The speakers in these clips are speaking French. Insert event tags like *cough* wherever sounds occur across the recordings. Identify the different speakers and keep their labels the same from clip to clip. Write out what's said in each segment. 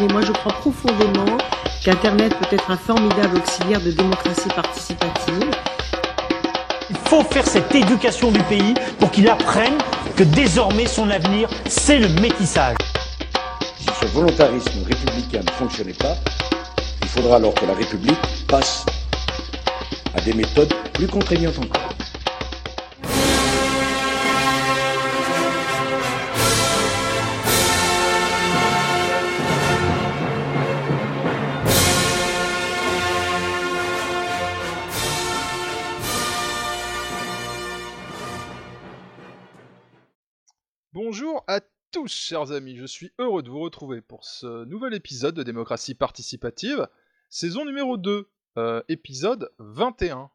Speaker 1: mais moi je crois profondément qu'Internet peut être un formidable auxiliaire de démocratie participative.
Speaker 2: Il faut faire cette éducation du pays pour qu'il apprenne que désormais son avenir, c'est le métissage.
Speaker 3: Si ce volontarisme républicain ne fonctionnait pas, il faudra alors que la République passe à des méthodes plus contraignantes encore.
Speaker 4: Chers amis. Je suis heureux de vous retrouver pour ce nouvel épisode de Démocratie participative, saison numéro 2, euh, épisode 21.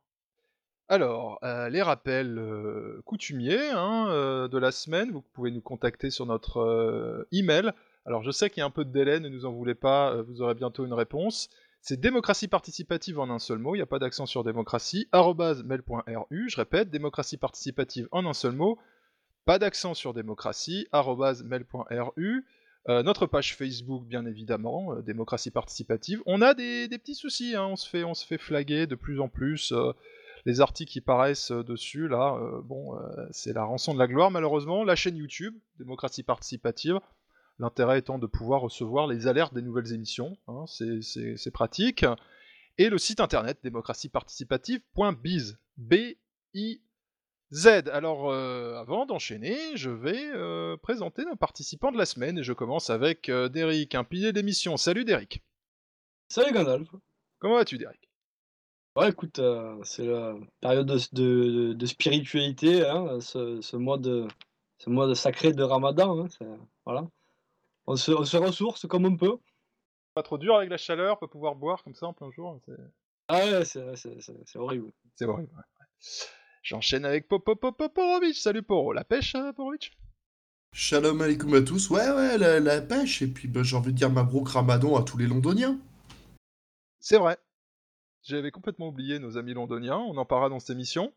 Speaker 4: Alors, euh, les rappels euh, coutumiers hein, euh, de la semaine, vous pouvez nous contacter sur notre email. Alors, je sais qu'il y a un peu de délai, ne nous en voulez pas, vous aurez bientôt une réponse. C'est démocratie participative en un seul mot, il n'y a pas d'accent sur démocratie, mail.ru, je répète, démocratie participative en un seul mot, pas d'accent sur démocratie, mail.ru, euh, notre page Facebook, bien évidemment, euh, démocratie participative. On a des, petits soucis, hein, on, se fait, on se fait flaguer de plus en plus. euh, les articles qui paraissent dessus, là, bon, c'est la rançon de la gloire, malheureusement. La chaîne YouTube, démocratie participative. L'intérêt étant de pouvoir recevoir les alertes des nouvelles émissions, hein, c'est pratique. Et le site internet démocratieparticipative.biz. B-I-Z. Alors, euh, avant d'enchaîner, je vais euh, présenter nos participants de la semaine et je commence avec euh, Derek, un pilier d'émission. Salut Derek.
Speaker 5: Salut Gandalf.
Speaker 4: Comment vas-tu, Derek
Speaker 5: Ouais, écoute, euh, c'est la période de, de- de spiritualité, hein, ce, ce mois de, ce mois de sacré de Ramadan. hein, voilà. On se, on se ressource comme on peut.
Speaker 4: Pas trop dur avec la chaleur, pas pouvoir boire comme ça en plein jour.
Speaker 5: Ah ouais, c'est horrible.
Speaker 4: C'est horrible. ouais. J'enchaîne avec Popo Popo Porovic. Salut Poro. La pêche, euh, Porovic
Speaker 6: Shalom alaikum à tous. Ouais, ouais, la, la pêche. Et puis, bah, j'ai envie de dire Mabrouk Ramadan à tous les Londoniens.
Speaker 4: C'est vrai. J'avais complètement oublié nos amis londoniens. On en parlera dans cette émission.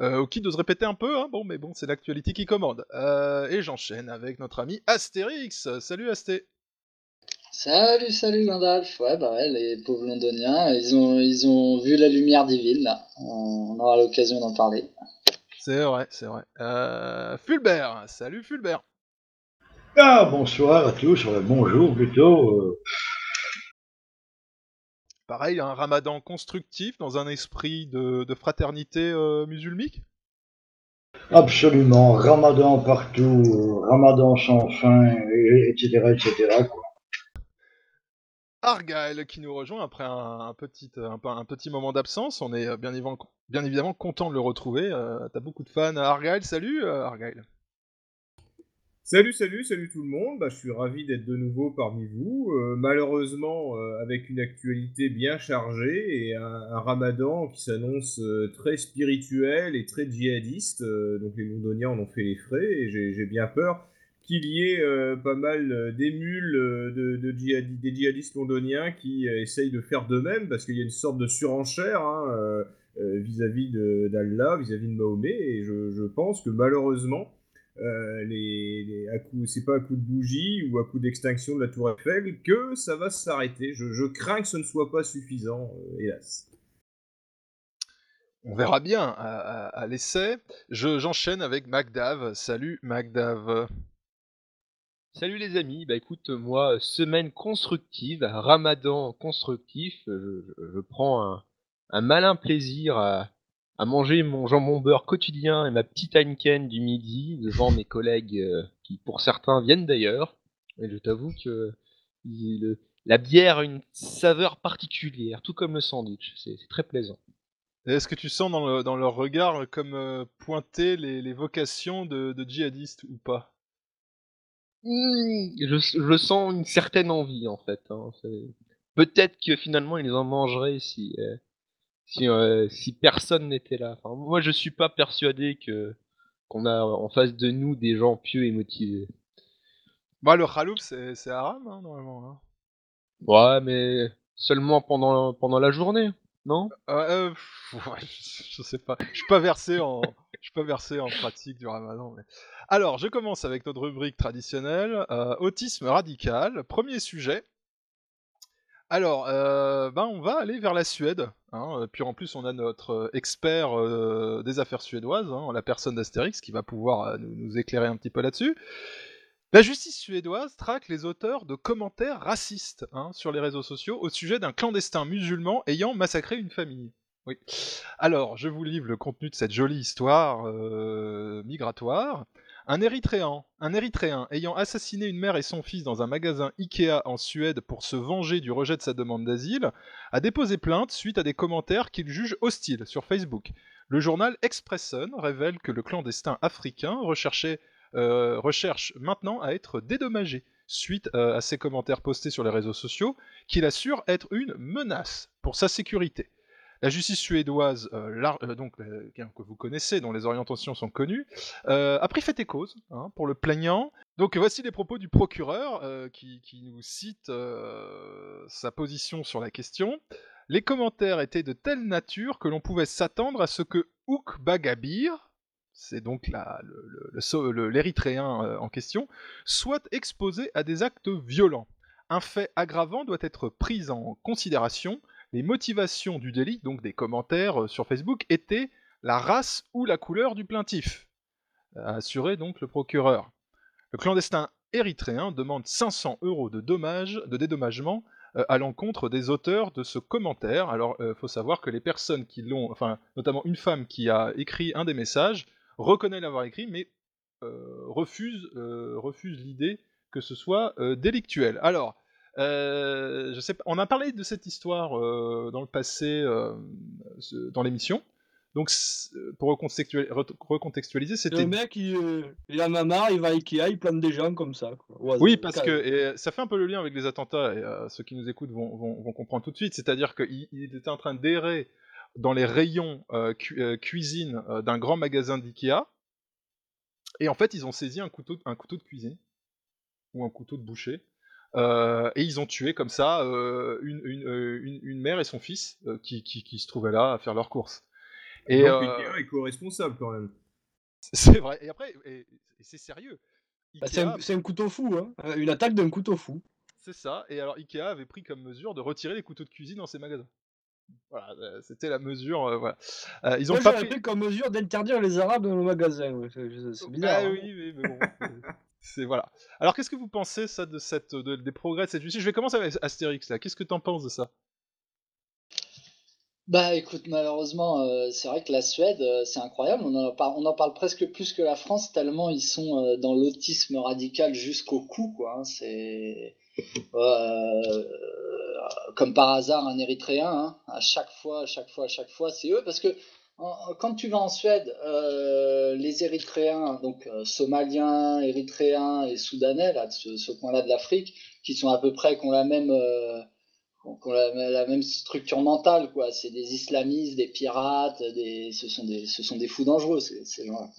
Speaker 4: Euh, Oki de se répéter un peu, hein. bon, mais bon, c'est l'actualité qui commande. Euh, et j'enchaîne avec notre ami Astérix. Salut Asté.
Speaker 7: Salut, salut Gandalf. Ouais, bah ouais, les pauvres londoniens, ils ont, ils ont vu la lumière divine, là. On on aura l'occasion d'en parler.
Speaker 4: C'est vrai, c'est vrai. Euh, Fulbert. Salut Fulbert.
Speaker 8: Ah, bonsoir à tous, euh, bonjour plutôt. euh,
Speaker 4: Pareil, un ramadan constructif dans un esprit de, de fraternité euh, musulmique?
Speaker 8: absolument, ramadan partout, euh, ramadan sans fin, et- etc., etc. quoi.
Speaker 4: Argyle qui nous rejoint après un, un petit, moment d'absence. On est euh, bien évidemment, content de le retrouver. Euh, T'as beaucoup de fans. Argyle, salut euh, Argyle.
Speaker 9: Salut, salut, salut tout le monde. Bah, je suis ravi d'être de nouveau parmi vous. Euh, malheureusement, euh, avec une actualité bien chargée et un, ramadan qui s'annonce euh, très spirituel et très djihadiste. Euh, donc les Londoniens en ont fait les frais et j'ai bien peur qu'il y ait euh, pas mal euh, d'émules euh, de, des djihadistes londoniens qui essayent de faire de même parce qu'il y a une sorte de surenchère hein, vis-à-vis d'Allah, vis-à-vis de Mahomet. Et je, pense que malheureusement, euh, les, c'est pas à coup de bougie ou à coup d'extinction de la tour Eiffel que ça va s'arrêter. Je, crains que ce ne soit pas suffisant, hélas.
Speaker 4: On verra bien à, à- l'essai. Je- J'enchaîne avec Magdav. Salut Magdav.
Speaker 10: Salut les amis, bah écoute, moi, euh, semaine constructive, ramadan constructif, euh, je, prends un, malin plaisir à, manger mon jambon beurre quotidien et ma petite Heineken du midi devant mes collègues euh, qui pour certains viennent d'ailleurs. Et je t'avoue que la bière a une saveur particulière, tout comme le sandwich, c'est très plaisant.
Speaker 4: Est-ce que tu sens dans, le- dans leur regard comme pointer les, vocations de djihadistes ou pas?
Speaker 10: Hmm, je, je sens une certaine envie en fait. hein, Peut-être que finalement ils en mangeraient si euh, si, euh, si personne n'était là. Enfin, moi je suis pas persuadé que qu'on a en face de nous des gens pieux et motivés.
Speaker 4: Bah le khalouf c'est c'est haram hein, normalement. hein.
Speaker 10: Ouais, mais seulement pendant pendant la journée. Non?
Speaker 4: Euh, euh, *laughs* je, sais pas. Je suis pas versé en, pratique du Ramadan. Alors, je commence avec notre rubrique traditionnelle, euh, autisme radical. Premier sujet. Alors, ben on va aller vers la Suède. hein, Puis en plus, on a notre expert des affaires suédoises, hein, la personne d'Astérix, qui va pouvoir nous éclairer un petit peu là-dessus. La justice suédoise traque les auteurs de commentaires racistes hein, sur les réseaux sociaux au sujet d'un clandestin musulman ayant massacré une famille. Alors, je vous livre le contenu de cette jolie histoire euh, migratoire. Un Érythréen, un Érythréen ayant assassiné une mère et son fils dans un magasin Ikea en Suède pour se venger du rejet de sa demande d'asile, a déposé plainte suite à des commentaires qu'il juge hostiles sur Facebook. Le journal Expressen révèle que le clandestin africain recherchait euh, recherche maintenant à être dédommagé suite euh, à ces commentaires postés sur les réseaux sociaux qu'il assure être une menace pour sa sécurité. La justice suédoise, euh, donc, que vous connaissez, dont les orientations sont connues, a pris fait et cause hein, pour le plaignant. Donc voici les propos du procureur qui, qui nous cite sa position sur la question. Les commentaires étaient de telle nature que l'on pouvait s'attendre à ce que Ouk Bagabir, c'est donc l'érythréen euh, en question, soit exposé à des actes violents. Un fait aggravant doit être pris en considération. Les motivations du délit, donc des commentaires euh, sur Facebook, étaient la race ou la couleur du plaintif, a assuré donc le procureur. Le clandestin érythréen demande 500 euros de dédommagement euh, à l'encontre des auteurs de ce commentaire. Alors, il faut savoir que les personnes qui l'ont, enfin, notamment une femme qui a écrit un des messages, reconnaît l'avoir écrit, mais refuse, refuse l'idée que ce soit délictuel. Alors, euh, je sais pas, on a parlé de cette histoire euh, dans le passé, euh, ce- dans l'émission. Donc, pour recontextuali- re- recontextualiser, c'était
Speaker 5: Le mec, il, il a marre, il va à Ikea, il plante des gens comme ça. Quoi.
Speaker 4: Oui, parce que et, ça fait un peu le lien avec les attentats, et ceux qui nous écoutent vont, vont- vont comprendre tout de suite. C'est-à-dire qu'il il était en train d'errer dans les rayons euh, cu- euh, cuisine euh, d'un grand magasin d'IKEA, et en fait, ils ont saisi un couteau, un couteau de cuisine, ou un couteau de boucher, euh, et ils ont tué comme ça euh, une, une, une- une mère et son fils euh, qui, qui- qui se trouvaient là à faire leurs courses. Et
Speaker 9: Donc
Speaker 4: euh,
Speaker 9: Ikea est co-responsable quand même. *laughs*
Speaker 4: c'est vrai. Et après, et- et c'est sérieux.
Speaker 5: Bah, c'est un, un couteau fou, hein. Une attaque d'un couteau fou.
Speaker 4: C'est ça, et alors Ikea avait pris comme mesure de retirer les couteaux de cuisine dans ses magasins. Voilà, euh, c'était la mesure, euh, voilà. Euh, ils ont
Speaker 5: Moi,
Speaker 4: pas pris...
Speaker 5: pris comme mesure d'interdire les Arabes dans le magasin. ouais. C'est- c'est bizarre.
Speaker 4: Ah
Speaker 5: hein.
Speaker 4: oui, oui, mais bon, *laughs* c'est- voilà. Alors qu'est-ce que vous pensez ça de cette de- des progrès de cette justice? Je vais commencer avec Astérix là. Qu'est-ce que t'en penses de ça?
Speaker 7: Bah écoute, malheureusement, euh, c'est vrai que la Suède, euh, c'est incroyable. On en, par- on en parle presque plus que la France, tellement ils sont euh, dans l'autisme radical jusqu'au cou, quoi. hein. C'est comme par hasard un Érythréen. hein. À chaque fois, à chaque fois, à chaque fois, c'est eux. Parce que quand tu vas en Suède, euh, les Érythréens, donc euh, Somaliens, Érythréens et Soudanais, là, de ce, ce coin-là de l'Afrique, qui sont à peu près, qui ont la même euh, structure mentale, quoi. C'est des islamistes, des pirates, des, ce, sont des, ce sont des fous dangereux, ces, gens-là.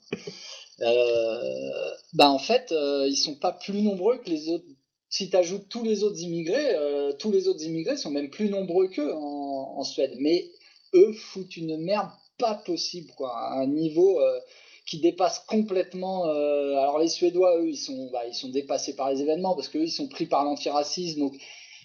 Speaker 7: Euh, bah en fait, euh, ils sont pas plus nombreux que les autres. Si tu ajoutes tous les autres immigrés, euh, tous les autres immigrés sont même plus nombreux qu'eux en, Suède. Mais eux foutent une merde pas possible, quoi, à un niveau euh, qui dépasse complètement. euh, alors les Suédois, eux, ils sont, bah, ils sont dépassés par les événements parce qu'eux, ils sont pris par l'antiracisme.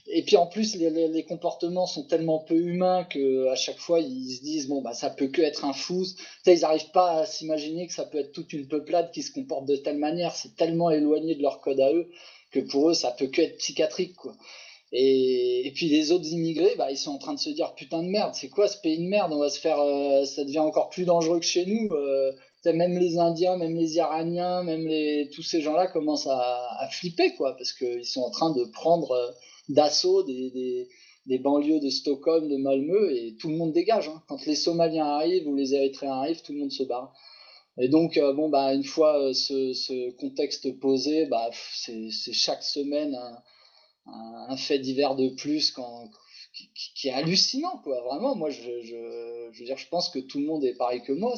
Speaker 7: Et puis en plus, les, comportements sont tellement peu humains que à chaque fois ils se disent bon bah ça peut que être un fou. Ils n'arrivent pas à s'imaginer que ça peut être toute une peuplade qui se comporte de telle manière. C'est tellement éloigné de leur code à eux que pour eux ça peut que être psychiatrique quoi. Et, puis les autres immigrés, bah, ils sont en train de se dire putain de merde, c'est quoi ce pays de merde? On va se faire, euh, ça devient encore plus dangereux que chez nous. Euh, même les Indiens, même les Iraniens, même les, tous ces gens-là commencent à, flipper quoi, parce qu'ils sont en train de prendre euh, d'assaut des banlieues de Stockholm, de Malmö, et tout le monde dégage. hein. Quand les Somaliens arrivent ou les Érythréens arrivent, tout le monde se barre. Et donc, euh, bon, bah, une fois euh, ce, contexte posé, bah, c'est chaque semaine un, un, un fait divers de plus qui, est hallucinant, quoi. Vraiment, moi, je, veux dire, je pense que tout le monde est pareil que moi.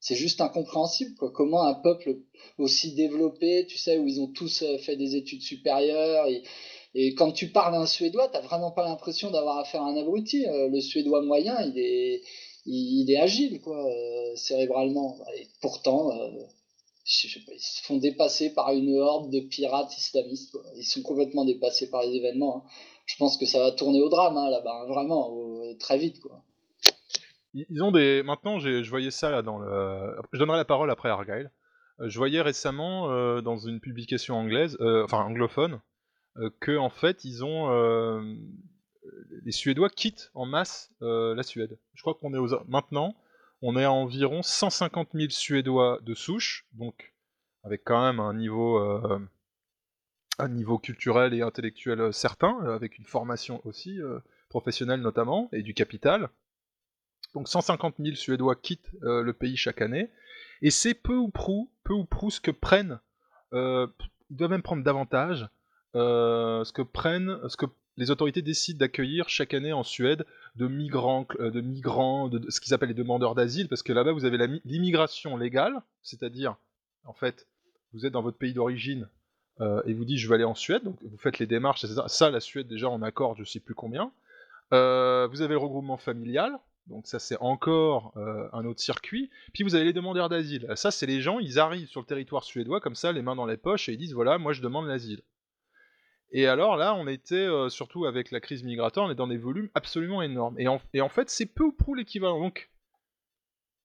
Speaker 7: C'est juste incompréhensible, quoi. Comment un peuple aussi développé, tu sais, où ils ont tous euh, fait des études supérieures, Et quand tu parles d'un Suédois, t'as vraiment pas l'impression d'avoir affaire à un abruti. Le Suédois moyen, il est, il, est agile, quoi, euh, cérébralement. Et pourtant, euh, ils se font dépasser par une horde de pirates islamistes. Ils sont complètement dépassés par les événements. Hein. Je pense que ça va tourner au drame hein, là-bas, hein, vraiment, très vite, quoi.
Speaker 4: Ils ont des. Maintenant, je voyais ça là dans le. Je donnerai la parole après Argyle. Je voyais récemment dans une publication anglaise, enfin anglophone, que en fait ils ont les Suédois quittent en masse la Suède. Je crois qu'on est aux... maintenant on est à environ 150 000 Suédois de souche, donc avec quand même un niveau un niveau culturel et intellectuel certain, avec une formation aussi professionnelle notamment et du capital. Donc 150 000 Suédois quittent le pays chaque année, et c'est peu ou prou, peu ou prou ce que prennent, ils doivent même prendre davantage euh, ce que prennent, ce que les autorités décident d'accueillir chaque année en Suède de migrants, euh, de migrants, de, ce qu'ils appellent les demandeurs d'asile, parce que là-bas vous avez l'immigration légale, c'est-à-dire, en fait, vous êtes dans votre pays d'origine euh, et vous dites je vais aller en Suède, donc vous faites les démarches. Ça, la Suède déjà en accord, je sais plus combien. vous avez le regroupement familial, donc ça c'est encore un autre circuit. Puis vous avez les demandeurs d'asile. Ça c'est les gens, ils arrivent sur le territoire suédois comme ça, les mains dans les poches, et ils disent voilà, moi je demande l'asile. Et alors là, on était, euh, surtout avec la crise migratoire, on est dans des volumes absolument énormes. Et en, fait, c'est peu ou prou l'équivalent. Donc,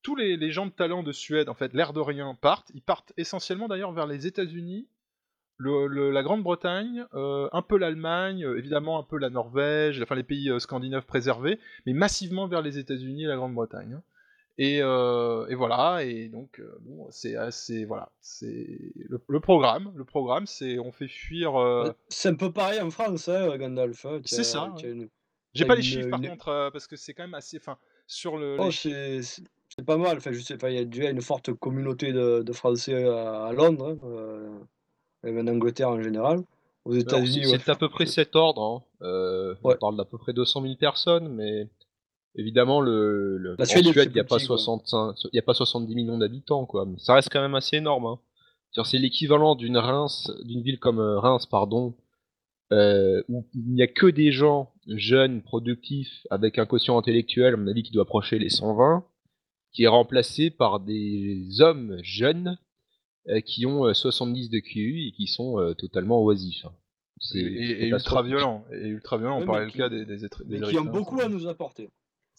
Speaker 4: tous les, gens de talent de Suède, en fait, l'air de rien, partent. Ils partent essentiellement d'ailleurs vers les États-Unis, la Grande-Bretagne, euh, un peu l'Allemagne, euh, évidemment un peu la Norvège, enfin les pays scandinaves préservés, mais massivement vers les États-Unis et la Grande-Bretagne. Hein. Euh, et, voilà, et donc euh, bon, c'est assez voilà, c'est le, programme. Le programme, c'est on fait fuir. Euh,
Speaker 5: bah, c'est un peu pareil en France, hein, Gandalf.
Speaker 4: Hein, c'est ça. J'ai pas les chiffres par contre parce que c'est quand même assez. Enfin, sur le.
Speaker 5: Oh, c'est pas mal. Enfin, je sais pas, il y a déjà une forte communauté de, de Français à, Londres, hein, et en Angleterre en général. Aux États-Unis,
Speaker 10: c'est à peu près cet ordre. On parle d'à peu près 200 000 personnes, mais Évidemment, le, en Suède, il n'y a, pas a pas 70 millions d'habitants, quoi. Mais ça reste quand même assez énorme. Hein. C'est l'équivalent d'une Reims, d'une ville comme euh, Reims, pardon, euh, où il n'y a que des gens jeunes, productifs, avec un quotient intellectuel, à mon avis, qui doit approcher les 120, qui est remplacé par des hommes jeunes euh, qui ont 70 de QI et qui sont totalement oisifs. Hein.
Speaker 4: Et, ultra violents. Et ultra violents, on parlait le cas des, des,
Speaker 5: des, qui ont beaucoup à nous apporter.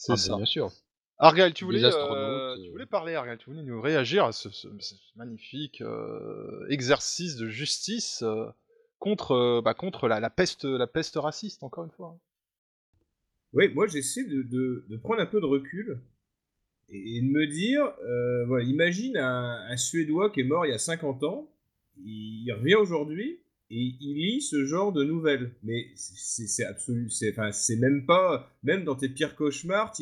Speaker 10: C'est ah, ça. Bien sûr.
Speaker 4: Argal, tu voulais, euh, tu voulais parler, Argal, tu voulais nous réagir à ce, magnifique euh, exercice de justice euh, contre, bah, contre la, peste, la peste raciste, encore une fois.
Speaker 9: Oui, moi j'essaie de, de, prendre un peu de recul et, de me dire, voilà, imagine un, un, Suédois qui est mort il y a 50 ans, il revient aujourd'hui, et il lit ce genre de nouvelles. Mais c'est absolu, c'est même pas, même dans tes pires cauchemars,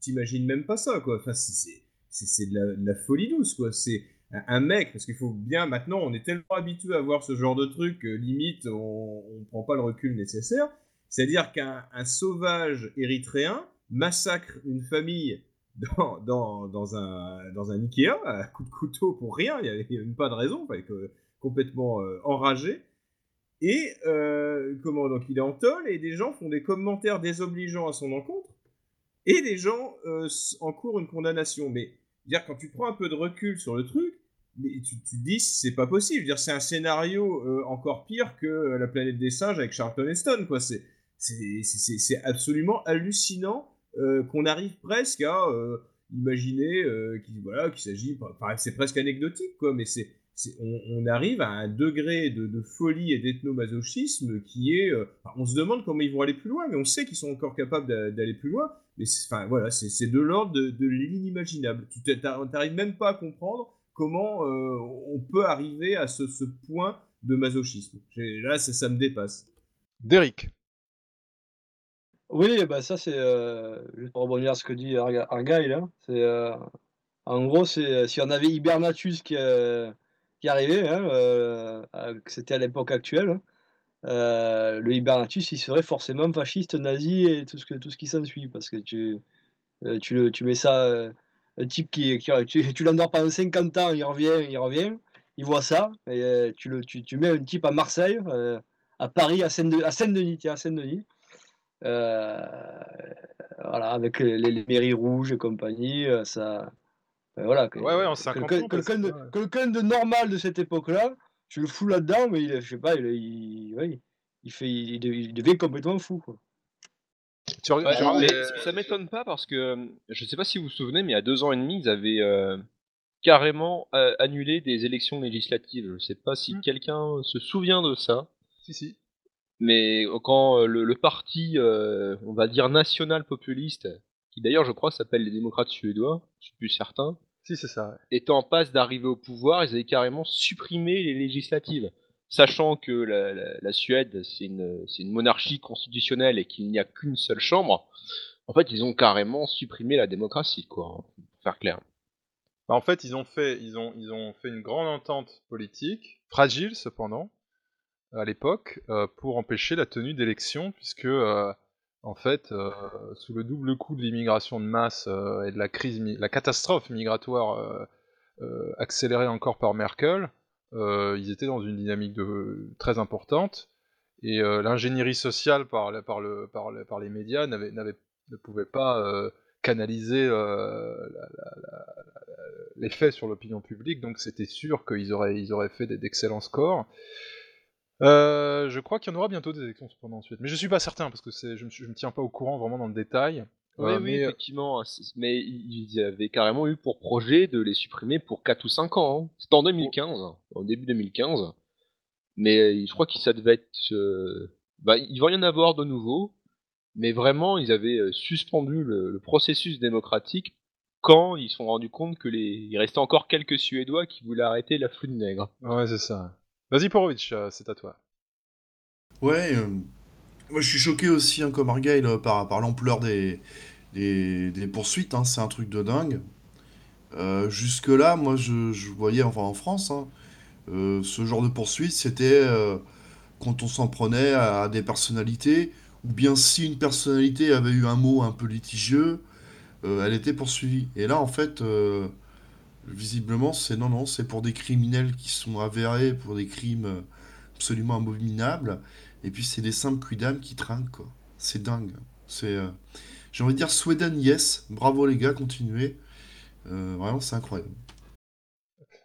Speaker 9: t'imagines même pas ça quoi. Enfin c'est de, de, la folie douce quoi. C'est un, mec parce qu'il faut bien maintenant, on est tellement habitué à voir ce genre de truc, limite on, on prend pas le recul nécessaire. C'est-à-dire qu'un sauvage érythréen massacre une famille dans, dans, dans, un, dans un Ikea à coup de couteau pour rien, il n'y a, même pas de raison, enfin, complètement euh, enragé. Et euh, comment donc il est en tôle et des gens font des commentaires désobligeants à son encontre et des gens euh, encourent une condamnation. Mais dire quand tu prends un peu de recul sur le truc, mais tu, tu te dis c'est pas possible. Dire c'est un scénario euh, encore pire que la planète des singes avec Charlton Heston quoi. C'est c'est absolument hallucinant qu'on arrive presque à imaginer qu'il voilà qu'il s'agit. c'est presque anecdotique quoi, mais c'est on, arrive à un degré de, folie et d'ethnomasochisme qui est. Euh, on se demande comment ils vont aller plus loin, mais on sait qu'ils sont encore capables d'aller plus loin. Mais enfin, voilà, c'est de l'ordre de, l'inimaginable. Tu n'arrives même pas à comprendre comment euh, on peut arriver à ce, point de masochisme. Là, ça, me dépasse.
Speaker 4: Derek.
Speaker 5: Oui, bah ça c'est euh, juste pour rebondir à ce que dit Argyle. Hein, c'est en gros, c'est si on avait Hibernatus qui, qui arrivait, hein, euh, c'était à l'époque actuelle, euh, le Hibernatus, il serait forcément fasciste, nazi et tout ce, que, tout ce qui s'ensuit. Parce que tu, euh, tu, tu mets ça, un type qui, qui tu, tu l'endors pendant 50 ans, il revient, il revient, il voit ça, et tu, le, tu, tu mets un type à Marseille, à Paris, à Seine-Denis, à Seine-Denis, à. Euh, voilà, avec les, les mairies rouges et compagnie, euh, ça. Euh, voilà, que-
Speaker 4: Ouais, ouais, en 50
Speaker 5: quelqu'un
Speaker 4: ans, parce
Speaker 5: quelqu'un de,
Speaker 4: que, ouais.
Speaker 5: quelqu'un de normal de cette époque-là, tu le fous là-dedans, mais il, je sais pas, il, il, ouais, il fait, il, il devient complètement fou. Quoi.
Speaker 4: Tu regardes-
Speaker 10: mais ça- m'étonne pas parce que euh, je sais pas si vous vous souvenez, mais il y a deux ans et demi, ils avaient euh, carrément euh, annulé des élections législatives. Je sais pas si
Speaker 4: Mm.
Speaker 10: quelqu'un se souvient de ça,
Speaker 4: Si, si.
Speaker 10: mais quand le, le parti, euh, on va dire national populiste, qui d'ailleurs je crois s'appelle les démocrates suédois, je suis plus certain,
Speaker 4: Si, c'est ça. ouais.
Speaker 10: étant en passe d'arriver au pouvoir, ils avaient carrément supprimé les législatives. Sachant que la, la- la Suède, c'est une, monarchie constitutionnelle et qu'il n'y a qu'une seule chambre, en fait, ils ont carrément supprimé la démocratie, quoi, hein, pour faire clair.
Speaker 4: Bah, en fait, ils ont fait, ils ont, ils ont fait une grande entente politique, fragile cependant, à l'époque, euh, pour empêcher la tenue d'élections, puisque, euh, en fait, euh, sous le double coup de l'immigration de masse euh, et de la crise, la catastrophe migratoire euh, accélérée encore par Merkel, ils étaient dans une dynamique très importante, et l'ingénierie sociale par, les médias ne pouvait pas canaliser l'effet sur l'opinion publique, donc c'était sûr qu'ils auraient, fait d'excellents scores. Euh, je crois qu'il y en aura bientôt des élections cependant ensuite, mais je suis pas certain parce que je, me, je me tiens pas au courant vraiment dans le détail.
Speaker 10: Oui,
Speaker 4: Euh,
Speaker 10: oui,
Speaker 4: mais, euh,
Speaker 10: effectivement, hein, mais ils avaient carrément eu pour projet de les supprimer pour 4 ou 5 ans. hein. C'était en 2015, hein, au début 2015. Mais je crois que ça devait être... euh, Bah, il va y en avoir de nouveau, mais vraiment, ils avaient suspendu le, le processus démocratique quand ils se sont rendus compte que les... il restait encore quelques Suédois qui voulaient arrêter la flûte nègre.
Speaker 4: ouais, c'est ça. Vas-y, Porovic, euh, c'est à toi.
Speaker 6: Ouais, euh, moi je suis choqué aussi, hein, comme Argyle, euh, par, l'ampleur des, poursuites, hein, c'est un truc de dingue. Euh, jusque-là, moi je, voyais, enfin en France, hein, ce genre de poursuite, c'était quand on s'en prenait à des personnalités, ou bien si une personnalité avait eu un mot un peu litigieux, elle était poursuivie. Et là, en fait, visiblement, c'est non, non, c'est pour des criminels qui sont avérés pour des crimes absolument abominables. Et puis c'est des simples quidam qui trinquent, quoi. C'est dingue. C'est, euh, j'ai envie de dire Sweden, yes. Bravo les gars, continuez. Euh, vraiment, c'est incroyable.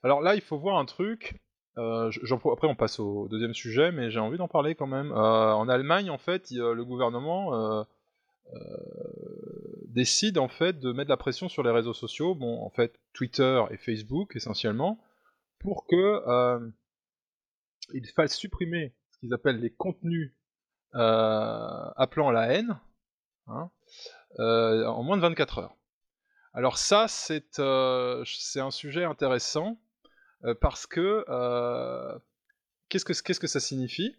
Speaker 4: Alors là, il faut voir un truc. euh, après, on passe au deuxième sujet, mais j'ai envie d'en parler quand même. Euh, en Allemagne, en fait, le gouvernement décide en fait de mettre la pression sur les réseaux sociaux, bon, en fait, Twitter et Facebook essentiellement, pour que euh, il fasse supprimer ce qu'ils appellent les contenus euh, appelant à la haine, hein, euh, en moins de 24 heures. Alors ça, c'est un sujet intéressant parce que qu'est-ce que ça signifie?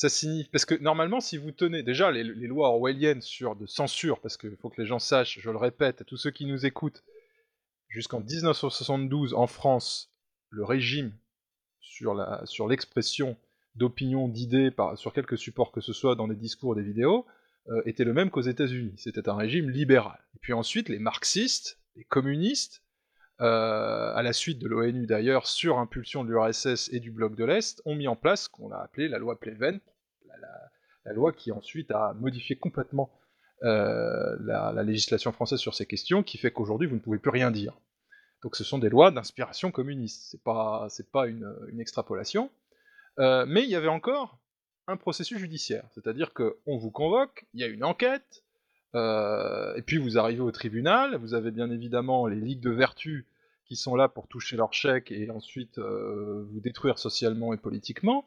Speaker 4: Ça signifie parce que normalement, si vous tenez déjà les, lois orwelliennes sur de censure, parce qu'il faut que les gens sachent, je le répète à tous ceux qui nous écoutent, jusqu'en 1972 en France, le régime sur l'expression d'opinion, d'idées sur quelques supports que ce soit dans des discours, des vidéos, euh, était le même qu'aux États-Unis. C'était un régime libéral. Et puis ensuite, les marxistes, les communistes, euh, à la suite de l'ONU d'ailleurs, sur impulsion de l'URSS et du bloc de l'Est, ont mis en place ce qu'on a appelé la loi Pleven, la, loi qui ensuite a modifié complètement euh, la, la législation française sur ces questions, qui fait qu'aujourd'hui vous ne pouvez plus rien dire. Donc ce sont des lois d'inspiration communiste, c'est pas, pas une, une extrapolation. Euh, mais il y avait encore un processus judiciaire, c'est-à-dire qu'on vous convoque, il y a une enquête, euh, et puis vous arrivez au tribunal, vous avez bien évidemment les ligues de vertu qui sont là pour toucher leur chèque et ensuite euh, vous détruire socialement et politiquement,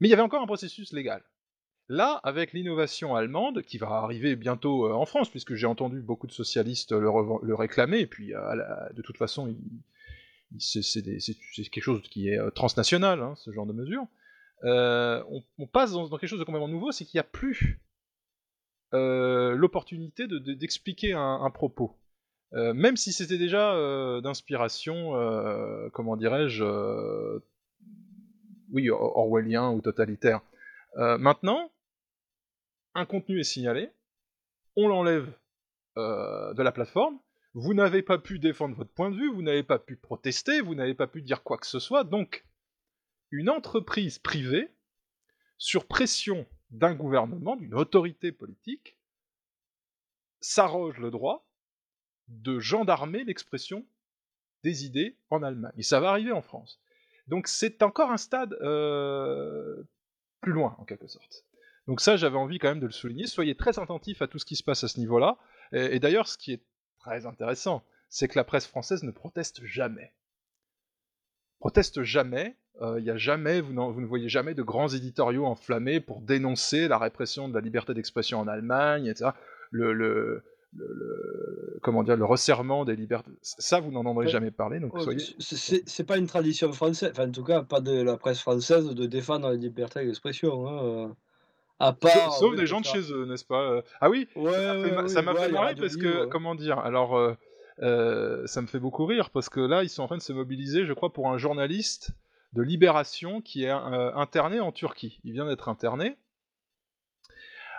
Speaker 4: mais il y avait encore un processus légal. Là, avec l'innovation allemande, qui va arriver bientôt euh, en France, puisque j'ai entendu beaucoup de socialistes le, réclamer, et puis de toute façon, c'est quelque chose qui est transnational, hein, ce genre de mesure, on, passe dans, quelque chose de complètement nouveau, c'est qu'il n'y a plus l'opportunité de- de- d'expliquer un, propos. Euh, même si c'était déjà euh, d'inspiration, euh, comment dirais-je, euh, oui, or- orwellien ou totalitaire. Euh, maintenant, un contenu est signalé, on l'enlève euh, de la plateforme, vous n'avez pas pu défendre votre point de vue, vous n'avez pas pu protester, vous n'avez pas pu dire quoi que ce soit, donc une entreprise privée sur pression d'un gouvernement, d'une autorité politique, s'arroge le droit de gendarmer l'expression des idées en Allemagne. Et ça va arriver en France. Donc c'est encore un stade euh, plus loin, en quelque sorte. Donc ça, j'avais envie quand même de le souligner. Soyez très attentifs à tout ce qui se passe à ce niveau-là. Et, et d'ailleurs, ce qui est très intéressant, c'est que la presse française ne proteste jamais. Proteste jamais. Il y a jamais, vous, vous, ne voyez jamais de grands éditoriaux enflammés pour dénoncer la répression de la liberté d'expression en Allemagne, etc. Le, le, le, comment dire, le resserrement des libertés. Ça, vous n'en entendrez jamais parler. Donc soyez...
Speaker 5: C'est pas une tradition française, enfin, en tout cas, pas de la presse française de défendre la liberté d'expression. Hein. À part,
Speaker 4: sauf, des gens de chez eux, n'est-ce pas Ah oui,
Speaker 5: ouais,
Speaker 4: ça m'a
Speaker 5: ouais,
Speaker 4: fait,
Speaker 5: ouais,
Speaker 4: marrer parce que, comment dire, alors, euh, euh, ça me fait beaucoup rire parce que là, ils sont en train de se mobiliser, je crois, pour un journaliste de Libération qui est euh, interné en Turquie. Il vient d'être interné.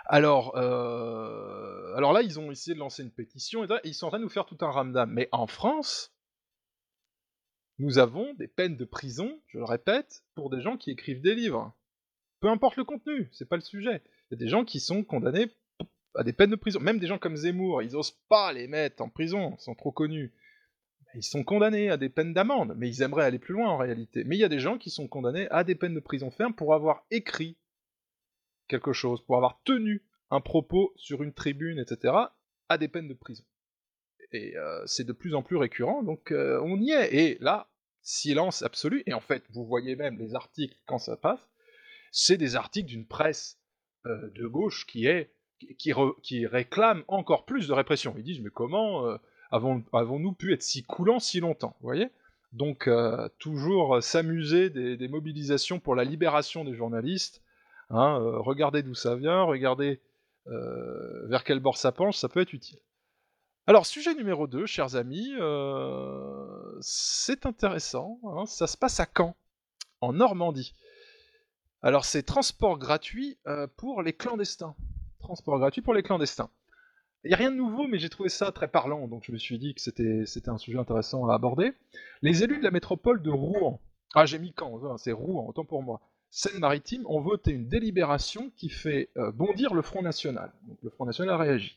Speaker 4: Alors, euh, alors là, ils ont essayé de lancer une pétition et, et ils sont en train de nous faire tout un ramdam. Mais en France, nous avons des peines de prison, je le répète, pour des gens qui écrivent des livres. Peu importe le contenu, c'est pas le sujet. Il y a des gens qui sont condamnés à des peines de prison. Même des gens comme Zemmour, ils osent pas les mettre en prison, ils sont trop connus. Ils sont condamnés à des peines d'amende, mais ils aimeraient aller plus loin en réalité. Mais il y a des gens qui sont condamnés à des peines de prison ferme pour avoir écrit quelque chose, pour avoir tenu un propos sur une tribune, etc., à des peines de prison. Et euh, c'est de plus en plus récurrent, donc euh, on y est. Et là, silence absolu, et en fait, vous voyez même les articles quand ça passe, c'est des articles d'une presse euh, de gauche qui est qui, re, qui, réclame encore plus de répression. Ils disent mais comment euh, avons-nous pu être si coulants si longtemps Vous voyez? Donc euh, toujours s'amuser des, mobilisations pour la libération des journalistes. Hein, euh, regardez d'où ça vient, regardez euh, vers quel bord ça penche, ça peut être utile. Alors sujet numéro 2, chers amis, euh, c'est intéressant, hein, ça se passe à Caen, en Normandie. Alors c'est transport gratuit euh, pour les clandestins. Transport gratuit pour les clandestins. Il n'y a rien de nouveau, mais j'ai trouvé ça très parlant, donc je me suis dit que c'était un sujet intéressant à aborder. Les élus de la métropole de Rouen, ah j'ai mis Caen, c'est Rouen, autant pour moi, Seine-Maritime, ont voté une délibération qui fait euh, bondir le Front National. Donc le Front National a réagi.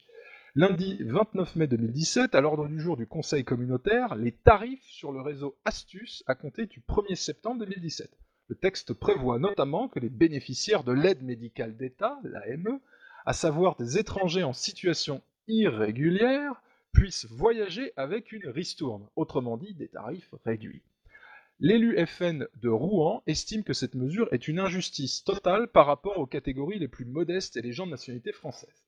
Speaker 4: Lundi 29 mai 2017, à l'ordre du jour du Conseil communautaire, les tarifs sur le réseau Astuce à compter du 1er septembre 2017. Le texte prévoit notamment que les bénéficiaires de l'aide médicale d'État, l'AME, à savoir des étrangers en situation irrégulière, puissent voyager avec une ristourne, autrement dit des tarifs réduits. L'élu FN de Rouen estime que cette mesure est une injustice totale par rapport aux catégories les plus modestes et les gens de nationalité française.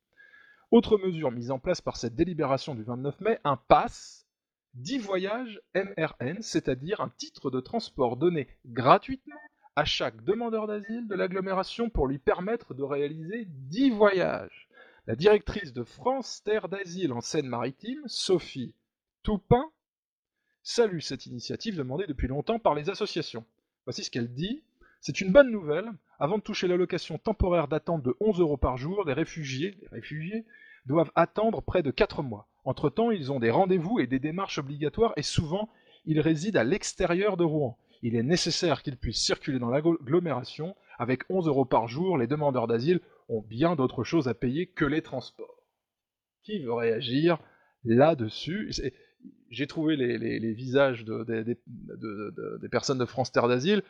Speaker 4: Autre mesure mise en place par cette délibération du 29 mai, un pass 10 voyages MRN, c'est-à-dire un titre de transport donné gratuitement à chaque demandeur d'asile de l'agglomération pour lui permettre de réaliser 10 voyages. La directrice de France Terre d'Asile en Seine-Maritime, Sophie Toupin, salue cette initiative demandée depuis longtemps par les associations. Voici ce qu'elle dit. C'est une bonne nouvelle. Avant de toucher l'allocation temporaire d'attente de 11 euros par jour, les réfugiés, doivent attendre près de 4 mois. Entre-temps, ils ont des rendez-vous et des démarches obligatoires et souvent, ils résident à l'extérieur de Rouen. Il est nécessaire qu'ils puissent circuler dans l'agglomération. Avec 11 euros par jour, les demandeurs d'asile ont bien d'autres choses à payer que les transports. Qui veut réagir là-dessus? J'ai trouvé les, visages de, de, de, des personnes de France Terre d'Asile.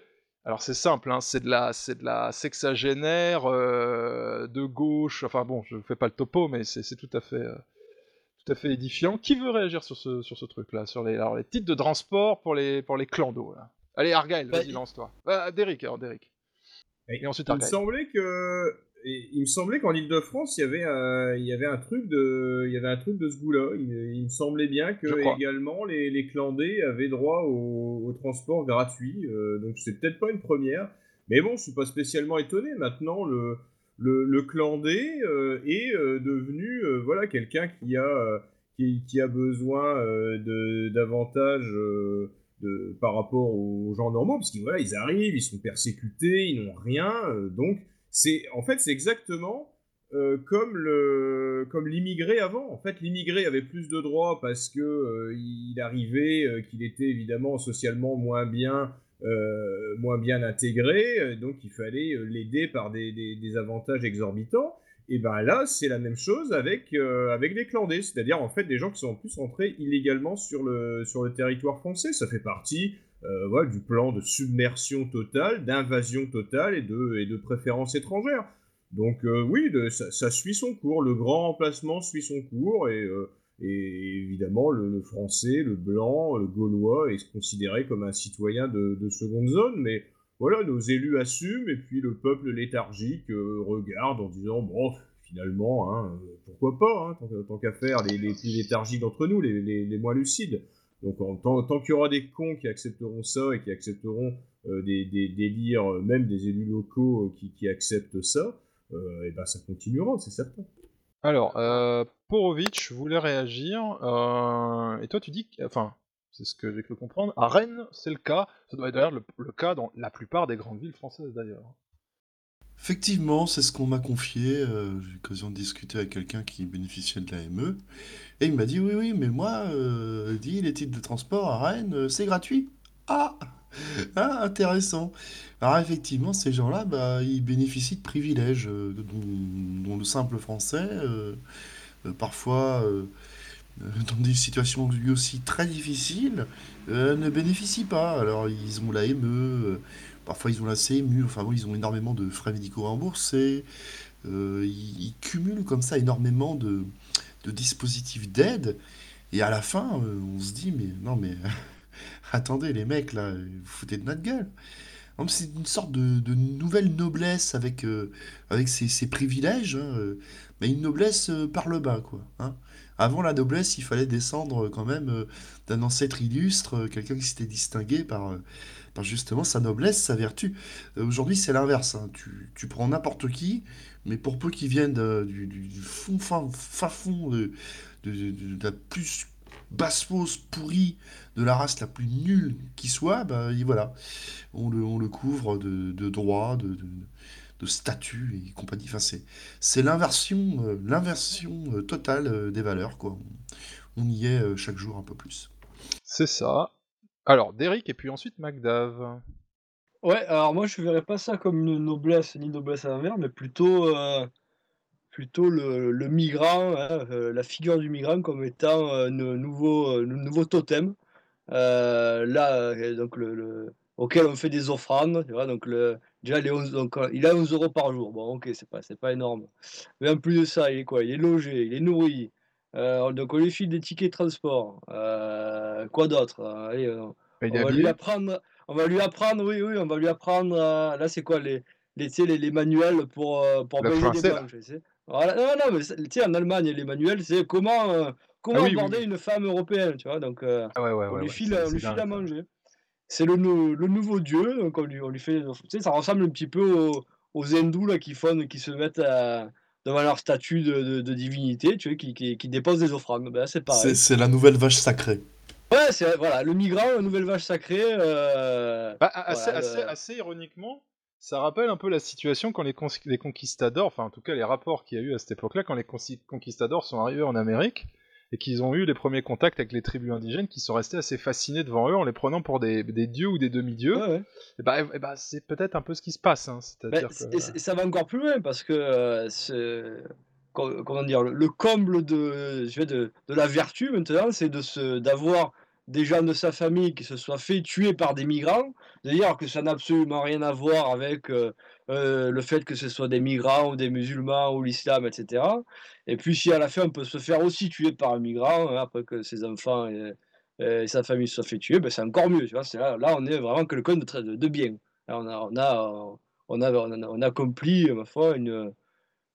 Speaker 4: Alors c'est simple, hein, c'est de la, de la sexagénaire euh, de gauche. Enfin bon, je ne fais pas le topo, mais c'est tout à fait, euh, tout à fait édifiant. Qui veut réagir sur ce, sur ce truc-là, sur les, alors, titres de transport pour les, pour les clandos Allez, Argyle,
Speaker 9: Bah,
Speaker 4: vas-y, lance-toi. Euh, Derek, alors Derek.
Speaker 9: Et,
Speaker 4: Et ensuite
Speaker 9: il me semblait que et il me semblait qu'en Ile-de-France, il y avait un, il y avait un truc de, il y avait un truc de ce goût-là. Il, il me semblait bien que également les, les clandés avaient droit au, au transport gratuit. euh, donc c'est peut-être pas une première, mais bon, je suis pas spécialement étonné. Maintenant, le le, le clandé euh, est euh, devenu euh, voilà quelqu'un qui a euh, qui, qui a besoin euh, de davantage euh, par rapport aux gens normaux, parce qu'ils voilà, ils arrivent, ils sont persécutés, ils n'ont rien, euh, donc c'est en fait c'est exactement euh, comme le comme l'immigré avant. En fait, l'immigré avait plus de droits parce que euh, il arrivait, qu'il était évidemment socialement moins bien moins bien intégré, donc il fallait l'aider par des, des, avantages exorbitants. Et ben là, c'est la même chose avec, avec les clandés, c'est-à-dire en fait des gens qui sont en plus rentrés illégalement sur le, sur le territoire français. Ça fait partie voilà, du plan de submersion totale, d'invasion totale et de, et de préférence étrangère. Donc oui, ça, suit son cours, le grand remplacement suit son cours et évidemment, le, français, le blanc, le gaulois est considéré comme un citoyen de, seconde zone, mais voilà, nos élus assument, et puis le peuple léthargique euh, regarde en disant, bon, finalement, hein, pourquoi pas, hein, tant, qu'à faire, les, plus léthargiques d'entre nous, les, moins lucides. Donc tant, qu'il y aura des cons qui accepteront ça et qui accepteront euh, des, délires, même des élus locaux euh, qui, acceptent ça, et ben ça continuera, c'est certain.
Speaker 4: Alors, euh, Porovitch voulait réagir, euh, et toi tu dis, enfin, c'est ce que j'ai cru comprendre, à Rennes c'est le cas, ça doit être d'ailleurs le, cas dans la plupart des grandes villes françaises d'ailleurs.
Speaker 6: Effectivement, c'est ce qu'on m'a confié, euh, j'ai eu l'occasion de discuter avec quelqu'un qui bénéficiait de l'AME, et il m'a dit oui oui, mais moi, euh, dit les titres de transport à Rennes, euh, c'est gratuit. Ah ah, intéressant. Alors effectivement, ces gens-là, bah, ils bénéficient de privilèges euh, dont, le simple français, parfois dans des situations lui aussi très difficiles, ne bénéficie pas. Alors ils ont l'AME, parfois ils ont la CMU, enfin oui, ils ont énormément de frais médicaux remboursés. ils, cumulent comme ça énormément de, de dispositifs d'aide. Et à la fin, on se dit, mais non, mais *laughs* attendez les mecs là, vous foutez de notre gueule. C'est une sorte de, nouvelle noblesse avec, euh, avec ses, privilèges, hein, euh, mais une noblesse euh, par le bas, quoi. Hein. Avant la noblesse, il fallait descendre quand même d'un ancêtre illustre, quelqu'un qui s'était distingué par, par justement sa noblesse, sa vertu. Aujourd'hui, c'est l'inverse. Hein. Tu, tu prends n'importe qui, mais pour peu qu'il vienne du, fond, fin, fond de, la plus basse fausse pourrie de la race la plus nulle qui soit, bah, voilà, on le, on le couvre de, de droits, de, statut et compagnie. Enfin, c'est, c'est l'inversion, euh, l'inversion euh, totale euh, des valeurs, quoi. On, y est chaque jour un peu plus.
Speaker 4: C'est ça. Alors, Derek et puis ensuite Macdave.
Speaker 5: Ouais, alors moi je verrais pas ça comme une noblesse ni noblesse à l'envers, mais plutôt plutôt le, migrant, hein, euh, la figure du migrant comme étant un nouveau, nouveau totem. Euh, là, donc le, auquel on fait des offrandes, tu vois, donc le, déjà les donc, il a 11 euros par jour. Bon, ok, c'est pas, c'est pas énorme. Mais en plus de ça, il est quoi? Il est logé, il est nourri. donc on lui file des tickets de transport. quoi d'autre? On, va lui apprendre, on va lui apprendre, oui, oui, on va lui apprendre. là, c'est quoi les, les, les, les manuels pour, pour des banques, voilà. Non, non, mais tu sais, en Allemagne, les manuels, c'est comment, euh, comment ah aborder une femme européenne, tu vois. Donc, euh, on lui file, on lui file à manger. C'est le, le nouveau dieu, donc on lui, on lui fait. Tu sais, ça ressemble un petit peu aux, aux hindous là, qui, font, qui se mettent à, devant leur statut de, de, divinité, tu vois, qui, qui, qui, déposent des offrandes. Ben, c'est pareil.
Speaker 6: C'est la nouvelle vache sacrée.
Speaker 5: Ouais, c'est voilà, le migrant, la nouvelle vache sacrée. Euh,
Speaker 4: bah, assez, assez, assez, ironiquement, ça rappelle un peu la situation quand les, conquistadors, enfin en tout cas les rapports qu'il y a eu à cette époque-là, quand les conquistadors sont arrivés en Amérique et qu'ils ont eu les premiers contacts avec les tribus indigènes qui sont restés assez fascinés devant eux en les prenant pour des, dieux ou des demi-dieux. Et bah, bah c'est peut-être un peu ce qui se passe. Hein,
Speaker 5: et, ça va encore plus loin parce que euh, comment dire, le, comble de, de, de la vertu maintenant, c'est d'avoir des gens de sa famille qui se soient fait tuer par des migrants, d'ailleurs que ça n'a absolument rien à voir avec euh, euh, le fait que ce soit des migrants ou des musulmans ou l'islam, etc. Et puis si à la fin on peut se faire aussi tuer par un migrant, hein, après que ses enfants et, sa famille se soient fait tuer, ben c'est encore mieux. Tu vois, là, là, on est vraiment quelqu'un de, de bien. on, a, on, a, on, a, on, a, accompli, ma foi, une,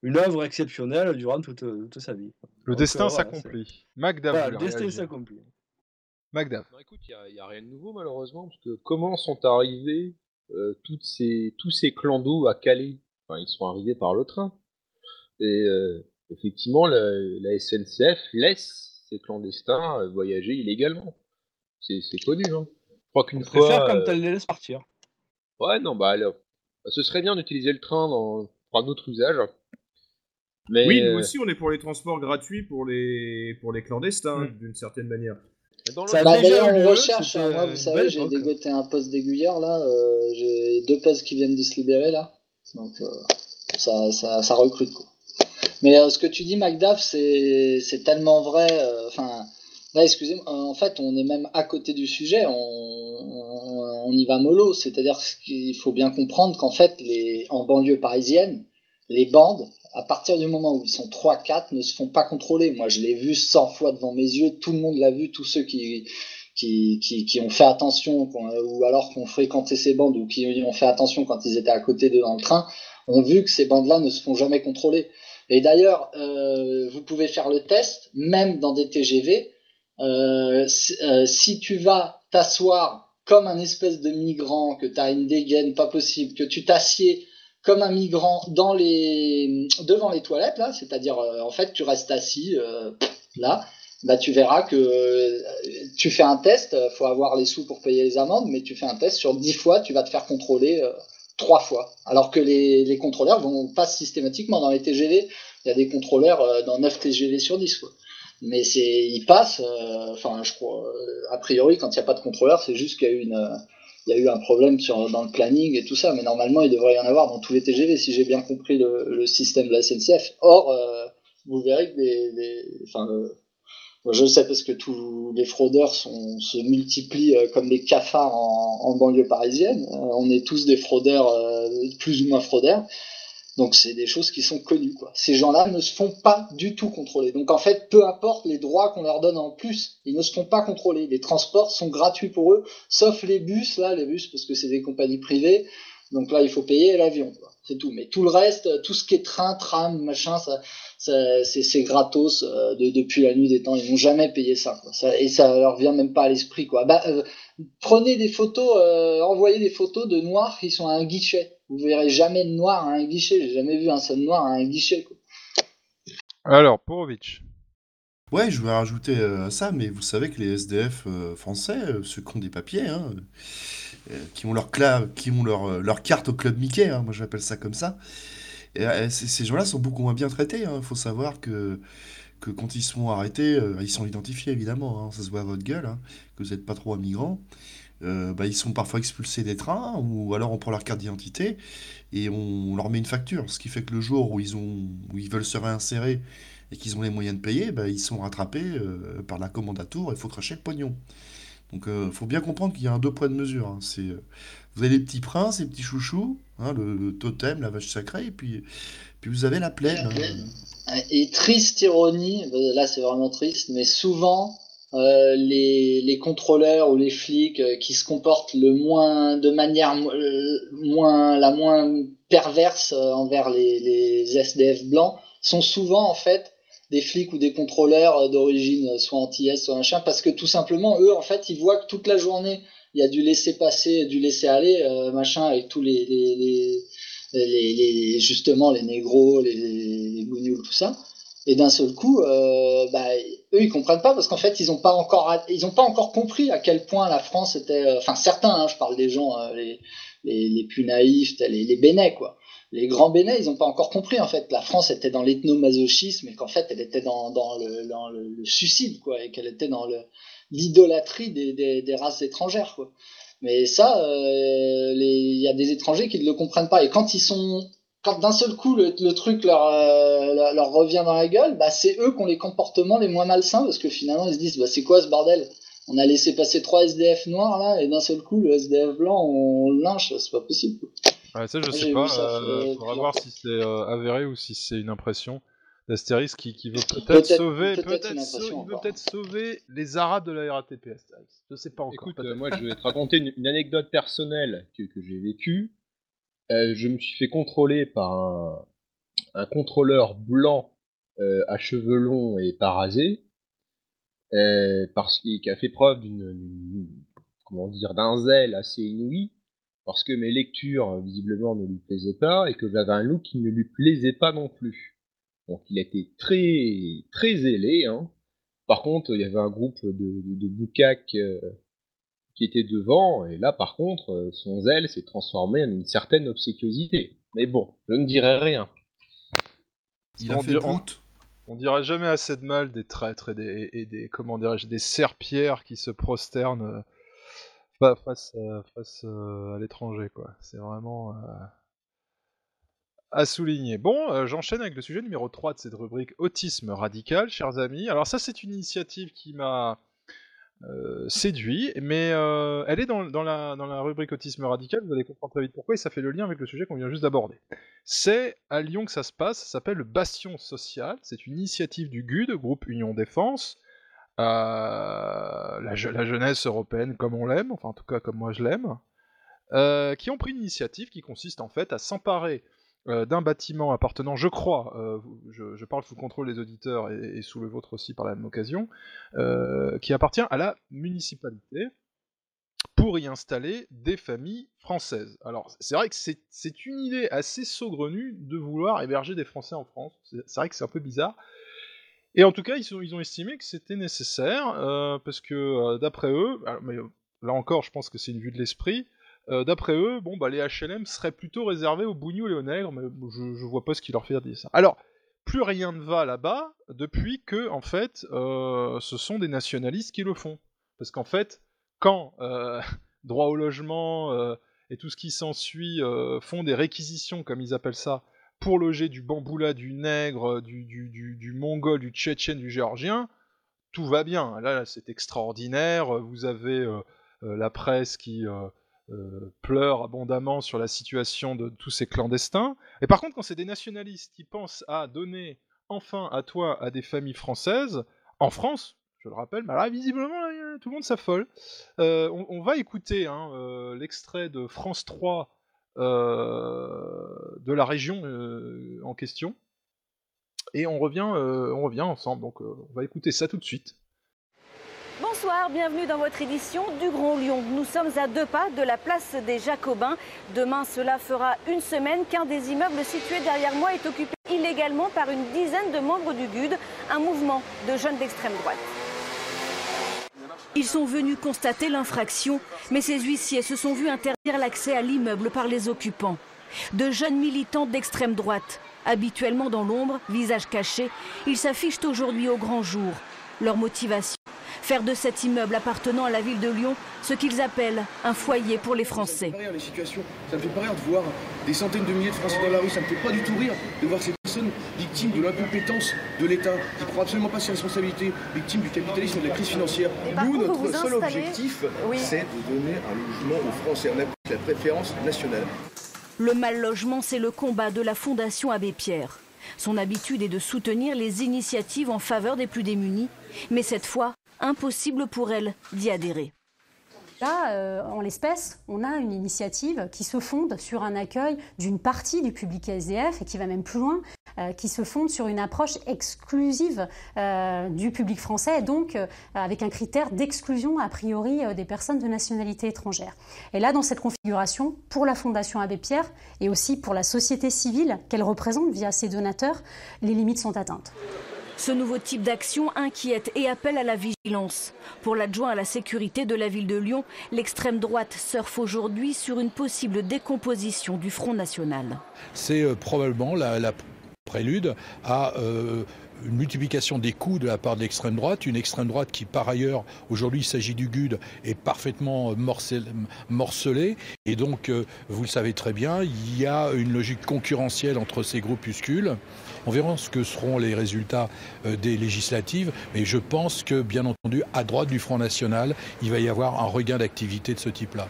Speaker 5: une œuvre exceptionnelle durant toute, toute sa vie.
Speaker 4: Le destin euh, s'accomplit.
Speaker 5: Magda, le destin s'accomplit.
Speaker 4: Magda.
Speaker 10: écoute, il n'y a, rien de nouveau malheureusement, parce que comment sont arrivés euh, toutes ces, tous ces clandos à Calais? Enfin, Ils sont arrivés par le train. Et euh, effectivement, la, SNCF laisse ces clandestins euh, voyager illégalement. C'est connu, hein. Je crois qu'une fois.
Speaker 5: faire comme elle les laisse partir.
Speaker 10: Ouais, non, bah alors. Bah, ce serait bien d'utiliser le train dans, pour un autre usage.
Speaker 9: Mais... Oui, nous aussi, on est pour les transports gratuits pour les, pour les clandestins, hmm. d'une certaine manière.
Speaker 10: Dans
Speaker 7: Ça va
Speaker 5: déjà
Speaker 7: on
Speaker 5: lieu,
Speaker 7: recherche. hein. Moi, vous savez, j'ai dégoté un poste d'aiguilleur là. euh, j'ai deux postes qui viennent de se libérer là. Donc euh, ça, ça, ça recrute quoi. Mais euh, ce que tu dis, MacDaff, c'est tellement vrai. Enfin, là, excusez-moi. en fait, on est même à côté du sujet. On, on, on y va mollo. C'est-à-dire qu'il faut bien comprendre qu'en fait, les, en banlieue parisienne, les bandes, à partir du moment où ils sont 3-4, ne se font pas contrôler. Moi, je l'ai vu 100 fois devant mes yeux, tout le monde l'a vu, tous ceux qui, qui, qui, ont fait attention, ou alors qui ont fréquenté ces bandes, ou qui ont fait attention quand ils étaient à côté d'eux dans le train, ont vu que ces bandes-là ne se font jamais contrôler. Et d'ailleurs, euh, vous pouvez faire le test, même dans des TGV, euh, si, euh, si tu vas t'asseoir comme un espèce de migrant, que tu as une dégaine pas possible, que tu t'assieds comme un migrant devant les toilettes là, c'est-à-dire euh, en fait tu restes assis euh, là, bah tu verras que euh, tu fais un test, euh, faut avoir les sous pour payer les amendes, mais tu fais un test sur 10 fois, tu vas te faire contrôler trois fois, alors que les, contrôleurs vont pas systématiquement dans les TGV, il y a des contrôleurs dans 9 TGV sur 10 quoi. Mais c'est ils passent, enfin je crois, a priori quand il n'y a pas de contrôleur, c'est juste qu'il y a eu une il y a eu un problème sur, dans le planning et tout ça, mais normalement il devrait y en avoir dans tous les TGV si j'ai bien compris le, système de la SNCF. Or, euh, vous verrez que les, les- enfin, moi, je sais parce que tous les fraudeurs se multiplient euh, comme des cafards en, banlieue parisienne. Euh, on est tous des fraudeurs, euh, plus ou moins fraudeurs. Donc c'est des choses qui sont connues. Quoi. Ces gens-là ne se font pas du tout contrôler. Donc en fait, peu importe les droits qu'on leur donne en plus, ils ne se font pas contrôler. Les transports sont gratuits pour eux, sauf les bus, là, les bus, parce que c'est des compagnies privées. Donc là, il faut payer l'avion. C'est tout. Mais tout le reste, tout ce qui est train, tram, machin, ça, c'est gratos euh, de- depuis la nuit des temps. Ils n'ont jamais payé ça, quoi. Ça- Et ça leur vient même pas à l'esprit. quoi. Bah, euh, prenez des photos, euh, envoyez des photos de noirs qui sont à un guichet. Vous verrez jamais de noir à un guichet. J'ai jamais vu un seul noir à un guichet. Quoi.
Speaker 4: Alors, Porovic.
Speaker 6: Ouais, je vais rajouter euh, ça, mais vous savez que les SDF euh, français, euh, ceux qui ont des papiers, hein, qui ont leur, cla- qui ont leur, leur carte au club Mickey, hein, moi j'appelle ça comme ça, et, ces gens-là sont beaucoup moins bien traités. Il faut savoir que, que quand ils sont arrêtés, ils sont identifiés évidemment, hein, ça se voit à votre gueule, hein, que vous n'êtes pas trop un migrant. Euh, bah, ils sont parfois expulsés des trains, ou alors on prend leur carte d'identité et on leur met une facture. Ce qui fait que le jour où ils, ont, où ils veulent se réinsérer et qu'ils ont les moyens de payer, bah, ils sont rattrapés euh, par la commande et il faut cracher le pognon. Donc il faut bien comprendre qu'il y a un deux poids de mesure. hein. Euh, vous avez les petits princes, les petits chouchous, hein, le, le totem, la vache sacrée, et puis, puis vous avez la plaine. hein.
Speaker 7: Et triste ironie, euh, là c'est vraiment triste, mais souvent euh, les, contrôleurs ou les flics euh, qui se comportent le moins de manière euh, moins la moins perverse envers les, SDF blancs sont souvent en fait des flics ou des contrôleurs d'origine soit antillaise soit machin parce que tout simplement eux en fait ils voient que toute la journée il y a du laisser passer du laisser aller machin avec tous les, justement les négros, les, les tout ça. Et d'un seul coup, euh, bah, eux ils comprennent pas parce qu'en fait ils ont pas encore ils ont pas encore compris à quel point la France était, euh, enfin certains, hein, je parle des gens euh, les, les, les plus naïfs, les, les quoi. Les grands bénais, ils ont pas encore compris en fait que la France était dans l'ethnomasochisme et qu'en fait elle était dans, le, dans le, le suicide quoi et qu'elle était dans l'idolâtrie des, des, des races étrangères quoi. Mais ça, il y a des étrangers qui ne le comprennent pas. Et quand ils sont, quand d'un seul coup le, le truc leur, euh, leur, revient dans la gueule, bah c'est eux qui ont les comportements les moins malsains parce que finalement ils se disent, bah c'est quoi ce bordel? On a laissé passer trois SDF noirs là et d'un seul coup le SDF blanc on lynche, c'est pas possible.
Speaker 4: Ouais, ça, je sais pas. euh,
Speaker 7: euh,
Speaker 4: faudra voir si c'est euh, avéré ou si c'est une impression d'Astérix qui, qui veut peut-être sauver, veut les Arabes de la RATP Astérix. Je sais pas encore.
Speaker 10: Écoute, euh, moi je vais te raconter une, une anecdote personnelle que, que j'ai vécue. Euh, je me suis fait contrôler par un, un contrôleur blanc euh, à cheveux longs et pas rasé, euh, parce qu'il qui a fait preuve d'une comment dire d'un zèle assez inouï, parce que mes lectures visiblement ne lui plaisaient pas et que j'avais un look qui ne lui plaisait pas non plus. Donc il était très très zélé. Hein. Par contre, il y avait un groupe de, de, de boucaques euh, qui était devant, et là par contre, euh, son zèle s'est transformé en une certaine obséquiosité. Mais bon, je ne dirai rien.
Speaker 6: Il a
Speaker 4: On
Speaker 6: fait
Speaker 4: dirait jamais assez de mal des traîtres et des, et des comment dirais-je, des serpillères qui se prosternent euh, face, face à l'étranger, quoi. C'est vraiment à souligner. Bon, j'enchaîne avec le sujet numéro 3 de cette rubrique Autisme radical, chers amis. Alors ça, c'est une initiative qui m'a euh, séduit, mais euh, elle est dans, la, dans, la, rubrique autisme radical, vous allez comprendre très vite pourquoi, et ça fait le lien avec le sujet qu'on vient juste d'aborder. C'est à Lyon que ça se passe, ça s'appelle le Bastion Social, c'est une initiative du GUD, groupe Union Défense, euh, la, la, jeunesse européenne comme on l'aime, enfin en tout cas comme moi je l'aime, qui ont pris une initiative qui consiste en fait à s'emparer euh, d'un bâtiment appartenant, je crois, euh, je, parle sous contrôle des auditeurs et, sous le vôtre aussi par la même occasion, euh, qui appartient à la municipalité pour y installer des familles françaises. Alors c'est vrai que c'est une idée assez saugrenue de vouloir héberger des Français en France, c'est vrai que c'est un peu bizarre. Et en tout cas, ils, ils ont estimé que c'était nécessaire, parce que d'après eux, mais là encore, je pense que c'est une vue de l'esprit, euh, d'après eux, bon, bah, les HLM seraient plutôt réservés aux bougnous et aux nègres, mais je, je vois pas ce qui leur fait dire ça. Alors, plus rien ne va là-bas depuis que, en fait, euh, ce sont des nationalistes qui le font. Parce qu'en fait, quand euh, *laughs* droit au logement et tout ce qui s'ensuit font des réquisitions, comme ils appellent ça, pour loger du bamboula, du nègre, du, mongol, du tchétchène, du géorgien, tout va bien. Là, c'est extraordinaire. Vous avez la presse qui pleure abondamment sur la situation de tous ces clandestins. Et par contre, quand c'est des nationalistes qui pensent à donner enfin à toi à des familles françaises, en France, je le rappelle, bah visiblement, tout le monde s'affole. Euh, on, va écouter hein, euh, l'extrait de France 3 de la région en question. Et on revient, on revient ensemble, donc on va écouter ça tout de suite.
Speaker 11: Bonsoir, bienvenue dans votre édition du Grand Lyon. Nous sommes à deux pas de la place des Jacobins. Demain, cela fera une semaine qu'un des immeubles situés derrière moi est occupé illégalement par une dizaine de membres du GUD, un mouvement de jeunes d'extrême droite. Ils sont venus constater l'infraction, mais ces huissiers se sont vus interdire l'accès à l'immeuble par les occupants. De jeunes militants d'extrême droite, habituellement dans l'ombre, visage caché, ils s'affichent aujourd'hui au grand jour. Leur motivation faire de cet immeuble appartenant à la ville de Lyon ce qu'ils appellent un foyer pour les Français.
Speaker 12: Ça me fait pas rire les situations, ça me fait pas rire de voir des centaines de milliers de Français dans la rue, ça me fait pas du tout rire de voir ces personnes victimes de l'incompétence de l'État, qui ne prend absolument pas ses responsabilités, victimes du capitalisme et de la crise financière. Nous, notre seul objectif, c'est de donner un logement aux Français. On applique la préférence nationale.
Speaker 11: Le mal logement, c'est le combat de la Fondation Abbé Pierre. Son habitude est de soutenir les initiatives en faveur des plus démunis, mais cette fois, impossible pour elle d'y adhérer.
Speaker 13: Là, euh, en l'espèce, on a une initiative qui se fonde sur un accueil d'une partie du public SDF et qui va même plus loin, euh, qui se fonde sur une approche exclusive euh, du public français et donc avec un critère d'exclusion a priori des personnes de nationalité étrangère. Et là, dans cette configuration, pour la Fondation Abbé Pierre et aussi pour la société civile qu'elle représente via ses donateurs, les limites sont atteintes.
Speaker 11: Ce nouveau type d'action inquiète et appelle à la vigilance. Pour l'adjoint à la sécurité de la ville de Lyon, l'extrême droite surfe aujourd'hui sur une possible décomposition du Front National.
Speaker 14: C'est euh, probablement la, prélude à euh, une multiplication des coups de la part de l'extrême droite, une extrême droite qui par ailleurs, aujourd'hui il s'agit du GUD, est parfaitement morcelée. Et donc, euh, vous le savez très bien, il y a une logique concurrentielle entre ces groupuscules. On verra ce que seront les résultats euh, des législatives, mais je pense que, bien entendu, à droite du Front National, il va y avoir un regain d'activité de ce type-là.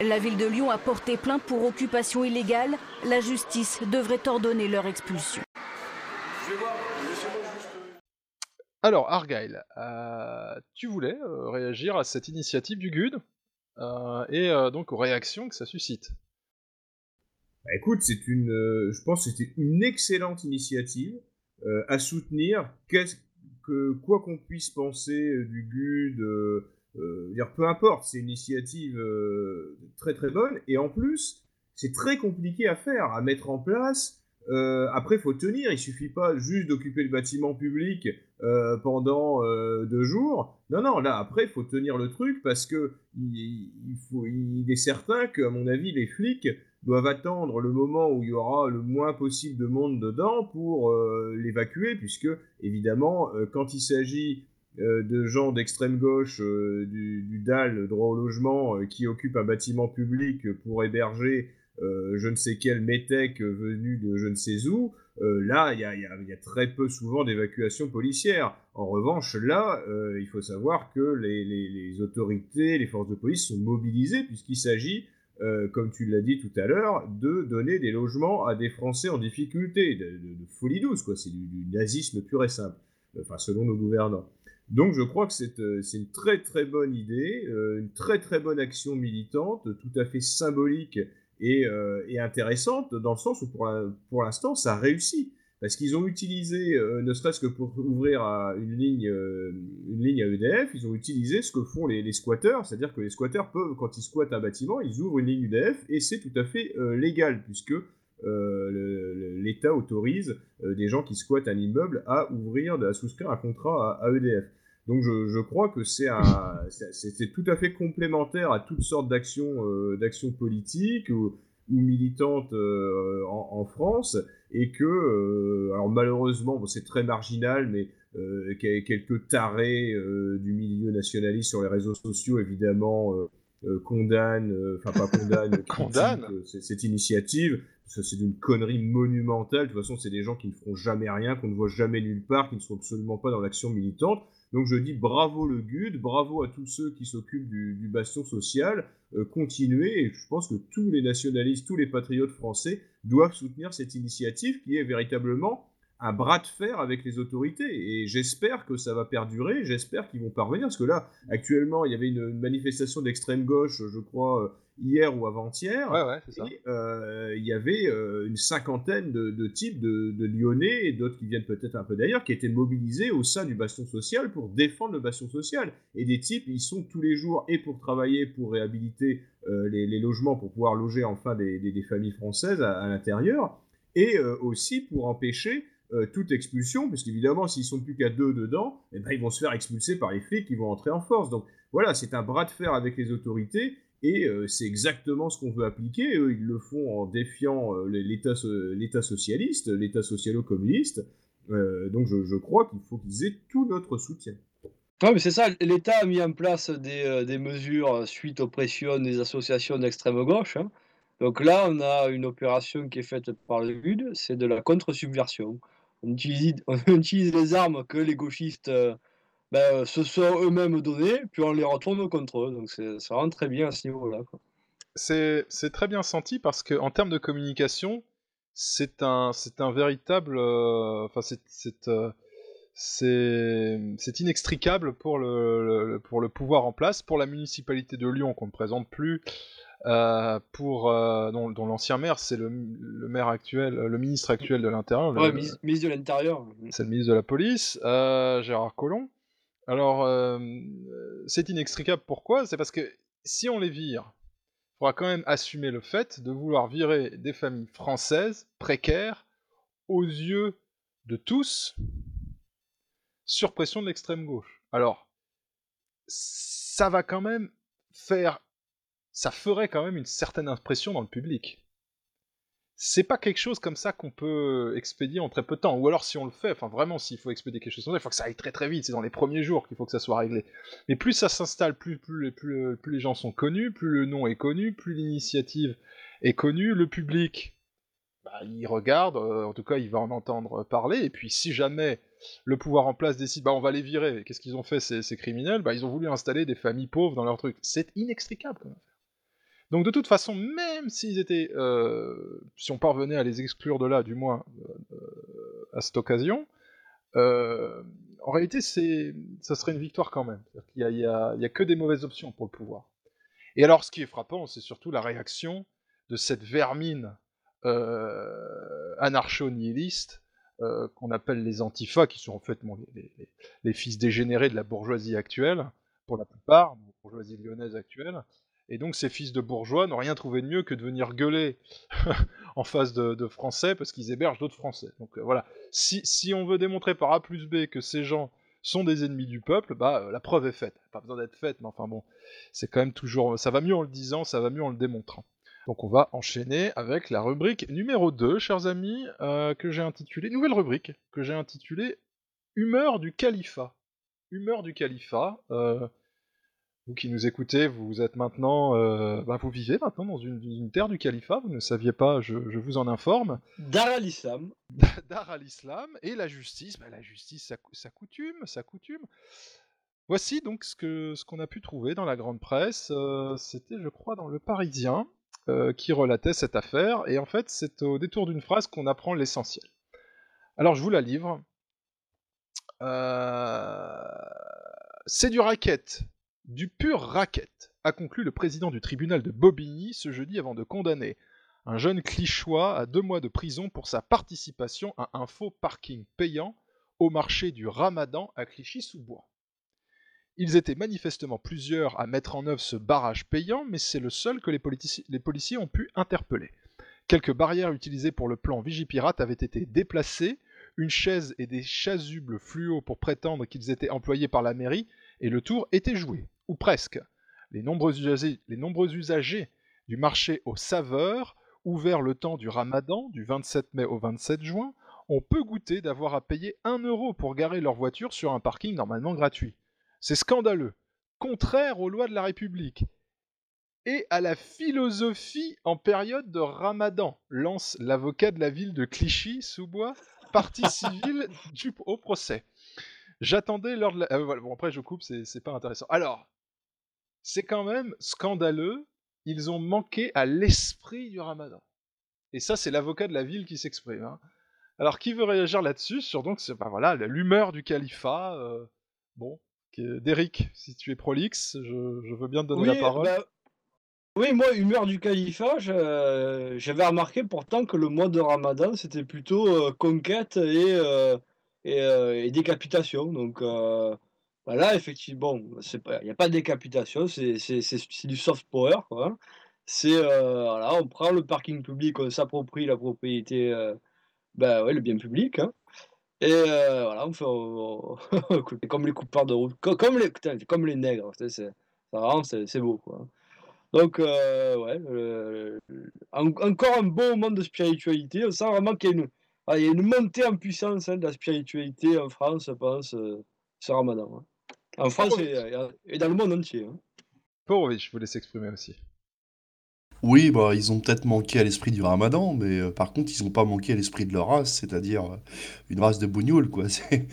Speaker 11: La ville de Lyon a porté plainte pour occupation illégale. La justice devrait ordonner leur expulsion.
Speaker 4: Alors, Argyle, euh, tu voulais euh, réagir à cette initiative du GUD et donc aux réactions que ça suscite.
Speaker 9: Bah, écoute, c'est une, euh, je pense que c'était une excellente initiative euh, à soutenir. que quoi qu'on puisse penser euh, du GUD, dire peu importe, c'est une initiative très très bonne. Et en plus, c'est très compliqué à faire, à mettre en place. après, il faut tenir. Il suffit pas juste d'occuper le bâtiment public pendant deux jours. Non, non. Là, après, faut tenir le truc parce que il, faut, il est certain qu'à mon avis, les flics doivent attendre le moment où il y aura le moins possible de monde dedans pour euh, l'évacuer, puisque évidemment, euh, quand il s'agit euh, de gens d'extrême gauche du, DAL, droit au logement, qui occupent un bâtiment public pour héberger je ne sais quel métèque venu de je ne sais où, là, il y, a, très peu souvent d'évacuation policière. En revanche, là, il faut savoir que les, autorités, les forces de police sont mobilisées puisqu'il s'agit euh, comme tu l'as dit tout à l'heure, de donner des logements à des Français en difficulté, de, folie douce, quoi. C'est du, nazisme pur et simple, enfin selon nos gouvernants. Donc je crois que c'est euh, une très très bonne idée, euh, une très très bonne action militante, tout à fait symbolique et, et intéressante, dans le sens où pour l'instant ça réussit parce qu'ils ont utilisé, euh, ne serait-ce que pour ouvrir une, ligne, euh, une ligne à EDF, ils ont utilisé ce que font les, squatteurs, c'est-à-dire que les squatteurs peuvent, quand ils squattent un bâtiment, ils ouvrent une ligne EDF et c'est tout à fait euh, légal, puisque l'État autorise des gens qui squattent un immeuble à ouvrir, à souscrire un contrat à, EDF. Donc je, crois que c'est tout à fait complémentaire à toutes sortes d'actions politiques militantes en, France et que, euh, alors malheureusement, c'est très marginal, mais euh, quelques tarés euh, du milieu nationaliste sur les réseaux sociaux, évidemment, condamnent, enfin pas condamnent, *laughs* condamnent cette initiative. C'est d'une connerie monumentale. De toute façon, c'est des gens qui ne feront jamais rien, qu'on ne voit jamais nulle part, qui ne sont absolument pas dans l'action militante. Donc je dis bravo le GUD, bravo à tous ceux qui s'occupent du, bastion social, continuez, et je pense que tous les nationalistes, tous les patriotes français doivent soutenir cette initiative qui est véritablement un bras de fer avec les autorités. Et j'espère que ça va perdurer, j'espère qu'ils vont parvenir, parce que là, actuellement, il y avait une, manifestation d'extrême gauche, je crois, euh, hier ou avant-hier.
Speaker 4: Ouais, ouais,
Speaker 9: euh, il y avait euh, une cinquantaine de, types de, de, Lyonnais et d'autres qui viennent peut-être un peu d'ailleurs, qui étaient mobilisés au sein du bastion social pour défendre le bastion social. Et des types, ils sont tous les jours et pour travailler, pour réhabiliter les, logements, pour pouvoir loger enfin des, des, familles françaises à, l'intérieur, et aussi pour empêcher euh, toute expulsion, parce qu'évidemment, s'ils sont plus qu'à deux dedans, eh ben, ils vont se faire expulser par les flics qui vont entrer en force. Donc voilà, c'est un bras de fer avec les autorités, et euh, c'est exactement ce qu'on veut appliquer. Eux, ils le font en défiant euh, l'État socialiste, l'État socialo-communiste. donc je, crois qu'il faut qu'ils aient tout notre soutien.
Speaker 5: Oui, mais c'est ça, l'État a mis en place des, mesures suite aux pressions des associations d'extrême gauche. Hein. Donc là, on a une opération qui est faite par le GUD, c'est de la contre-subversion *laughs* on utilise, les armes que les gauchistes euh, ben, se sont eux-mêmes données, puis on les retourne contre eux. Donc ça rentre très bien à ce niveau-là.
Speaker 4: C'est très bien senti parce qu'en termes de communication, c'est un, un véritable. Euh, enfin, euh, c'est inextricable pour le, pour le pouvoir en place, pour la municipalité de Lyon qu'on ne présente plus, euh, pour euh, dont, l'ancien maire c'est le, maire actuel, le ministre actuel de l'intérieur.
Speaker 5: Ouais, le, ministre de l'intérieur.
Speaker 4: C'est le ministre de la police, euh, Gérard Collomb. Alors c'est inextricable. Pourquoi? C'est parce que si on les vire, il faudra quand même assumer le fait de vouloir virer des familles françaises précaires aux yeux de tous sur pression de l'extrême gauche. Alors ça va quand même faire ça ferait quand même une certaine impression dans le public. C'est pas quelque chose comme ça qu'on peut expédier en très peu de temps. Ou alors si on le fait, enfin vraiment s'il faut expédier quelque chose il faut que ça aille très très vite, c'est dans les premiers jours qu'il faut que ça soit réglé. Mais plus ça s'installe, plus, plus, plus, les gens sont connus, plus le nom est connu, plus l'initiative est connue, le public, bah, il regarde, euh, en tout cas il va en entendre parler, et puis si jamais le pouvoir en place décide, bah on va les virer, qu'est-ce qu'ils ont fait ces, ces criminels? Bah ils ont voulu installer des familles pauvres dans leur truc. C'est inextricable quand même. Donc de toute façon, même s'ils étaient, euh, si on parvenait à les exclure de là, du moins euh, à cette occasion, euh, en réalité, c'est, ça serait une victoire quand même. Il n'y a, a, que des mauvaises options pour le pouvoir. Et alors, ce qui est frappant, c'est surtout la réaction de cette vermine anarcho-nihiliste qu'on appelle les antifas, qui sont en fait les, les, fils dégénérés de la bourgeoisie actuelle, pour la plupart, la bourgeoisie lyonnaise actuelle, et donc ces fils de bourgeois n'ont rien trouvé de mieux que de venir gueuler *laughs* en face de, Français parce qu'ils hébergent d'autres Français. Donc euh, voilà, si, on veut démontrer par A plus B que ces gens sont des ennemis du peuple, bah euh, la preuve est faite. Pas besoin d'être faite, mais enfin bon, c'est quand même toujours, ça va mieux en le disant, ça va mieux en le démontrant. Donc on va enchaîner avec la rubrique numéro 2, chers amis, euh, que j'ai intitulée, nouvelle rubrique, que j'ai intitulée Humeur du califat. Humeur du califat. Vous qui nous écoutez, vous êtes maintenant, euh, bah, vous vivez maintenant dans une, une terre du califat, vous ne saviez pas, je, je vous en informe.
Speaker 5: Dar al-Islam. *laughs*
Speaker 4: Dar al-Islam et la justice, bah, la justice, ça, cou- ça coutume, ça coutume. Voici donc ce qu'on a pu trouver dans la grande presse. euh, C'était, je crois, dans Le Parisien euh, qui relatait cette affaire. Et en fait, c'est au détour d'une phrase qu'on apprend l'essentiel. Alors, je vous la livre. C'est du racket, du pur racket, a conclu le président du tribunal de Bobigny ce jeudi avant de condamner un jeune clichois à deux mois de prison pour sa participation à un faux parking payant au marché du Ramadan à Clichy-sous-Bois. Ils étaient manifestement plusieurs à mettre en œuvre ce barrage payant, mais c'est le seul que les, policiers ont pu interpeller. Quelques barrières utilisées pour le plan Vigipirate avaient été déplacées, une chaise et des chasubles fluo pour prétendre qu'ils étaient employés par la mairie, et le tour était joué, ou presque. Les nombreux usagers, les nombreux usagers du marché aux saveurs, ouvert le temps du ramadan, du 27 mai au 27 juin, ont peu goûté d'avoir à payer 1 euro pour garer leur voiture sur un parking normalement gratuit. C'est scandaleux, contraire aux lois de la République et à la philosophie en période de ramadan, lance l'avocat de la ville de Clichy-sous-Bois, partie *laughs* civile du, au procès. J'attendais lors de la... euh, voilà, bon, après je coupe, c'est pas intéressant. Alors, c'est quand même scandaleux, ils ont manqué à l'esprit du ramadan. Et ça, c'est l'avocat de la ville qui s'exprime. hein. Alors, qui veut réagir là-dessus Sur donc, bah, voilà, l'humeur du califat. euh, bon, Derrick, si tu es prolixe, je, je veux bien te donner la parole.
Speaker 5: bah, oui, moi, humeur du califat, je- j'avais remarqué pourtant que le mois de Ramadan, c'était plutôt euh, conquête et, euh, et, euh, et décapitation. Donc euh, voilà, effectivement, c'est pas- il n'y a pas de décapitation, c'est du soft power. quoi, hein. Euh, voilà, on prend le parking public, on s'approprie la propriété, ben ouais, le bien public. hein. Et euh, voilà, on fait on- *laughs* comme les coupeurs de route, co- comme, les, comme les nègres, c'est beau. Quoi. Donc, euh, ouais, en- encore un bon moment de spiritualité. On sent vraiment qu'il y a une, ah, montée en puissance hein, de la spiritualité en France, je pense, ce ramadan. hein. En France et, et dans le monde entier. hein.
Speaker 4: Porovic, je vous laisse exprimer aussi.
Speaker 6: Oui, bah, ils ont peut-être manqué à l'esprit du ramadan, mais euh, par contre, ils n'ont pas manqué à l'esprit de leur race, c'est-à-dire euh, une race de bougnoules, quoi. *laughs* C'est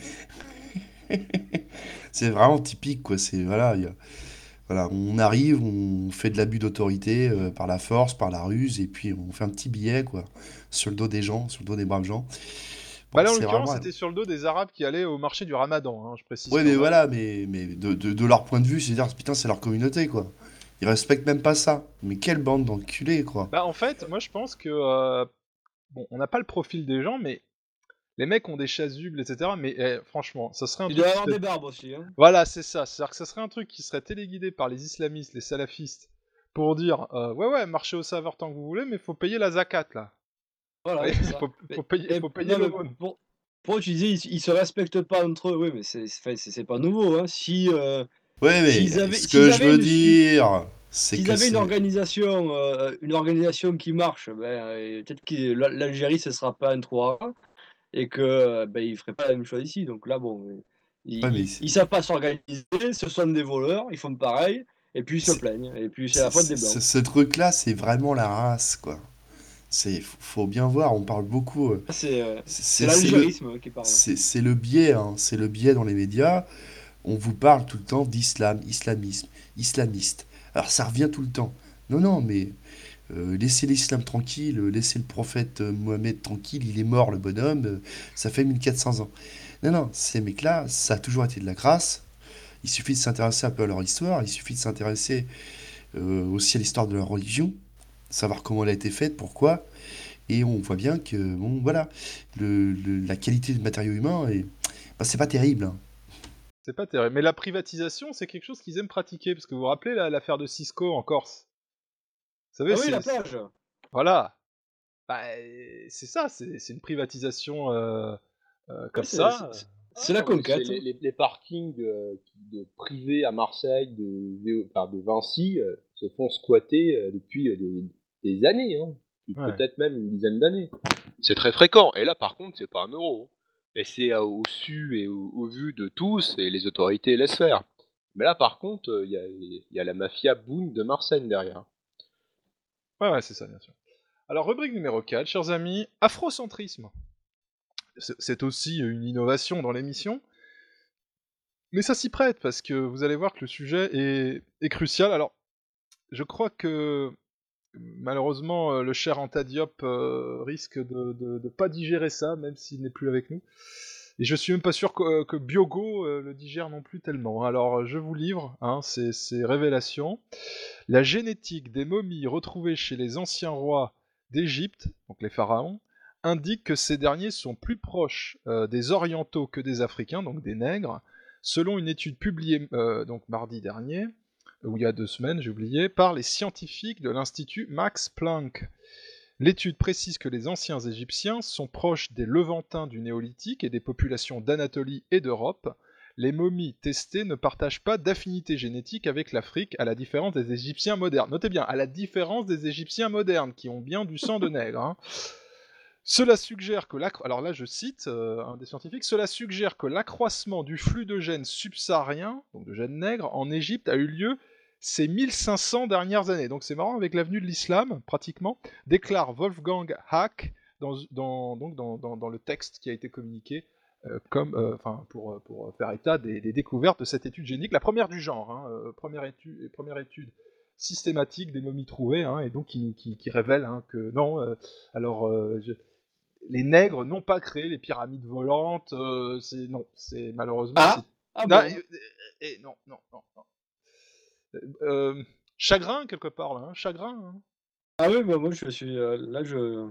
Speaker 6: c'est vraiment typique, quoi. C'est, voilà, il y a- voilà, on arrive, on fait de l'abus d'autorité euh, par la force, par la ruse, et puis on fait un petit billet, quoi, sur le dos des gens, sur le dos des braves gens.
Speaker 4: Bah là, en
Speaker 6: c'est
Speaker 4: l'occurrence,
Speaker 6: vraiment-
Speaker 4: c'était sur le dos des Arabes qui allaient au marché du ramadan, hein, je précise.
Speaker 6: Ouais,
Speaker 4: quand
Speaker 6: mais voilà, mais, mais de, de, de leur point de vue, c'est dire, putain, c'est leur communauté, quoi. Ils respectent même pas ça. Mais quelle bande d'enculés, quoi.
Speaker 4: Bah en fait, moi je pense que... euh, Bon, on n'a pas le profil des gens, mais... Les mecs ont des chasubles, etc. Mais eh, franchement, ça serait un
Speaker 5: Il
Speaker 4: truc
Speaker 5: doit avoir
Speaker 4: serait-
Speaker 5: des barbes aussi. Hein.
Speaker 4: Voilà, c'est ça. C'est-à-dire que ça serait un truc qui serait téléguidé par les islamistes, les salafistes, pour dire euh, ouais ouais, marchez au saveur tant que vous voulez, mais faut payer la zakat là.
Speaker 5: Voilà,
Speaker 4: Ouais,
Speaker 5: ça.
Speaker 4: faut,
Speaker 5: Mais-
Speaker 4: faut payer, payer
Speaker 5: non,
Speaker 4: l'aumône.
Speaker 5: pour, pour tu disais, ils, ils se respectent pas entre eux. Oui, mais c'est c'est- c'est- c'est pas nouveau. Hein. Si, euh,
Speaker 6: Ouais, mais
Speaker 5: s'ils avaient-
Speaker 6: ce
Speaker 5: s'ils
Speaker 6: que je veux
Speaker 5: une-
Speaker 6: dire, c'est
Speaker 5: S'ils
Speaker 6: que
Speaker 5: avaient une organisation, euh, une organisation qui marche, ben, euh, peut-être que l'Al- l'Algérie ce sera pas un 3 et que euh, ben, ils feraient pas la même chose ici. Donc là, bon, ils,
Speaker 6: Ouais, mais
Speaker 5: ils, savent pas s'organiser, ce sont des voleurs, ils font pareil, et puis ils se
Speaker 6: C'est-
Speaker 5: plaignent. Et puis c'est la faute des
Speaker 6: Ce,
Speaker 5: blancs.
Speaker 6: ce truc-là, c'est vraiment la race, quoi. C'est, faut bien voir, on parle beaucoup. euh,
Speaker 5: C'est euh,
Speaker 6: c'est
Speaker 5: l'algérisme qui parle.
Speaker 6: c'est le biais, hein, c'est le biais dans les médias. On vous parle tout le temps d'islam, islamisme, islamiste. Alors ça revient tout le temps. Non, non, mais euh, laissez l'islam tranquille, euh, laissez le prophète euh, Mohammed tranquille, il est mort le bonhomme, euh, ça fait 1400 ans. Non, non, ces mecs-là, ça a toujours été de la grâce. Il suffit de s'intéresser un peu à leur histoire, il suffit de s'intéresser euh, aussi à l'histoire de leur religion, savoir comment elle a été faite, pourquoi. Et on voit bien que, bon, voilà, le, le- la qualité du matériau humain, est, bah, c'est pas terrible. hein.
Speaker 4: C'est pas terrible. Mais la privatisation, c'est quelque chose qu'ils aiment pratiquer. Parce que vous vous rappelez l'affaire de Cisco en Corse Vous savez,
Speaker 5: Ah oui, la plage.
Speaker 4: Voilà. Bah, euh, c'est ça, c'est c'est une privatisation euh, euh, comme
Speaker 5: c'est-
Speaker 4: ça.
Speaker 5: c'est- la
Speaker 10: Ah, mais
Speaker 5: conquête.
Speaker 10: Les, les- les parkings euh, de privés à Marseille, de, de, enfin, de Vinci, euh, se font squatter euh, depuis euh, des, des années, hein.
Speaker 4: Ouais.
Speaker 10: peut-être même une dizaine d'années. C'est très fréquent. Et là, par contre, c'est pas un euro. hein. Et c'est au su et au, au vu de tous, et les autorités laissent faire. Mais là, par contre, euh, il y, a, il y a la mafia Boone de Marseille derrière.
Speaker 4: Ouais, ouais, c'est ça, bien sûr. Alors, rubrique numéro 4, chers amis, afrocentrisme. C'est c'est aussi une innovation dans l'émission. Mais ça s'y prête, parce que vous allez voir que le sujet est, est crucial. Alors, je crois que malheureusement, euh, le cher Anta Diop euh, risque de ne pas digérer ça, même s'il n'est plus avec nous. Et je suis même pas sûr que, euh, Biogo le digère non plus tellement. Alors, je vous livre hein, ces, révélations. La génétique des momies retrouvées chez les anciens rois d'Égypte, donc les pharaons, indique que ces derniers sont plus proches des orientaux que des africains, donc des nègres, selon une étude publiée donc mardi dernier, il y a deux semaines, j'ai oublié, par les scientifiques de l'Institut Max Planck. L'étude précise que les anciens Égyptiens sont proches des Levantins du Néolithique et des populations d'Anatolie et d'Europe. Les momies testées ne partagent pas d'affinité génétique avec l'Afrique, à la différence des Égyptiens modernes. Notez bien, à la différence des Égyptiens modernes, qui ont bien du sang de nègre. hein. Cela suggère que alors euh, cela suggère que l'accroissement du flux de gènes subsahariens, donc de gènes nègres, en Égypte a eu lieu ces 1500 dernières années. Donc c'est marrant avec l'avenue de l'islam, pratiquement, déclare Wolfgang Hack dans, dans- donc dans, dans- dans le texte qui a été communiqué euh, comme, euh, pour, euh, pour faire état des, des découvertes de cette étude génique, la première du genre, hein, euh, première, étude, première étude systématique des momies trouvées, hein, et donc qui, nous- qui, qui révèle hein, que non, alors je- les nègres n'ont pas créé les pyramides volantes, c'est non, c'est malheureusement.
Speaker 5: Ah Ah
Speaker 4: non,
Speaker 5: bon
Speaker 4: et non, non, non, non. Euh, chagrin quelque part là, hein, chagrin. hein.
Speaker 5: Ah oui, bah moi je suis euh, là je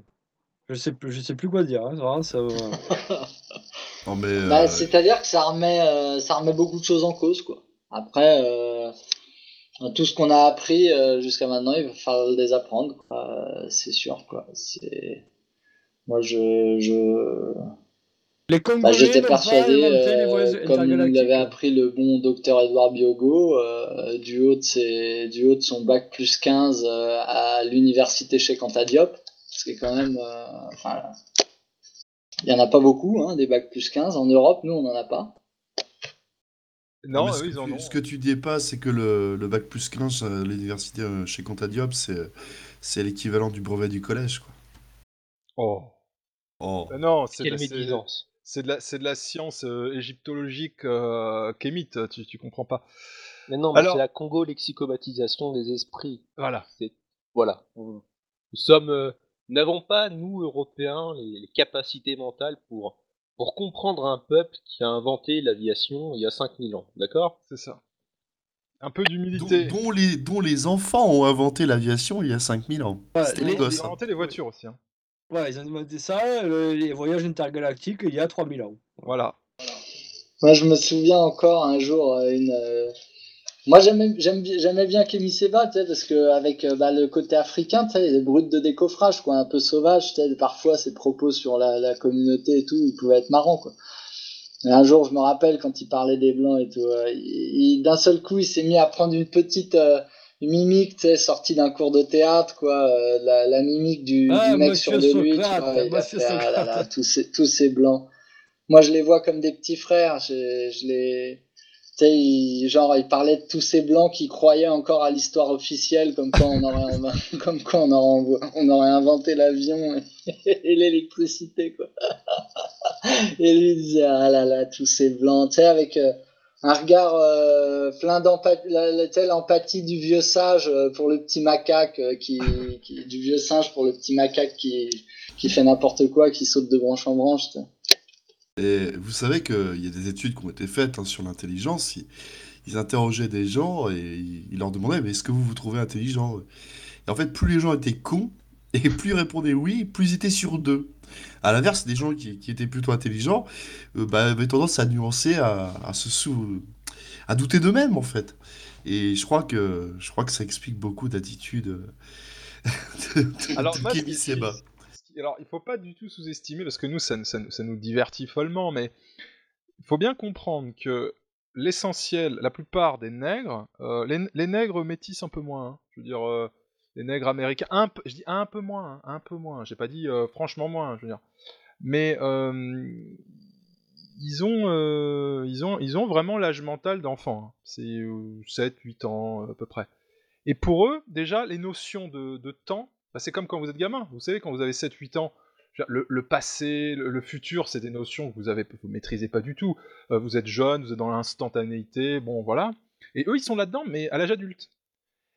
Speaker 5: je sais plus je sais plus quoi dire. hein, vraiment, ça, euh, *laughs*
Speaker 6: Non, mais.
Speaker 7: Bah,
Speaker 6: euh,
Speaker 7: C'est-à-dire que ça remet, euh, ça remet beaucoup de choses en cause, quoi. Après, euh, tout ce qu'on a appris euh, jusqu'à maintenant, il va falloir le désapprendre, quoi. Euh, c'est sûr, quoi. C'est... Moi, je... je...
Speaker 5: Les
Speaker 7: Bah,
Speaker 5: Congolais
Speaker 7: j'étais persuadé,
Speaker 5: les
Speaker 7: euh,
Speaker 5: voyages
Speaker 7: comme l'avait appris le bon docteur Edouard Biogo, euh, du, haut de ses, du haut de son bac plus 15 euh, à l'université chez Cantadiop, ce qui est quand même... euh, enfin, il n'y en a pas beaucoup, hein, des bacs plus 15. En Europe, nous, on n'en a pas.
Speaker 4: Non, eux,
Speaker 6: ce, que
Speaker 4: ils en
Speaker 6: tu,
Speaker 4: ont.
Speaker 6: ce que tu dis pas, c'est que le, le bac plus 15 à l'université chez Contadiop, c'est c'est l'équivalent du brevet du collège, quoi.
Speaker 4: Oh.
Speaker 6: Oh.
Speaker 4: Non, c'est de,
Speaker 10: Quelle médisance.
Speaker 4: C'est de la, c'est de la science euh, égyptologique euh, kémite, tu, tu comprends pas.
Speaker 10: Mais non, mais
Speaker 4: Alors-
Speaker 10: c'est la Congo-lexicomatisation des esprits.
Speaker 4: Voilà.
Speaker 10: C'est voilà. Nous sommes, euh, n'avons pas nous Européens les, les capacités mentales pour pour comprendre un peuple qui a inventé l'aviation il y a 5000 ans, d'accord?
Speaker 4: C'est ça. Un peu d'humilité.
Speaker 6: dont les, dont les enfants ont inventé l'aviation il y a 5000 ans.
Speaker 5: Ouais,
Speaker 6: C'était
Speaker 5: les-
Speaker 6: les gosses.
Speaker 4: Ils ont
Speaker 6: hein.
Speaker 4: inventé les voitures aussi. hein.
Speaker 5: Ouais, ils ont inventé ça, le- les voyages intergalactiques il y a 3000 ans.
Speaker 4: Voilà.
Speaker 7: Moi, je me souviens encore un jour, euh, une. euh, Moi, j'aimais, bien Kémy Seba, tu sais, parce que avec euh, bah, le côté africain, tu sais, les brutes de décoffrage, quoi, un peu sauvage, tu sais, parfois ses propos sur la, la communauté et tout, ils pouvaient être marrants, quoi. Et un jour, je me rappelle quand il parlait des blancs et tout, d'un seul coup, il s'est mis à prendre une petite mimique, tu sais, sortie d'un cours de théâtre, quoi, euh, la, la mimique du,
Speaker 5: Ah,
Speaker 7: du mec sur de lui, tu
Speaker 5: Socrate,
Speaker 7: vois, il a fait, ah là là,
Speaker 5: Socrate.
Speaker 7: tous ces, tous ces blancs. Moi, je les vois comme des petits frères, je, je les, tu sais, il- genre, il parlait de tous ces blancs qui croyaient encore à l'histoire officielle, comme quoi on aurait, *laughs* comme quoi on aurait, on aurait inventé l'avion et, *laughs* et l'électricité, quoi. *laughs* Et lui il disait, ah là là, tous ces blancs, tu sais, avec euh, un regard euh, plein d'empathie, l'empathie du vieux sage euh, pour le petit macaque, euh, qui, *laughs* qui, du vieux singe pour le petit macaque qui, qui fait n'importe quoi, qui saute de branche en branche.
Speaker 6: Et vous savez qu'il y a des études qui ont été faites hein, sur l'intelligence. Ils, ils interrogeaient des gens et ils, ils leur demandaient mais est-ce que vous vous trouvez intelligent? Et en fait, plus les gens étaient cons *laughs* et plus ils répondaient oui, plus ils étaient sur deux. À l'inverse, des gens qui, qui étaient plutôt intelligents euh, bah, avaient tendance à nuancer, à, à se sous, à douter d'eux-mêmes en fait. Et je crois que je crois que ça explique beaucoup d'attitudes euh, *laughs* de, de,
Speaker 4: Alors,
Speaker 6: de
Speaker 4: moi, qui-
Speaker 6: Seba.
Speaker 4: alors, il faut pas du tout sous-estimer, parce que nous, ça, ça- ça nous divertit follement, mais il faut bien comprendre que l'essentiel, la plupart des nègres, euh, les, les nègres métissent un peu moins. hein. Je veux dire, euh, les nègres américains, un peu, je dis un peu moins, hein, un peu moins. J'ai pas dit euh, franchement moins, je veux dire. Mais euh, ils ont, euh, ils ont, ils ont vraiment l'âge mental d'enfant. hein. C'est 7, 8 ans à peu près. Et pour eux, déjà, les notions de, de temps, bah, c'est comme quand vous êtes gamin. Vous savez, quand vous avez 7, 8 ans, le, passé, le, futur, c'est des notions que vous avez, vous maîtrisez pas du tout. Vous êtes jeune, vous êtes dans l'instantanéité, bon voilà. Et eux, ils sont là-dedans, mais à l'âge adulte.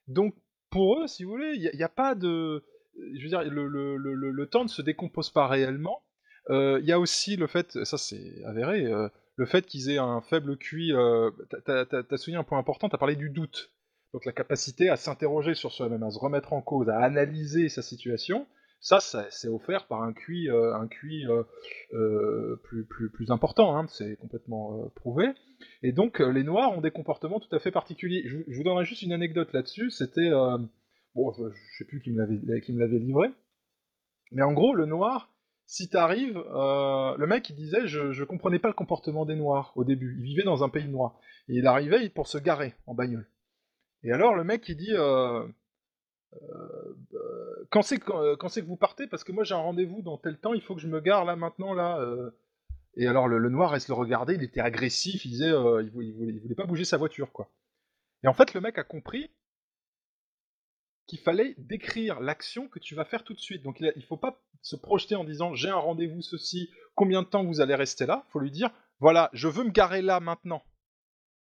Speaker 4: Donc, pour eux, si vous voulez, il n'y a, pas de. Je veux dire, le, le, le, le temps ne se décompose pas réellement. Euh, Il y a aussi le fait, ça c'est avéré, euh, le fait qu'ils aient un faible QI. Euh, t'as- souligné un point important, t'as parlé du doute. Donc la capacité à s'interroger sur soi-même, à se remettre en cause, à analyser sa situation. Ça, c'est offert par un QI, euh, un euh, euh, plus, plus, plus important, hein, c'est complètement prouvé. Et donc, les Noirs ont des comportements tout à fait particuliers. Je, vous- donnerai juste une anecdote là-dessus. C'était. bon, je sais plus qui me l'avait livré. Mais en gros, le Noir, si t'arrives. le mec, il disait je, je comprenais pas le comportement des Noirs au début. Il vivait dans un pays noir. Et il arrivait pour se garer en bagnole. Et alors, le mec, il dit. Quand c'est quand, euh, quand c'est que vous partez Parce que moi j'ai un rendez-vous dans tel temps, il faut que je me gare là maintenant là. euh. Et alors le, noir reste le regarder, il était agressif, il disait, euh, il, voulait, pas bouger sa voiture quoi. Et en fait le mec a compris qu'il fallait décrire l'action que tu vas faire tout de suite. Donc il, il faut pas se projeter en disant j'ai un rendez-vous ceci, combien de temps vous allez rester là? faut lui dire voilà je veux me garer là maintenant.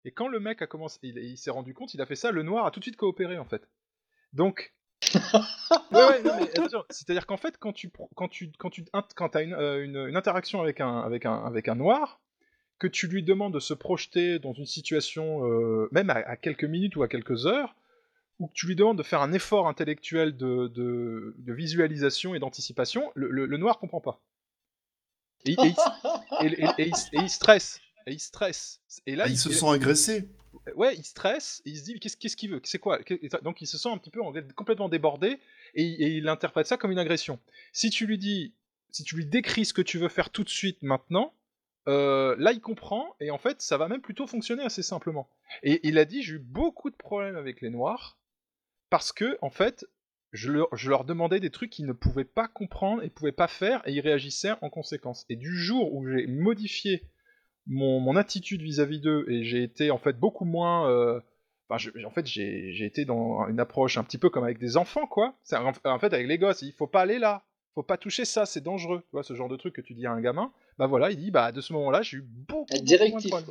Speaker 4: Et quand le mec a commencé, il s'est rendu compte, il a fait ça, le noir a tout de suite coopéré en fait. Donc ouais, ouais, non, mais attention, c'est-à-dire qu'en fait, quand tu quand tu quand tu quand as une, euh, une, une interaction avec un avec un avec un noir, que tu lui demandes de se projeter dans une situation, euh, même à, à quelques minutes ou à quelques heures, ou que tu lui demandes de faire un effort intellectuel de, de, de visualisation et d'anticipation, le, le, le noir comprend pas. Et, et il, et- il- et il stresse. Et il stresse. Et là,
Speaker 6: Ah, ils se sont agressés.
Speaker 4: Ouais, il stresse, il se dit qu'est-ce qu'il veut, c'est quoi? Donc il se sent un petit peu en- complètement débordé et il interprète ça comme une agression. Si tu lui dis, si tu lui décris ce que tu veux faire tout de suite maintenant, euh, là il comprend et en fait ça va même plutôt fonctionner assez simplement. Et il a dit j'ai eu beaucoup de problèmes avec les noirs parce que en fait je leur, je leur demandais des trucs qu'ils ne pouvaient pas comprendre et pouvaient pas faire et ils réagissaient en conséquence. Et du jour où j'ai modifié mon, mon attitude vis-à-vis d'eux et j'ai été en fait beaucoup moins. euh, je- en fait, j'ai j'ai été dans une approche un petit peu comme avec des enfants, quoi. C'est En, en fait, avec les gosses, il faut pas aller là, faut pas toucher ça, c'est dangereux. Tu vois, ce genre de truc que tu dis à un gamin. Bah voilà, il dit, bah de ce moment-là, j'ai eu beaucoup, beaucoup moins de problèmes.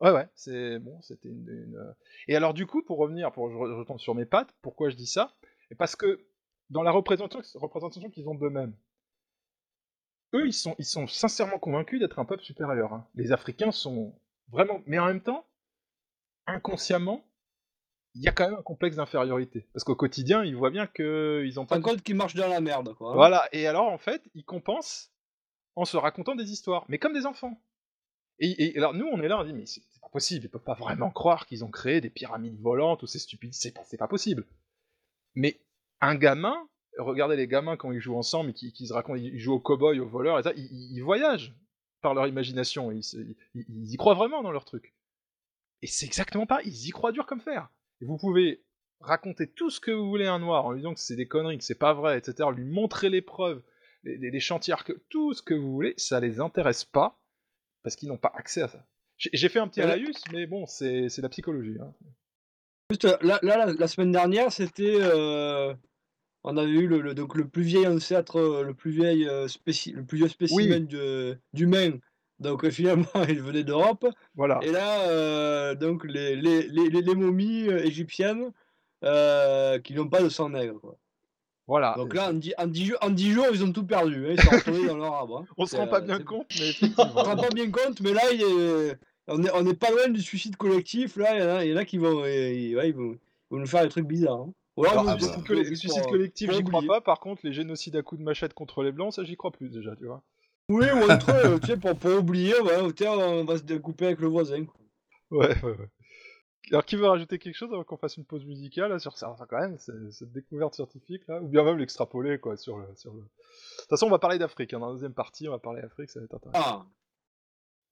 Speaker 4: Ouais, ouais, c'est bon, c'était une, une, euh, Et alors, du coup, pour revenir, pour je re- je retombe sur mes pattes, pourquoi je dis ça? Parce que dans la représentation, représentation qu'ils ont d'eux-mêmes, eux, ils sont, ils sont sincèrement convaincus d'être un peuple supérieur. hein. Les Africains sont vraiment. Mais en même temps, inconsciemment, il y a quand même un complexe d'infériorité. Parce qu'au quotidien, ils voient bien qu'ils ont pas.
Speaker 5: Un compte qui marche dans la merde, quoi.
Speaker 4: Voilà, et alors en fait, ils compensent en se racontant des histoires, mais comme des enfants. Et, et alors nous, on est là, on dit, mais c'est pas possible, ils peuvent pas vraiment croire qu'ils ont créé des pyramides volantes ou c'est stupide, c'est pas, c'est pas possible. Mais un gamin, regardez les gamins quand ils jouent ensemble, et qu'ils se racontent, ils jouent au cow-boy, au voleur, et ça, ils, voyagent par leur imagination, ils, se- ils- ils y croient vraiment dans leur truc. Et c'est exactement pareil, ils y croient dur comme fer. Et vous pouvez raconter tout ce que vous voulez à un noir en lui disant que c'est des conneries, que c'est pas vrai, etc. Lui montrer les preuves, les, les- les chantiers tout ce que vous voulez, ça les intéresse pas parce qu'ils n'ont pas accès à ça. J'ai fait un petit
Speaker 5: Et là-
Speaker 4: laïus, mais bon, c'est la psychologie. hein.
Speaker 5: Juste, euh, là, là, la, la semaine dernière, c'était. euh, on avait eu le, le- donc, le plus vieil ancêtre, euh, le plus vieil, euh, spéci- le plus vieux spécimen de- d'humain. Donc *laughs* finalement, il venait d'Europe.
Speaker 4: Voilà.
Speaker 5: Et là, euh, donc les, les, les, les- les momies égyptiennes euh, qui n'ont pas de sang nègre. Quoi.
Speaker 4: Voilà.
Speaker 5: Donc là, en 10, en, dix jours, en dix jours, ils ont tout perdu. hein, Ils sont retournés dans leur arbre. hein.
Speaker 4: On se rend pas
Speaker 5: euh,
Speaker 4: bien compte, mais *laughs*
Speaker 5: On se rend pas bien compte, mais là, il est- on est, on est pas loin du suicide collectif. Là, il y en a, il y en a qui vont, ouais, ils vont, ils vont nous faire des trucs bizarres. hein. Ou alors,
Speaker 4: Alors,
Speaker 5: ils vont
Speaker 4: le
Speaker 5: nous
Speaker 4: suicide,
Speaker 5: couper
Speaker 4: colle-
Speaker 5: juste
Speaker 4: le suicide
Speaker 5: pour-
Speaker 4: collectif,
Speaker 5: pour
Speaker 4: j'y crois pas. Par contre, les génocides à coups de machette contre les blancs, ça, j'y crois plus déjà, tu vois.
Speaker 5: Oui, ou entre *laughs* eux, tu sais, pour, pour oublier, ouais, au terme, on va se découper avec le voisin. quoi.
Speaker 4: Ouais, ouais, ouais. Alors, qui veut rajouter quelque chose avant qu'on fasse une pause musicale là, sur ça, enfin, quand même, cette découverte scientifique là, ou bien même l'extrapoler quoi sur le, sur le. De toute façon, on va parler d'Afrique. hein, Dans la deuxième partie, on va parler d'Afrique, ça va être intéressant.
Speaker 5: Ah,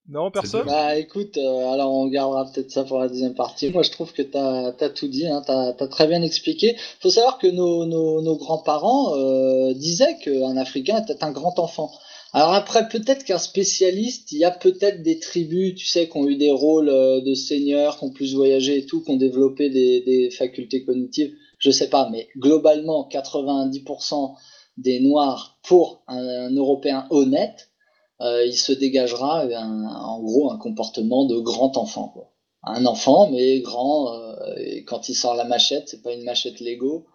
Speaker 4: Non, personne
Speaker 7: Bah écoute, euh, alors on gardera peut-être ça pour la deuxième partie. Moi je trouve que tu as, tout dit, hein, tu as, très bien expliqué. faut savoir que nos, nos, nos grands-parents euh, disaient qu'un Africain était un grand enfant. Alors après, peut-être qu'un spécialiste, il y a peut-être des tribus, tu sais, qui ont eu des rôles euh, de seigneurs, qui ont plus voyagé et tout, qui ont développé des, des facultés cognitives. Je sais pas, mais globalement, 90% des Noirs pour un Européen honnête, euh, il se dégagera en gros un comportement de grand enfant. Quoi. Un enfant, mais grand, euh, et quand il sort la machette, c'est pas une machette Lego,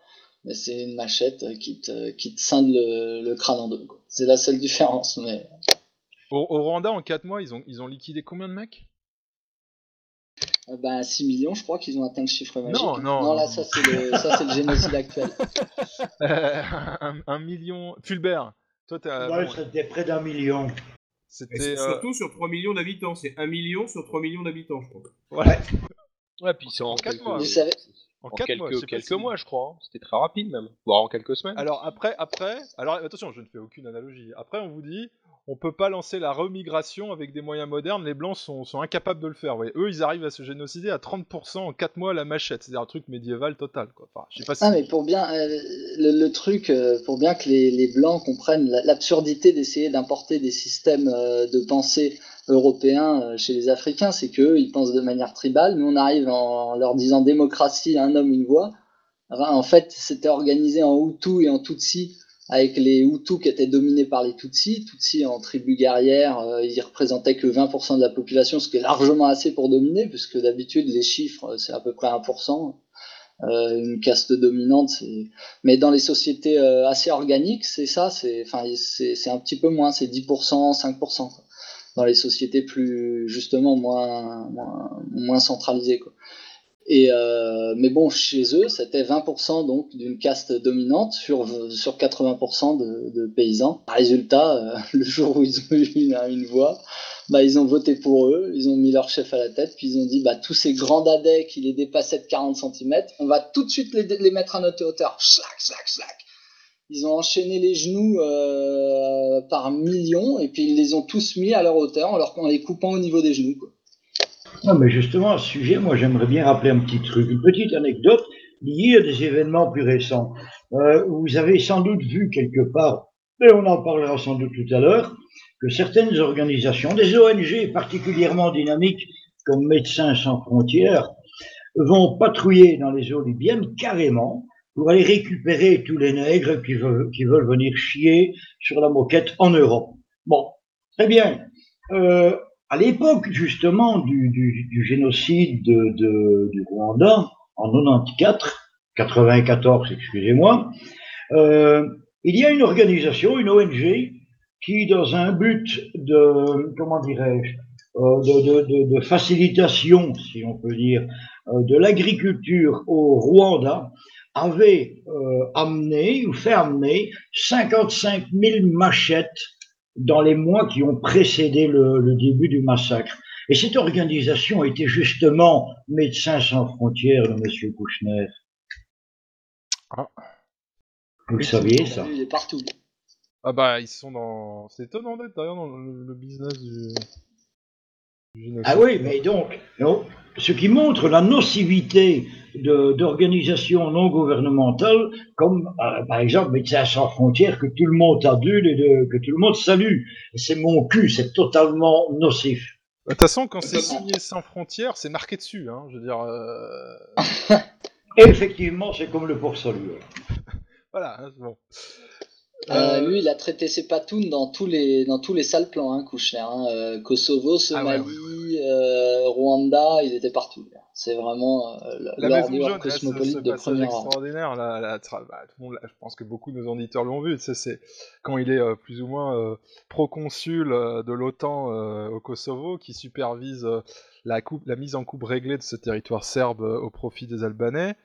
Speaker 7: mais c'est une machette qui te, qui te scinde le, crâne en deux. C'est la seule différence. Mais...
Speaker 4: Au, Rwanda, en 4 mois, ils ont, ils ont liquidé combien de mecs?
Speaker 7: Euh, ben, 6 millions, je crois qu'ils ont atteint le chiffre magique.
Speaker 4: Non, non.
Speaker 7: Non, là, ça, c'est le, le, génocide actuel. *laughs*
Speaker 4: un, million. Fulbert, toi, t'as.
Speaker 8: Ouais, c'était près d'un million.
Speaker 9: C'était euh, surtout sur 3 millions d'habitants. C'est 1 million sur 3 millions d'habitants, je crois.
Speaker 10: Ouais. Ouais, puis c'est en 4
Speaker 4: mois.
Speaker 10: En, quelques, mois, quelques mois, je crois. Hein. C'était très rapide même, voire en quelques semaines.
Speaker 4: Alors après, après, alors attention, je ne fais aucune analogie. Après, on vous dit, on peut pas lancer la remigration avec des moyens modernes, les blancs sont, incapables de le faire. Eux, ils arrivent à se génocider à 30% en 4 mois à la machette, c'est-à-dire un truc médiéval total.
Speaker 7: Ah, mais pour bien, euh, le, truc, euh, pour bien que les, blancs comprennent l'absurdité d'essayer d'importer des systèmes euh, de pensée européens chez les Africains, c'est qu'eux, ils pensent de manière tribale, nous on arrive en leur disant démocratie, un homme, une voix. en fait, c'était organisé en Hutu et en Tutsi avec les Hutus qui étaient dominés par les Tutsis. Tutsis en tribu guerrière, euh, ils représentaient que 20% de la population, ce qui est largement assez pour dominer, puisque d'habitude les chiffres c'est à peu près 1%. Euh, une caste dominante, mais dans les sociétés euh, assez organiques, c'est ça, c'est un petit peu moins, c'est 10%, 5%. Dans les sociétés plus justement moins moins, centralisées. Euh, mais bon, chez eux, c'était 20% donc d'une caste dominante sur, sur 80% de, paysans. Résultat, euh, *laughs* le jour où ils ont eu une, voix, bah, ils ont voté pour eux, ils ont mis leur chef à la tête, puis ils ont dit bah, tous ces grands dadais qui les dépassaient de 40 cm, on va tout de suite les, mettre à notre hauteur. Ils ont enchaîné les genoux euh, par millions et puis ils les ont tous mis à leur hauteur en, les coupant au niveau des genoux.
Speaker 8: Non, mais justement, à ce sujet, moi, j'aimerais bien rappeler un petit truc, une petite anecdote liée à des événements plus récents. Euh, vous avez sans doute vu quelque part, et on en parlera sans doute tout à l'heure, que certaines organisations, des ONG particulièrement dynamiques comme Médecins sans frontières, vont patrouiller dans les eaux libyennes carrément pour aller récupérer tous les nègres qui veulent, venir chier sur la moquette en Europe. Bon, très bien. Euh, à l'époque justement du, génocide de, de, du Rwanda, en 94, 94, excusez-moi, euh, il y a une organisation, une ONG, qui, dans un but de, comment dirais-je, euh, de, facilitation, si on peut dire, euh, de l'agriculture au Rwanda, avait amené ou fait amener 55 000 machettes dans les mois qui ont précédé le, début du massacre. Et cette organisation était justement Médecins sans frontières de M. Kouchner. Ah. Vous le saviez, ça
Speaker 7: Il est partout.
Speaker 4: Ah bah, ils sont dans... C'est étonnant d'être d'ailleurs dans le, business du...
Speaker 8: Ah oui, mais donc, ce qui montre la nocivité d'organisations non gouvernementales comme euh, par exemple Médecins sans frontières que tout le monde adule et que tout le monde salue. C'est mon cul, c'est totalement nocif.
Speaker 4: De toute façon, quand c'est signé sans frontières, c'est marqué dessus. Hein, je veux dire. Euh... *laughs*
Speaker 8: Effectivement, c'est comme le port salut. *laughs*
Speaker 4: voilà, hein, bon.
Speaker 7: Euh, euh, lui, il a traité ses patounes dans tous les dans tous les sales plans, hein, Kouchner. Hein. Euh, Kosovo, ah Somalie, Rwanda, il était partout. C'est vraiment
Speaker 4: la maison cosmopolite de première extraordinaire. Bah, tout le monde, je pense que beaucoup de nos auditeurs l'ont vu. C'est quand il est plus ou moins proconsul de l'OTAN au Kosovo, qui supervise la, coupe, la mise en coupe réglée de ce territoire serbe au profit des Albanais.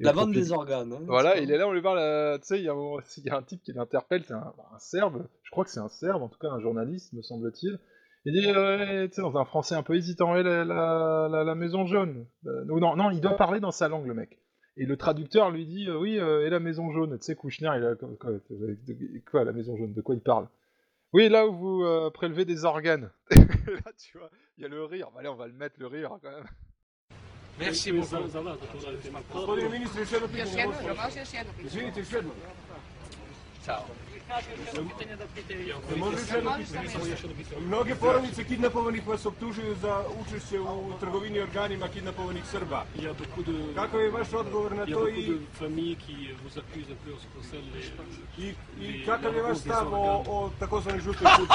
Speaker 5: La vente des organes. Hein,
Speaker 4: voilà, il est là, on lui parle. Tu sais, *laughs* il y, a un type qui l'interpelle, c'est un, Serbe, je crois que c'est un Serbe, en tout cas un journaliste, me semble-t-il. Il dit, tu sais, dans un français un peu hésitant, la, la, maison jaune. Euh, non, non, il doit parler dans sa langue, le mec. Et le traducteur lui dit, euh, oui, euh, et la maison jaune. Tu sais, Kouchner, il a. Quoi, quoi, la maison jaune De quoi il parle? Oui, là où vous euh, prélevez des organes. *laughs* là, tu vois, il y a le rire. Bah, allez, on va le mettre, le rire, quand même.
Speaker 15: Merci beaucoup.
Speaker 12: Gospodine ministre, još jedno pitanje.
Speaker 15: Još jedno, može još jedno pitanje.
Speaker 12: Izvinite, još jedno.
Speaker 15: Ćao.
Speaker 12: Može još jedno pitanje? Mnoge porodice kidnapovanih vas optužuju za učešće u trgovini organima kidnapovanih Srba. Kakav je vaš odgovor na to i, i, i kakav je vaš stav o, o takozvanoj žutoj *laughs* kući?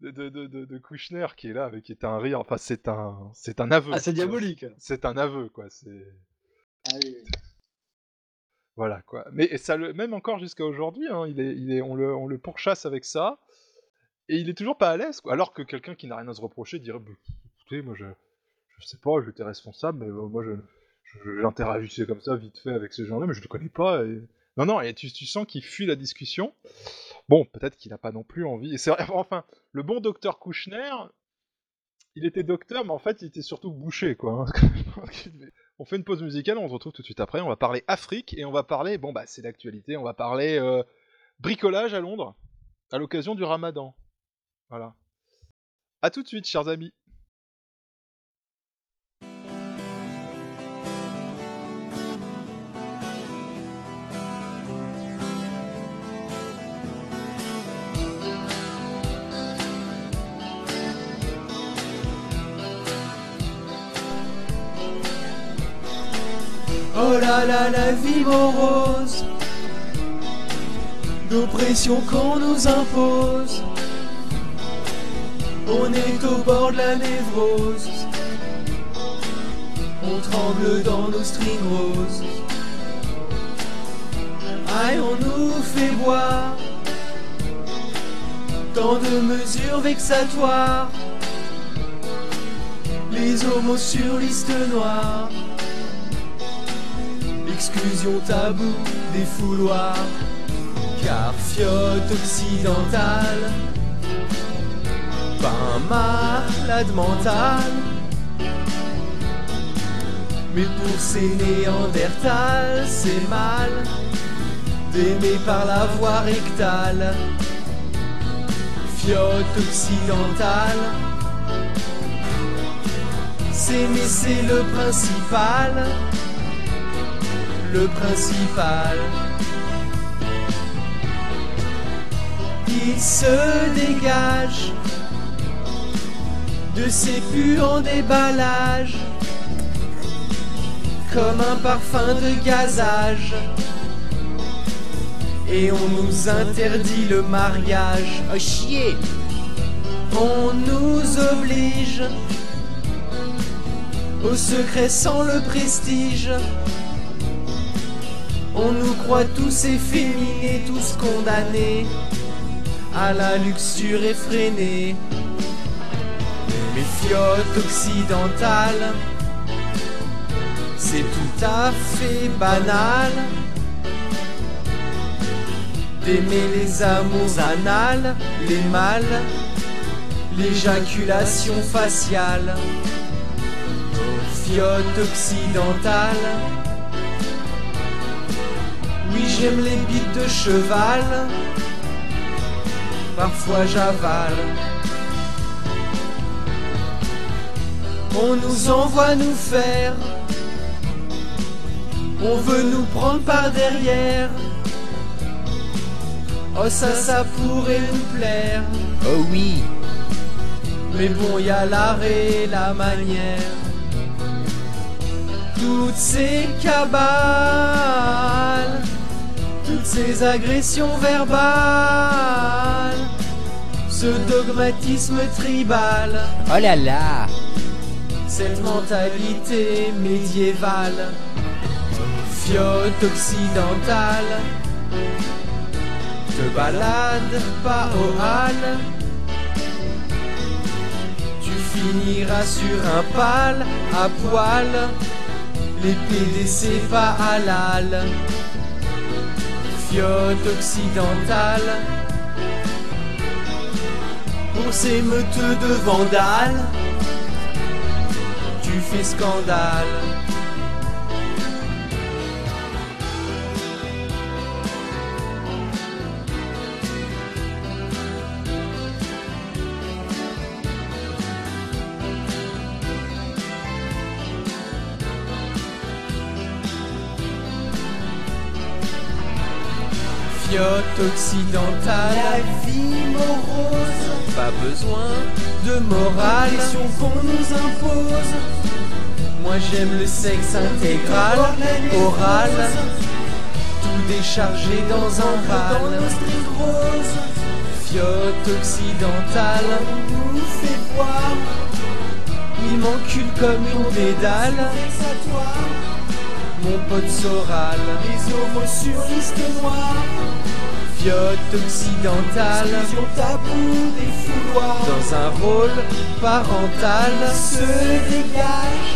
Speaker 4: De, de, de, de, Kouchner qui est là, avec qui est un rire. Enfin, c'est un, c'est un aveu.
Speaker 5: Ah, c'est diabolique.
Speaker 4: C'est un aveu, quoi. C'est
Speaker 7: Ah oui,
Speaker 4: voilà, quoi. Mais ça le, même encore jusqu'à aujourd'hui, hein, il est, il est, on le, on le pourchasse avec ça, et il est toujours pas à l'aise, quoi. Alors que quelqu'un qui n'a rien à se reprocher dirait, bah, écoutez, moi, je, je sais pas, j'étais responsable, mais euh, moi, je, j'interagissais comme ça vite fait avec ces gens-là, mais je le connais pas. Et... Non, non, et tu, tu sens qu'il fuit la discussion. Bon, peut-être qu'il n'a pas non plus envie. Et *laughs* enfin, le bon docteur Kouchner, il était docteur, mais en fait, il était surtout bouché, quoi. hein. *laughs* on fait une pause musicale, on se retrouve tout de suite après. On va parler Afrique et on va parler, bon, bah, c'est l'actualité, on va parler euh, bricolage à Londres à l'occasion du Ramadan. Voilà. À tout de suite, chers amis.
Speaker 16: Oh là là, la vie morose, d'oppression qu'on nous impose. On est au bord de la névrose, on tremble dans nos strings roses. Aïe, on nous fait boire tant de mesures vexatoires. Les homos sur liste noire. Exclusion tabou des fouloirs. Car fiotte occidentale, pas malade mental. Mais pour ces néandertals, c'est mal d'aimer par la voie rectale. Fiotte occidentale, s'aimer c'est le principal le principal. Il se dégage de ses puants déballages comme un parfum de gazage. Et on nous interdit le mariage. Oh chier On nous oblige au secret sans le prestige. On nous croit tous efféminés, tous condamnés à la luxure effrénée. Mais fiotte occidentale, c'est tout à fait banal d'aimer les amours anales, les mâles, l'éjaculation faciale. Fiotte occidentale. J'aime les bites de cheval. Parfois j'avale. On nous envoie nous faire. On veut nous prendre par derrière. Oh ça, ça pourrait nous plaire. Oh oui. Mais bon, y a l'arrêt, la manière. Toutes ces cabales toutes ces agressions verbales, ce dogmatisme tribal. Oh là là Cette mentalité médiévale, fiotte occidentale, te balade pas au hall. Tu finiras sur un pal à poil, les PDC pas halal fiotte occidentale Pour ces meuteux de vandales Tu fais scandale Fiote occidentale, la vie morose, pas besoin de morale, qu'on nous impose. Moi j'aime le sexe intégral, oral, tout déchargé dans un bal. Fiote occidentale, nous fait boire, il m'encule comme une pédale. Mon pote Soral, les homos sur liste noire. Fiote occidentale, tabou des fouloirs. Dans un rôle parental, se dégage.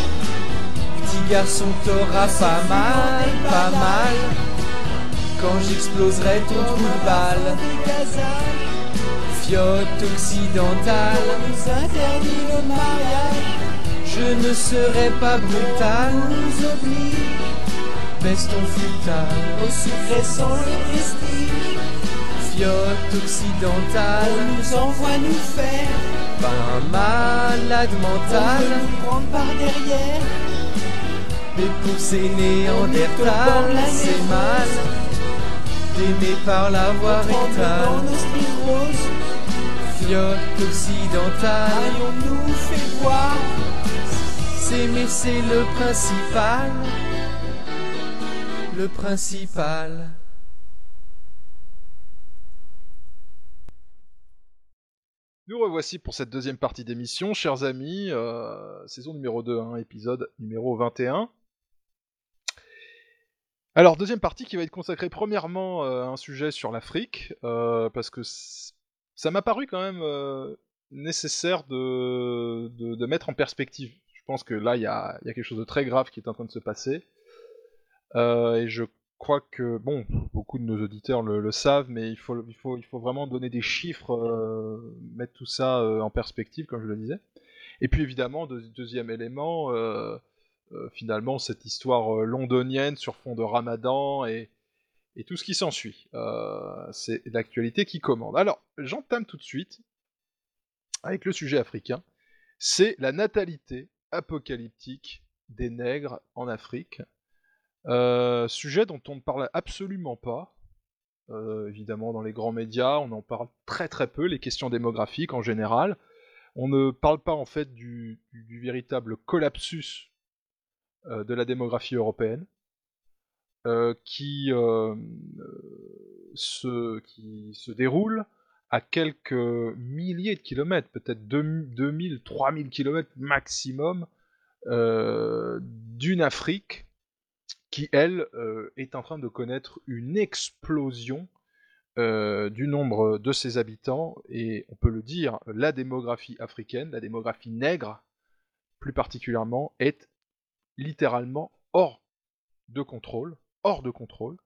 Speaker 16: Petit garçon, t'auras pas mal, pas mal. Quand j'exploserai ton trou de balle. Fiote occidentale, nous interdit le mariage. Je ne serai pas brutal, nous oblige. Baisse ton futal, au secret sans le prestige. Fiote occidentale, nous envoie nous faire. Pas un malade mental, on nous prendre par derrière. Mais pour ces néandertals, c'est mal. D'aimer par la voie rectale. Fiote occidentale, on nous fait voir. S'aimer c'est le principal. Le principal.
Speaker 4: Nous revoici pour cette deuxième partie d'émission, chers amis, euh, saison numéro 2, hein, épisode numéro 21. Alors, deuxième partie qui va être consacrée premièrement euh, à un sujet sur l'Afrique, euh, parce que ça m'a paru quand même nécessaire de, de, mettre en perspective. Je pense que là, il y a, quelque chose de très grave qui est en train de se passer. et je crois que, bon, beaucoup de nos auditeurs le, savent, mais il faut, vraiment donner des chiffres, euh, mettre tout ça euh, en perspective, comme je le disais. Et puis évidemment, deux, deuxième élément, euh, finalement, cette histoire londonienne sur fond de ramadan et, et tout ce qui s'ensuit. C'est l'actualité qui commande. Alors, j'entame tout de suite avec le sujet africain. C'est la natalité apocalyptique des nègres en Afrique. Euh, sujet dont on ne parle absolument pas, euh, évidemment dans les grands médias, on en parle très très peu, les questions démographiques en général. On ne parle pas en fait du, véritable collapsus euh, de la démographie européenne, qui se déroule à quelques milliers de kilomètres, peut-être 2000, 3000 kilomètres maximum, euh, d'une Afrique qui, elle, euh, est en train de connaître une explosion euh, du nombre de ses habitants, et on peut le dire, la démographie africaine, la démographie nègre, plus particulièrement, est littéralement hors de contrôle, hors de contrôle,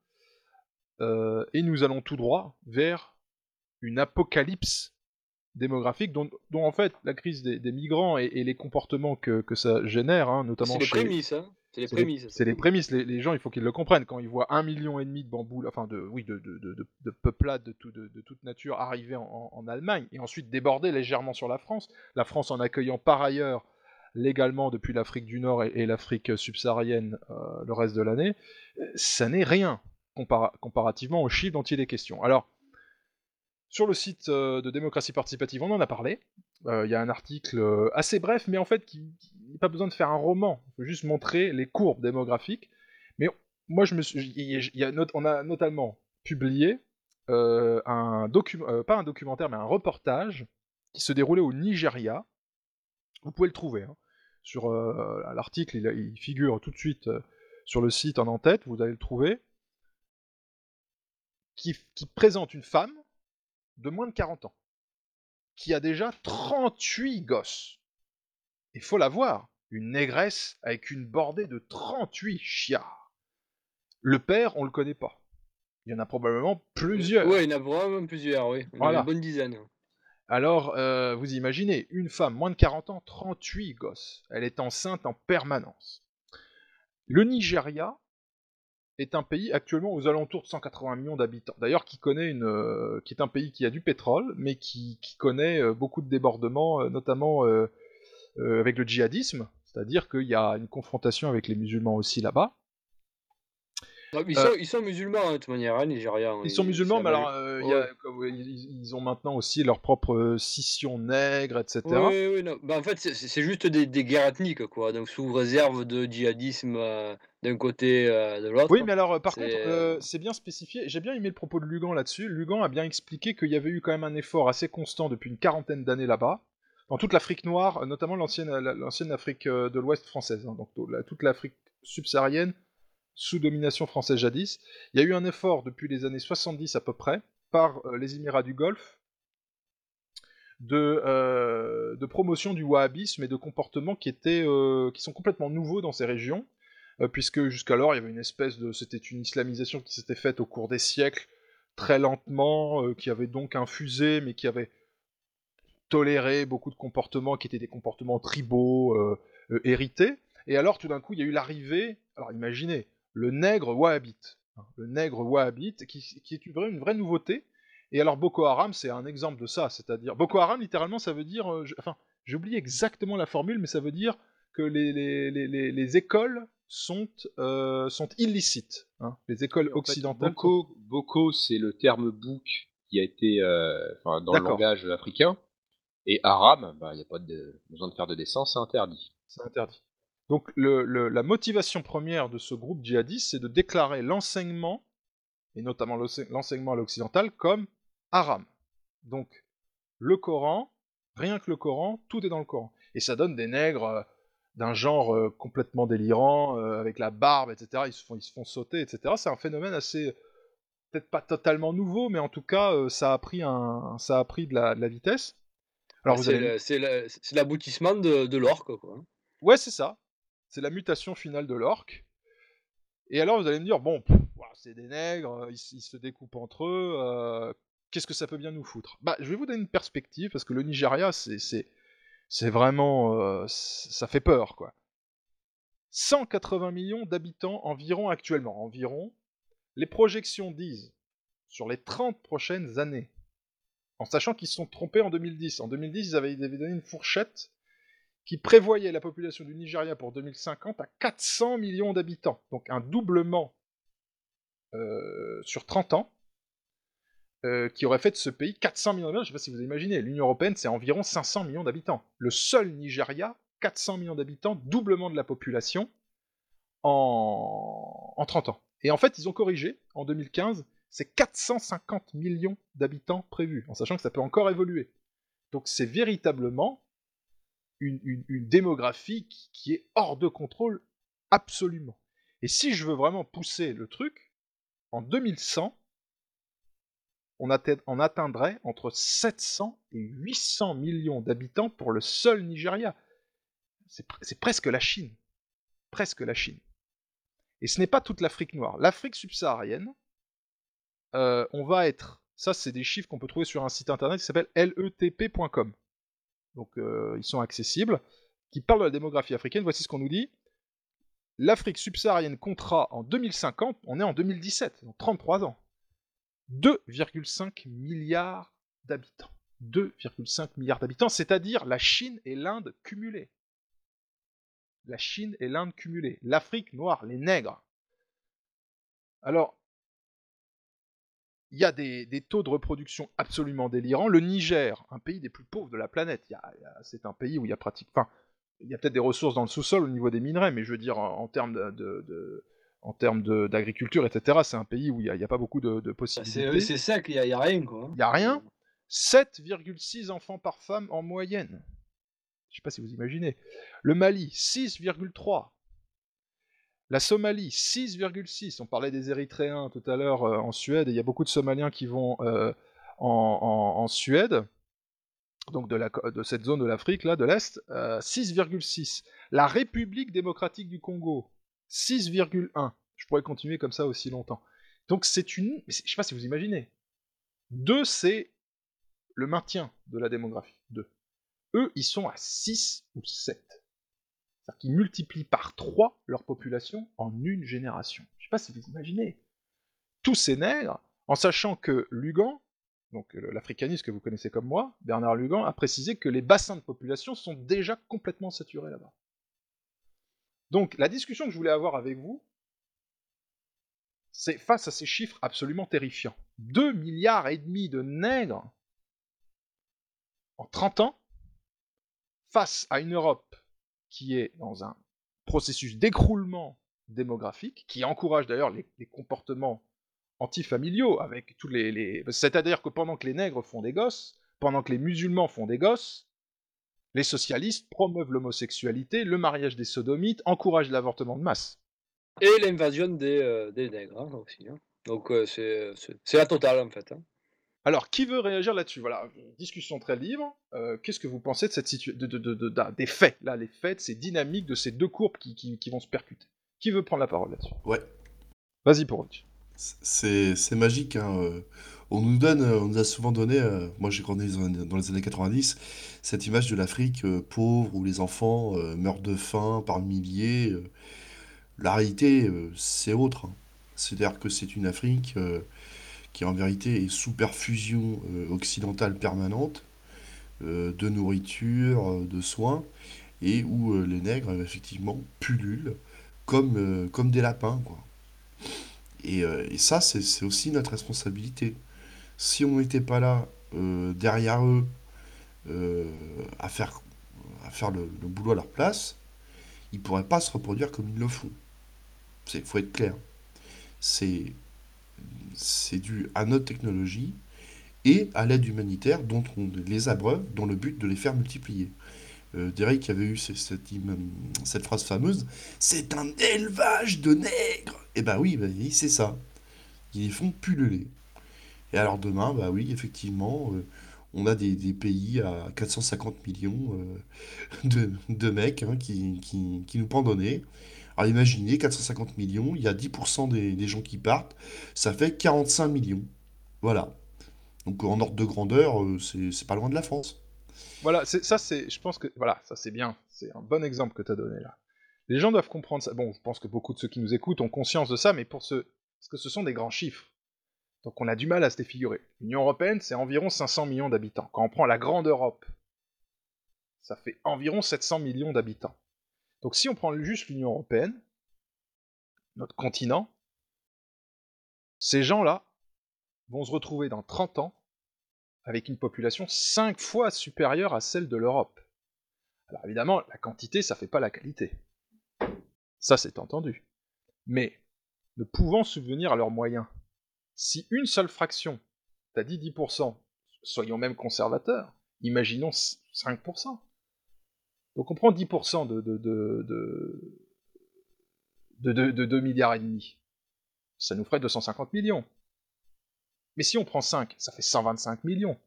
Speaker 4: et nous allons tout droit vers une apocalypse démographique dont, dont, en fait la crise des, des migrants et, et, les comportements que, que ça génère, hein, notamment
Speaker 5: c'est les
Speaker 4: chez...
Speaker 5: prémices, hein c'est les prémices.
Speaker 4: C'est les, les, prémices. Les, les, gens, il faut qu'ils le comprennent. Quand ils voient un million et demi de bambous, enfin de, oui, de, de, de, de peuplades de, tout, de, toute nature arriver en, en, en, Allemagne et ensuite déborder légèrement sur la France, la France en accueillant par ailleurs légalement depuis l'Afrique du Nord et, et l'Afrique subsaharienne euh, le reste de l'année, ça n'est rien compara comparativement aux chiffres dont il est question. Alors, sur le site euh, de démocratie participative, on en a parlé. Il euh, y a un article euh, assez bref, mais en fait, qui n'a pas besoin de faire un roman. Il faut juste montrer les courbes démographiques. Mais moi, je me suis, on a notamment publié un document, pas un documentaire, mais un reportage qui se déroulait au Nigeria. Vous pouvez le trouver. Hein. Sur l'article, il, il, figure tout de suite sur le site en en-tête. Vous allez le trouver. Qui présente une femme de moins de 40 ans, qui a déjà 38 gosses. Il faut la voir, une négresse avec une bordée de 38 chiards. Le père, on le connaît pas. Il y en a probablement plusieurs.
Speaker 5: Oui, il y en a vraiment plusieurs, oui. Il voilà. une bonne dizaine.
Speaker 4: Alors, euh, vous imaginez, une femme, moins de 40 ans, 38 gosses. Elle est enceinte en permanence. Le Nigeria, est un pays actuellement aux alentours de 180 millions d'habitants. D'ailleurs, qui connaît une, euh, qui est un pays qui a du pétrole, mais qui, connaît euh, beaucoup de débordements, euh, notamment avec le djihadisme, c'est-à-dire qu'il y a une confrontation avec les musulmans aussi là-bas.
Speaker 5: Non, mais ils,
Speaker 4: Euh,
Speaker 5: sont, ils sont musulmans, hein, de toute manière, hein, Nigérians.
Speaker 4: Ils sont musulmans, mais alors euh, y a- ils, ils ont maintenant aussi leur propre euh, scission nègre, etc.
Speaker 5: Oui, oui, oui, non. Bah, en fait, c'est juste des, des guerres ethniques, quoi. Donc, sous réserve de djihadisme d'un côté, euh, de l'autre.
Speaker 4: Oui, mais alors, par contre,
Speaker 5: C'est,
Speaker 4: euh, c'est bien spécifié. J'ai bien aimé le propos de Lugan là-dessus. Lugan a bien expliqué qu'il y avait eu quand même un effort assez constant depuis une quarantaine d'années là-bas, dans toute l'Afrique noire, notamment l'ancienne, la- l'ancienne Afrique de l'Ouest française, hein, donc la- toute l'Afrique subsaharienne sous domination française jadis. Il y a eu un effort depuis les années 70 à peu près par euh, les Émirats du Golfe de, euh, de promotion du wahhabisme et de comportements qui, étaient, euh, qui sont complètement nouveaux dans ces régions, puisque jusqu'alors il y avait une espèce de... C'était une islamisation qui s'était faite au cours des siècles, très lentement, qui avait donc infusé, mais qui avait toléré beaucoup de comportements qui étaient des comportements tribaux, hérités. Et alors tout d'un coup il y a eu l'arrivée, alors imaginez, le nègre wahhabite, hein, le nègre wahhabite, qui, qui est une vraie, une vraie nouveauté, et alors Boko Haram, c'est un exemple de ça, c'est-à-dire Boko Haram littéralement ça veut dire, euh, je- enfin oublié exactement la formule, mais ça veut dire que les, les, les, les- les écoles sont, euh, sont illicites, hein, les écoles
Speaker 10: En fait,
Speaker 4: occidentales.
Speaker 10: Boko, Boko, c'est le terme book qui a été euh, dans le langage africain. Et Aram, bah, il n'y a pas de, besoin de faire de dessin, c'est interdit.
Speaker 4: C'est interdit. Donc le- le- la motivation première de ce groupe djihadiste, c'est de déclarer l'enseignement, et notamment l'ense- l'enseignement à l'occidental, comme haram. Donc le Coran, rien que le Coran, tout est dans le Coran. Et ça donne des nègres euh, d'un genre euh, complètement délirant, euh, avec la barbe, etc. Ils se font, ils se font sauter, etc. C'est un phénomène assez, peut-être pas totalement nouveau, mais en tout cas, ça a pris, un, ça a pris de la, de la vitesse. Alors
Speaker 5: c'est le- c'est l'aboutissement de, de l'orque, quoi.
Speaker 4: Ouais, c'est ça. C'est la mutation finale de l'orque. Et alors, vous allez me dire, bon, c'est des nègres, euh, ils, se découpent entre eux, euh, qu'est-ce que ça peut bien nous foutre? Bah, je vais vous donner une perspective, parce que le Nigeria, c'est, vraiment... euh, ça fait peur, quoi. 180 millions d'habitants environ actuellement. Environ. Les projections disent, sur les 30 prochaines années, en sachant qu'ils se sont trompés en 2010. En 2010, ils avaient, ils avaient donné une fourchette qui prévoyait la population du Nigeria pour 2050 à 400 millions d'habitants. Donc un doublement euh, sur 30 ans, euh, qui aurait fait de ce pays 400 millions d'habitants. Je ne sais pas si vous imaginez, l'Union Européenne, c'est environ 500 millions d'habitants. Le seul Nigeria, 400 millions d'habitants, doublement de la population en... en 30 ans. Et en fait, ils ont corrigé, en 2015, c'est 450 millions d'habitants prévus, en sachant que ça peut encore évoluer. Donc c'est véritablement une, démographie qui, est hors de contrôle absolument. Et si je veux vraiment pousser le truc, en 2100, on, atte- on atteindrait entre 700 et 800 millions d'habitants pour le seul Nigeria. C'est presque la Chine. Presque la Chine. Et ce n'est pas toute l'Afrique noire. L'Afrique subsaharienne, euh, on va être. Ça, c'est des chiffres qu'on peut trouver sur un site internet qui s'appelle letp.com. Donc, euh, ils sont accessibles. Qui parle de la démographie africaine. Voici ce qu'on nous dit. L'Afrique subsaharienne comptera en 2050, on est en 2017, dans 33 ans, 2,5 milliards d'habitants. 2,5 milliards d'habitants, c'est-à-dire la Chine et l'Inde cumulées. La Chine et l'Inde cumulées. L'Afrique noire, les nègres. Alors, il y a des, des taux de reproduction absolument délirants. Le Niger, un pays des plus pauvres de la planète, c'est un pays où il y a pratique, enfin, il y a peut-être des ressources dans le sous-sol au niveau des minerais, mais je veux dire en, en termes de, de- de- en termes de- d'agriculture, etc. C'est un pays où il n'y a, pas beaucoup de, de possibilités.
Speaker 5: C'est sec, il n'y a, a rien, quoi.
Speaker 4: Il n'y a rien. 7,6 enfants par femme en moyenne. Je sais pas si vous imaginez. Le Mali, 6,3. La Somalie, 6,6. On parlait des Érythréens tout à l'heure euh, en Suède, il y a beaucoup de Somaliens qui vont euh, en, Suède, donc de, cette zone de l'Afrique, là, de l'Est, euh, 6,6. La République démocratique du Congo, 6,1. Je pourrais continuer comme ça aussi longtemps. Donc c'est une... Je sais pas si vous imaginez. 2, c'est le maintien de la démographie. 2. Eux, ils sont à 6 ou 7. C'est-à-dire qu'ils multiplient par 3 leur population en une génération. Je sais pas si vous imaginez. Tous ces nègres, en sachant que Lugan, donc l'africaniste que vous connaissez comme moi, Bernard Lugan, a précisé que les bassins de population sont déjà complètement saturés là-bas. Donc la discussion que je voulais avoir avec vous, c'est face à ces chiffres absolument terrifiants. 2 milliards et demi de nègres en 30 ans, face à une Europe qui est dans un processus d'écroulement démographique, qui encourage d'ailleurs les, comportements antifamiliaux, avec tous les... C'est-à-dire que pendant que les nègres font des gosses, pendant que les musulmans font des gosses, les socialistes promeuvent l'homosexualité, le mariage des sodomites, encouragent l'avortement de masse.
Speaker 5: Et l'invasion des, euh, nègres hein, aussi. hein. Donc euh, c'est c'est- c'est la totale en fait. hein.
Speaker 4: Alors, qui veut réagir là-dessus? Voilà, discussion très libre. Euh, Qu'est-ce que vous pensez de cette situation, de, des faits? Là, les faits, ces dynamiques de ces deux courbes qui, qui- qui vont se percuter. Qui veut prendre la parole là-dessus?
Speaker 6: Ouais.
Speaker 4: Vas-y pour
Speaker 6: C'est c'est magique. hein, euh. On nous donne, euh, on nous a souvent donné, euh, moi j'ai grandi dans les années 90, cette image de l'Afrique euh, pauvre où les enfants meurent de faim par milliers. La réalité, c'est autre. hein. C'est-à-dire que c'est une Afrique qui en vérité est sous perfusion euh, occidentale permanente euh, de nourriture, euh, de soins, et où les nègres, effectivement, pullulent comme, comme des lapins, quoi. Et, ça, c'est aussi notre responsabilité. Si on n'était pas là, derrière eux, à faire, faire le, le boulot à leur place, ils ne pourraient pas se reproduire comme ils le font. Il faut être clair. C'est c'est dû à notre technologie et à l'aide humanitaire dont on les abreuve dans le but de les faire multiplier. Euh, Derek avait eu ce- cette, phrase fameuse, c'est un élevage de nègres. Bah oui, bah oui, c'est ça. Ils les font pulluler. Et alors demain, bah oui, effectivement, euh, on a des, pays à 450 millions euh, de, de mecs hein, qui, qui, qui nous pendonnaient. Alors imaginez, 450 millions, il y a 10% des, des gens qui partent, ça fait 45 millions. Voilà. Donc en ordre de grandeur, euh, c'est pas loin de la France.
Speaker 4: Voilà, ça c'est, je pense que, voilà, ça c'est bien, c'est un bon exemple que tu as donné là. Les gens doivent comprendre ça. Bon, je pense que beaucoup de ceux qui nous écoutent ont conscience de ça, mais pour ce, parce que ce sont des grands chiffres. Donc on a du mal à se les figurer. L'Union Européenne, c'est environ 500 millions d'habitants. Quand on prend la grande Europe, ça fait environ 700 millions d'habitants. Donc si on prend juste l'Union Européenne, notre continent, ces gens-là vont se retrouver dans 30 ans avec une population 5 fois supérieure à celle de l'Europe. Alors évidemment, la quantité, ça fait pas la qualité. Ça, c'est entendu. Mais, ne pouvant subvenir à leurs moyens, si une seule fraction, t'as dit 10%, soyons même conservateurs, imaginons 5%. Donc on prend 10% de, de, de, de, de, de- de 2 milliards et demi. Ça nous ferait 250 millions. Mais si on prend 5, ça fait 125 millions.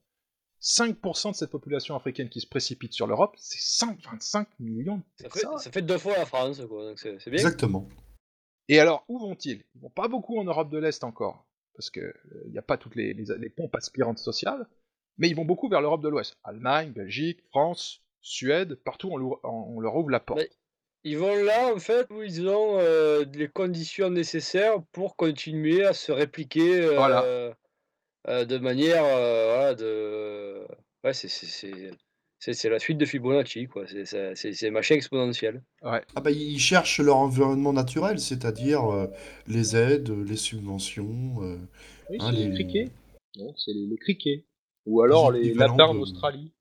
Speaker 4: 5% de cette population africaine qui se précipite sur l'Europe, c'est 125 millions de
Speaker 5: Ça fait,
Speaker 4: personnes.
Speaker 5: ça fait deux fois la France, quoi. Donc c'est c'est bien.
Speaker 6: Exactement.
Speaker 4: Et alors, où vont-ils? Ils vont pas beaucoup en Europe de l'Est encore, parce qu'il n'y a pas toutes les, les- les pompes aspirantes sociales, mais ils vont beaucoup vers l'Europe de l'Ouest. Allemagne, Belgique, France, Suède, partout on, leur- on leur ouvre la porte.
Speaker 5: Mais ils vont là, en fait, où ils ont euh, les conditions nécessaires pour continuer à se répliquer euh,
Speaker 4: Voilà.
Speaker 5: euh, de manière. euh, voilà, de... Ouais, c'est- c'est- c'est c'est- c'est la suite de Fibonacci, quoi. C'est c'est- c'est- c'est machin exponentiel.
Speaker 4: Ouais.
Speaker 6: Ah bah, ils cherchent leur environnement naturel, c'est-à-dire euh, les aides, les subventions, euh,
Speaker 10: Oui,
Speaker 6: hein,
Speaker 10: c'est les
Speaker 6: les-
Speaker 10: criquets. Non, c'est les, les criquets. Ou alors les lapins
Speaker 6: de-
Speaker 10: d'Australie.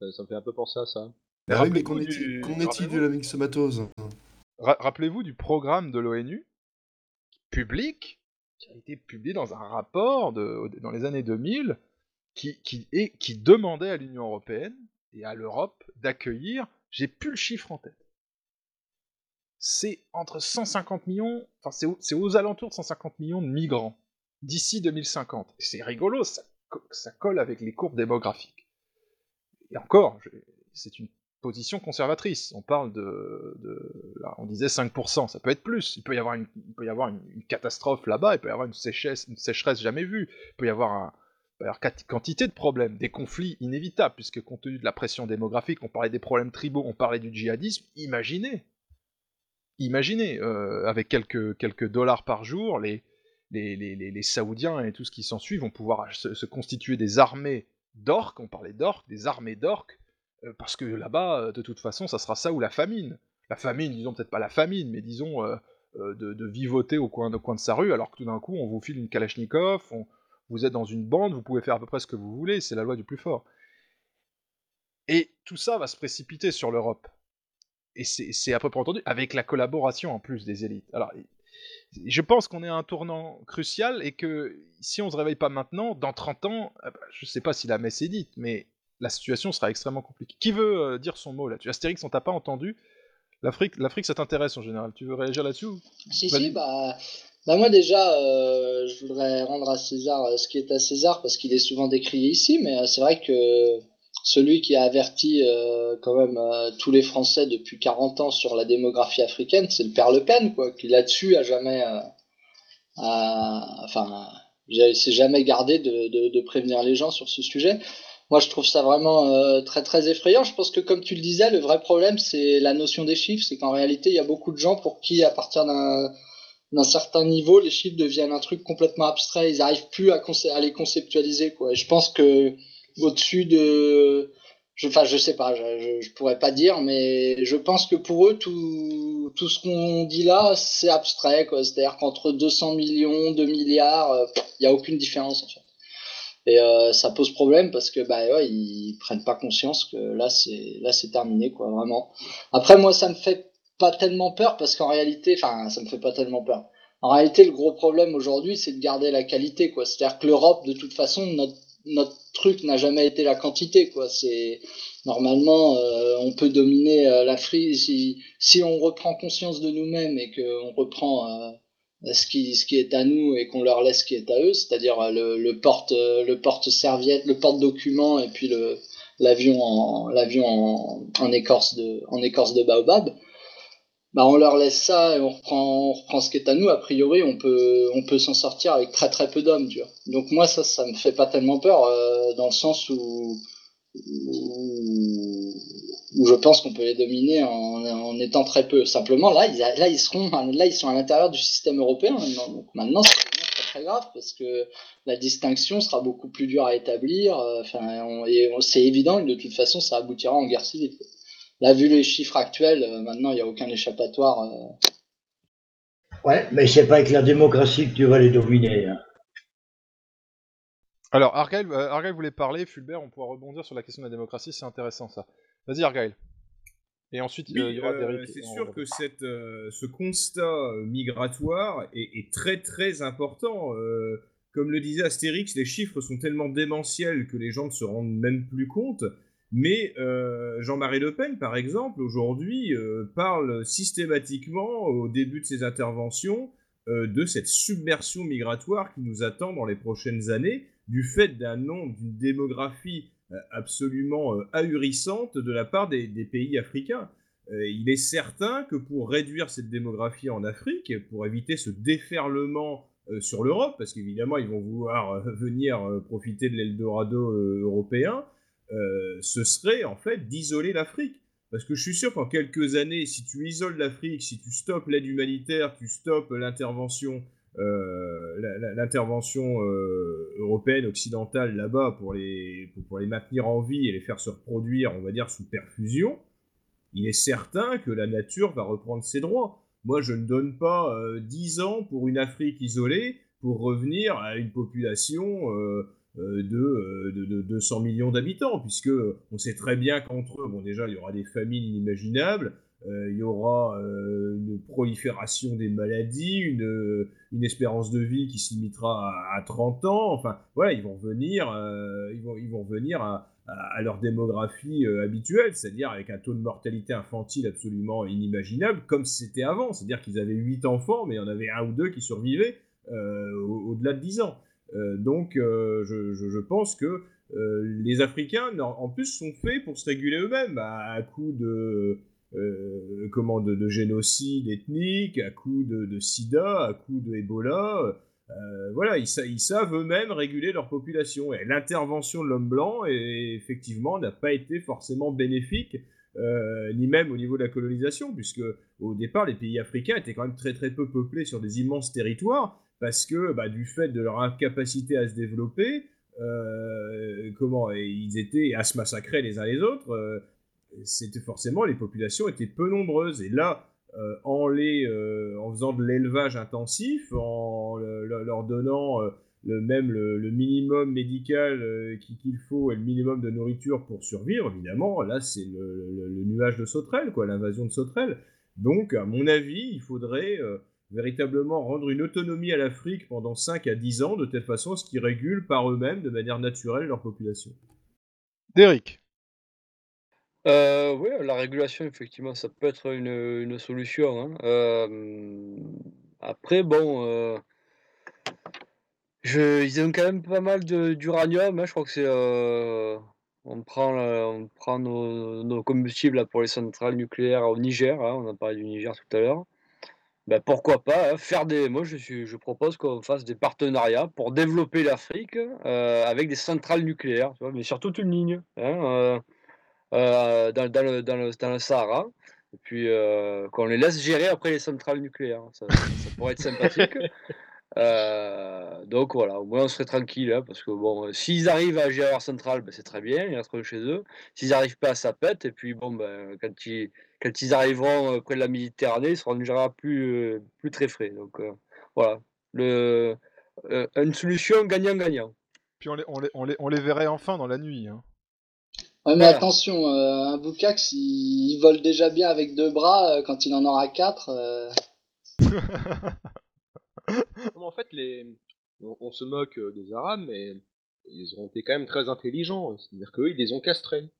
Speaker 10: Ça, me fait un peu penser à ça.
Speaker 6: Oui, mais
Speaker 4: Rappelez-vous
Speaker 6: qu'en est-il
Speaker 4: du-
Speaker 6: de la myxomatose
Speaker 4: Ra- Rappelez-vous du programme de l'ONU, public, qui a été publié dans un rapport de- dans les années 2000, qui, qui, et, qui demandait à l'Union Européenne et à l'Europe d'accueillir, j'ai plus le chiffre en tête, c'est entre 150 millions, enfin c'est aux, alentours de 150 millions de migrants d'ici 2050. Et c'est rigolo, ça colle avec les courbes démographiques. Et encore, c'est une position conservatrice. On parle de, de- là, on disait 5%, ça peut être plus. Il peut y avoir une, il peut y avoir une, catastrophe là-bas, il peut y avoir une sécheresse, une sécheresse jamais vue, il peut y avoir un, quat- quantité de problèmes, des conflits inévitables, puisque compte tenu de la pression démographique, on parlait des problèmes tribaux, on parlait du djihadisme. Imaginez, imaginez, euh, avec quelques, quelques dollars par jour, les, les, les, les- Saoudiens et tout ce qui s'ensuit vont pouvoir se constituer des armées d'orques, on parlait d'orques, des armées d'orques, euh, parce que là-bas, euh, de toute façon, ça sera ça ou la famine. La famine, disons peut-être pas la famine, mais disons euh, de, vivoter au coin, au coin de sa rue, alors que tout d'un coup, on vous file une Kalachnikov, on- vous êtes dans une bande, vous pouvez faire à peu près ce que vous voulez, c'est la loi du plus fort. Et tout ça va se précipiter sur l'Europe. Et c'est c'est à peu près entendu, avec la collaboration en plus des élites. Alors, je pense qu'on est à un tournant crucial et que si on se réveille pas maintenant, dans 30 ans, ah bah, je sais pas si la messe est dite, mais la situation sera extrêmement compliquée. Qui veut euh, dire son mot là-dessus Astérix, on t'a pas entendu. L'Afrique, l'Afrique, ça t'intéresse en général. Tu veux réagir là-dessus
Speaker 7: Si, si, bah, bah moi déjà, euh, je voudrais rendre à César euh, ce qui est à César parce qu'il est souvent décrié ici, mais c'est vrai que celui qui a averti euh, quand même euh, tous les Français depuis 40 ans sur la démographie africaine, c'est le père Le Pen, quoi, qui là-dessus a jamais, euh, a- enfin, s'est jamais gardé de, de, prévenir les gens sur ce sujet. Moi, je trouve ça vraiment euh, très très effrayant. Je pense que, comme tu le disais, le vrai problème, c'est la notion des chiffres. C'est qu'en réalité, il y a beaucoup de gens pour qui, à partir d'un d'un certain niveau, les chiffres deviennent un truc complètement abstrait. Ils n'arrivent plus à, à les conceptualiser. Quoi. Et je pense que au-dessus de, enfin, je sais pas, je, je, pourrais pas dire, mais je pense que pour eux, tout, tout ce qu'on dit là, c'est abstrait. C'est-à-dire qu'entre 200 millions, 2 milliards, euh, il y a aucune différence en fait. Et euh, ça pose problème parce que bah ils prennent pas conscience que là c'est là c'est terminé quoi vraiment. Après moi ça me fait pas tellement peur parce qu'en réalité, enfin ça me fait pas tellement peur. En réalité le gros problème aujourd'hui c'est de garder la qualité quoi. C'est-à-dire que l'Europe de toute façon notre notre truc n'a jamais été la quantité quoi. C'est normalement euh, on peut dominer euh, l'Afrique si si on reprend conscience de nous-mêmes et que on reprend euh, ce qui, ce qui est à nous et qu'on leur laisse ce qui est à eux, c'est-à-dire euh, le, le porte le porte serviette, le porte document et puis le l'avion en l'avion en, en écorce de en écorce de baobab. Bah on leur laisse ça et on reprend on reprend ce qui est à nous. A priori, on peut on peut s'en sortir avec très très peu d'hommes, tu vois. Donc moi ça ça me fait pas tellement peur euh, dans le sens où où, où je pense qu'on peut les dominer en, en étant très peu. Simplement, là, ils, là, ils seront, là, ils sont à l'intérieur du système européen. Maintenant. Donc maintenant, c'est très, grave parce que la distinction sera beaucoup plus dure à établir. euh, Enfin, on- et c'est évident que de toute façon, ça aboutira en guerre civile. Là, vu les chiffres actuels, euh, maintenant, il n'y a aucun échappatoire. euh.
Speaker 8: Ouais, mais c'est pas avec la démocratie que tu vas les dominer. hein.
Speaker 4: Alors, Argyle, euh, Argyle voulait parler, Fulbert, on pourra rebondir sur la question de la démocratie, c'est intéressant ça. Vas-y, Argyle. Et ensuite,
Speaker 9: Oui,
Speaker 4: euh, il y aura
Speaker 9: euh, c'est
Speaker 4: en-
Speaker 9: sûr que cette, euh, ce constat migratoire est, est très très important. Euh, comme le disait Astérix, les chiffres sont tellement démentiels que les gens ne se rendent même plus compte. Mais euh, Jean-Marie Le Pen, par exemple, aujourd'hui, euh, parle systématiquement au début de ses interventions euh, de cette submersion migratoire qui nous attend dans les prochaines années, du fait d'un nombre, d'une démographie euh, absolument euh, ahurissante de la part des, des pays africains. Euh, il est certain que pour réduire cette démographie en Afrique, pour éviter ce déferlement euh, sur l'Europe, parce qu'évidemment ils vont vouloir euh, venir euh, profiter de l'Eldorado euh, européen, euh, ce serait en fait d'isoler l'Afrique. Parce que je suis sûr qu'en quelques années, si tu isoles l'Afrique, si tu stoppes l'aide humanitaire, tu stoppes l'intervention, euh, l'intervention euh, européenne, occidentale là-bas pour les, pour, les maintenir en vie et les faire se reproduire, on va dire, sous perfusion, il est certain que la nature va reprendre ses droits. Moi, je ne donne pas euh, 10 ans pour une Afrique isolée pour revenir à une population de, euh, de, de 200 millions d'habitants, puisque on sait très bien qu'entre eux, bon déjà, il y aura des famines inimaginables, euh, il y aura euh, une prolifération des maladies, une, une espérance de vie qui se limitera à, à 30 ans, enfin, voilà, ils vont revenir, euh, ils vont, ils vont à, leur démographie euh, habituelle, c'est-à-dire avec un taux de mortalité infantile absolument inimaginable, comme c'était avant, c'est-à-dire qu'ils avaient 8 enfants, mais il y en avait un ou deux qui survivaient euh, au- au-delà de 10 ans. Euh, donc, euh, je, pense que euh, les Africains, en, plus, sont faits pour se réguler eux-mêmes à, coup de, euh, comment, de, de génocide ethnique, à coup de, sida, à coup de Ebola. Voilà, ils, sa- ils savent eux-mêmes réguler leur population. L'intervention de l'homme blanc, est- effectivement, n'a pas été forcément bénéfique, ni même au niveau de la colonisation, puisque au départ, les pays africains étaient quand même très très peu peuplés sur des immenses territoires, parce que bah, du fait de leur incapacité à se développer, euh, comment ils étaient à se massacrer les uns les autres. euh, c'était forcément les populations étaient peu nombreuses. Et là, euh, en, les, en faisant de l'élevage intensif, en le- le- leur donnant le même le, minimum médical qu'il faut et le minimum de nourriture pour survivre, évidemment, là c'est le, le- nuage de sauterelles, quoi, l'invasion de sauterelles. Donc, à mon avis, il faudrait véritablement rendre une autonomie à l'Afrique pendant 5 à 10 ans, de telle façon à ce qu'ils régulent par eux-mêmes, de manière naturelle, leur population.
Speaker 4: Derek.
Speaker 5: Euh, oui, la régulation, effectivement, ça peut être une, une solution. hein. Euh, après, bon, euh, je, ils ont quand même pas mal de- d'uranium. hein, je crois que c'est. euh, on prend, on prend nos, nos combustibles là, pour les centrales nucléaires au Niger. hein, on a parlé du Niger tout à l'heure. Ben, pourquoi pas hein, faire des. Moi, je, suis, je propose qu'on fasse des partenariats pour développer l'Afrique euh, avec des centrales nucléaires, tu vois, mais sur toute une ligne. hein, euh, euh, dans, dans le, dans, le, dans le Sahara. Et puis qu'on les laisse gérer après les centrales nucléaires. Ça, ça pourrait être *laughs* sympathique. Euh, donc voilà, au moins on serait tranquille. hein, parce que bon, euh, s'ils arrivent à gérer leur centrale, ben, c'est très bien, ils restent chez eux. S'ils n'arrivent pas, ça pète. Et puis bon, ben, quand, ils, quand ils arriveront euh, près de la Méditerranée, ils seront déjà plus, euh, plus très frais. Donc euh, voilà, le, euh, une solution gagnant-gagnant.
Speaker 4: Puis on les, on, les, on, les, on les verrait enfin dans la nuit. hein.
Speaker 7: Ouais, mais
Speaker 5: Voilà.
Speaker 7: attention, euh, un boucax, il, il vole déjà bien avec deux bras, euh, quand il en aura quatre. *laughs*
Speaker 10: Non, en fait, les... on, on se moque euh, des Arabes, mais ils ont été quand même très intelligents. C'est-à-dire qu'eux, ils les ont castrés.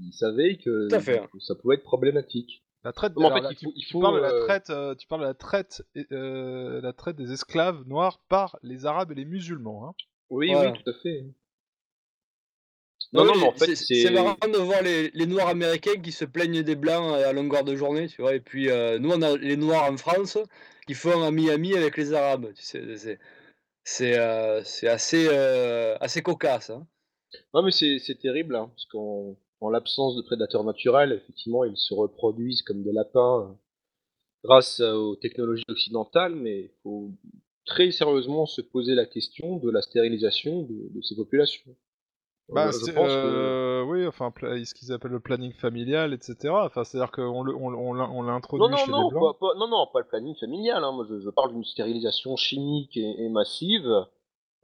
Speaker 10: Ils savaient que, que ça pouvait être problématique.
Speaker 4: La traite, de la
Speaker 10: euh,
Speaker 4: traite, euh, tu parles de la traite, euh, la traite des esclaves noirs par les Arabes et les musulmans. Hein.
Speaker 10: Oui,
Speaker 5: Voilà.
Speaker 10: oui, tout à fait.
Speaker 5: Non,
Speaker 10: Non,
Speaker 5: mais
Speaker 10: en fait,
Speaker 5: c'est marrant de voir les, les Noirs américains qui se plaignent des Blancs euh, à longueur de journée, tu vois. Et puis euh, nous, on a les Noirs en France qui font un Miami avec les Arabes. Tu sais, c'est euh, assez euh, assez cocasse. Hein.
Speaker 10: Non, mais c'est terrible, hein, parce qu'en en l'absence de prédateurs naturels, effectivement, ils se reproduisent comme des lapins grâce aux technologies occidentales, mais il faut très sérieusement se poser la question de la stérilisation de, de ces populations.
Speaker 4: Bah,
Speaker 10: Euh, je
Speaker 4: c'est-
Speaker 10: pense que...
Speaker 4: euh, oui, enfin, pla- ce qu'ils appellent le planning familial, etc. Enfin, c'est-à-dire qu'on le- on, on, on l'introduit
Speaker 10: Non, non,
Speaker 4: chez
Speaker 10: non,
Speaker 4: les blancs.
Speaker 10: pas, pas- non, non, pas le planning familial. Hein. Moi, je, je parle d'une stérilisation chimique et, et massive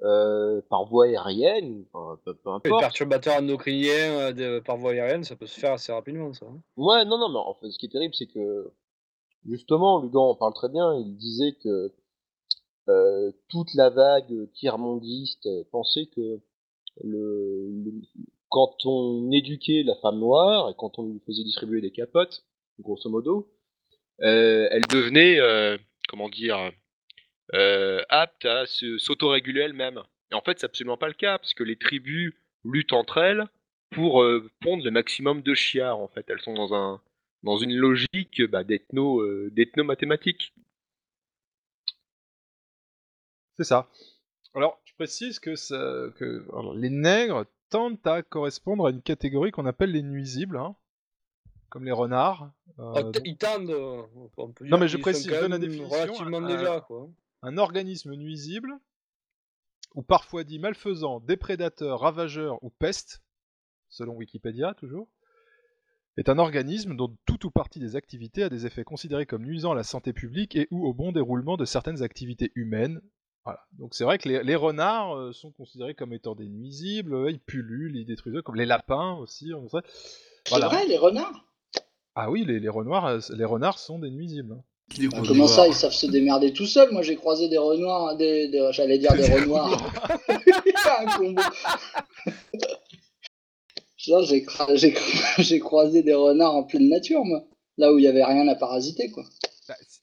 Speaker 10: euh, par voie aérienne, enfin, peu, peu
Speaker 5: Les
Speaker 10: importe.
Speaker 5: perturbateurs endocriniens euh, de- par voie aérienne, ça peut se faire assez rapidement, ça. hein.
Speaker 10: Ouais, non, non, mais en fait, ce qui est terrible, c'est que justement, Lugan en parle très bien. Il disait que euh, toute la vague tiers-mondiste pensait que quand on éduquait la femme noire et quand on lui faisait distribuer des capotes, grosso modo, euh, elle devenait, euh, comment dire, euh, apte à s'autoréguler elle-même. Et en fait, c'est absolument pas le cas, parce que les tribus luttent entre elles pour pondre le maximum de chiards. En fait, elles sont dans un dans une logique bah, d'ethno d'ethno-mathématiques.
Speaker 4: C'est ça. Alors, précise que, ça, que alors, les nègres tendent à correspondre à une catégorie qu'on appelle les nuisibles, hein, comme les renards. euh, donc-
Speaker 5: t- Ils tendent, euh, on peut
Speaker 4: Non, mais je précise, je donne la définition. Un-
Speaker 5: déjà, quoi.
Speaker 4: Un organisme nuisible, ou parfois dit malfaisant, déprédateur, ravageur ou peste, selon Wikipédia toujours, est un organisme dont tout ou partie des activités a des effets considérés comme nuisants à la santé publique et ou au bon déroulement de certaines activités humaines. Voilà. Donc c'est vrai que les, les renards euh, sont considérés comme étant des nuisibles, euh, ils pullulent, ils détruisent, comme les lapins aussi. on sait.
Speaker 7: C'est vrai, les renards?
Speaker 4: Ah oui, les, les renards, euh, les renards sont des nuisibles. hein.
Speaker 7: Bah, Comment ça, ils savent se démerder tout seuls? Moi, j'ai croisé des renoirs, des, des- j'allais dire des. *laughs* Genre, *laughs* *laughs* j'ai croisé des renards en pleine nature, moi. Là où il y avait rien à parasiter, quoi.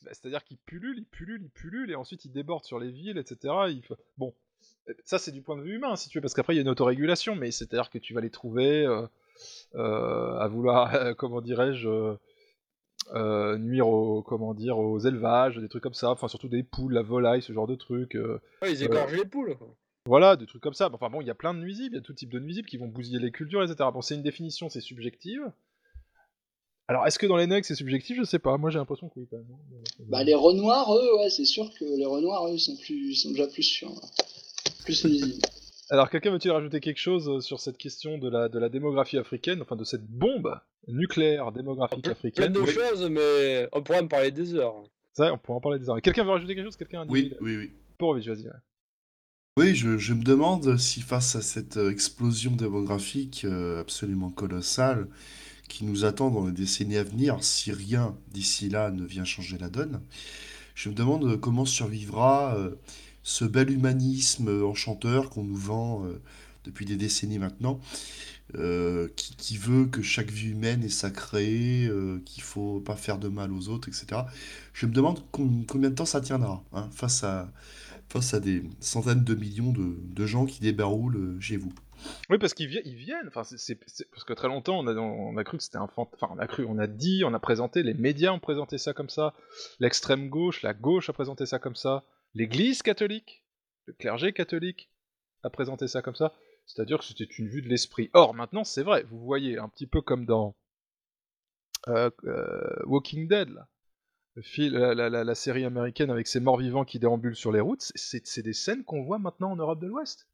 Speaker 4: Bah, c'est- C'est-à-dire qu'ils pullulent, ils pullulent, ils pullulent, et ensuite ils débordent sur les villes, etc. Il faut- Bon, ça c'est du point de vue humain, si tu veux, parce qu'après il y a une autorégulation, mais c'est-à-dire que tu vas les trouver euh, euh, à vouloir, *laughs* comment dirais-je, euh, nuire aux, comment dire, aux élevages, des trucs comme ça, enfin surtout des poules, la volaille, ce genre de trucs.
Speaker 5: Ouais, ils égorgent les poules, quoi.
Speaker 4: voilà, des trucs comme ça. Enfin bon, il y a plein de nuisibles, il y a tout type de nuisibles qui vont bousiller les cultures, etc. Bon, c'est une définition, c'est subjective. Alors, est-ce que dans les nègres c'est subjectif? Je sais pas. Moi j'ai l'impression que oui, quand même.
Speaker 7: Bah, les renoirs, eux, ouais, c'est sûr que les renoirs, eux, sont, plus, sont déjà plus sûrs. ouais. Plus nuisibles. *laughs*
Speaker 4: Alors, quelqu'un veut-il rajouter quelque chose euh, sur cette question de la, de la démographie africaine, enfin de cette bombe nucléaire démographique
Speaker 5: Plein
Speaker 4: africaine?
Speaker 5: de
Speaker 4: Oui.
Speaker 5: choses, mais on pourrait en parler des heures.
Speaker 4: Ça, on pourra en parler des heures. Quelqu'un veut rajouter quelque chose? Quelqu'un
Speaker 6: Oui, oui, oui.
Speaker 4: Porovitch, vas-y. ouais.
Speaker 6: Oui, je, je me demande si face à cette euh, explosion démographique euh, absolument colossale qui nous attend dans les décennies à venir, si rien d'ici là ne vient changer la donne, je me demande comment survivra euh, ce bel humanisme enchanteur qu'on nous vend euh, depuis des décennies maintenant, euh, qui, veut que chaque vie humaine est sacrée, euh, qu'il faut pas faire de mal aux autres, etc. Je me demande com- combien de temps ça tiendra hein, face à, face à des centaines de millions de, de gens qui débarroulent chez vous.
Speaker 4: Oui, parce qu'ils vi- ils viennent. Enfin, c'est- parce que très longtemps, on a, cru que c'était un fant- Enfin, on a cru, on a dit, on a présenté, les médias ont présenté ça comme ça, l'extrême gauche, la gauche a présenté ça comme ça, l'Église catholique, le clergé catholique a présenté ça comme ça. C'est-à-dire que c'était une vue de l'esprit. Or, maintenant, c'est vrai. Vous voyez, un petit peu comme dans euh, euh, Walking Dead, la, la- série américaine avec ses morts vivants qui déambulent sur les routes, c'est des scènes qu'on voit maintenant en Europe de l'Ouest.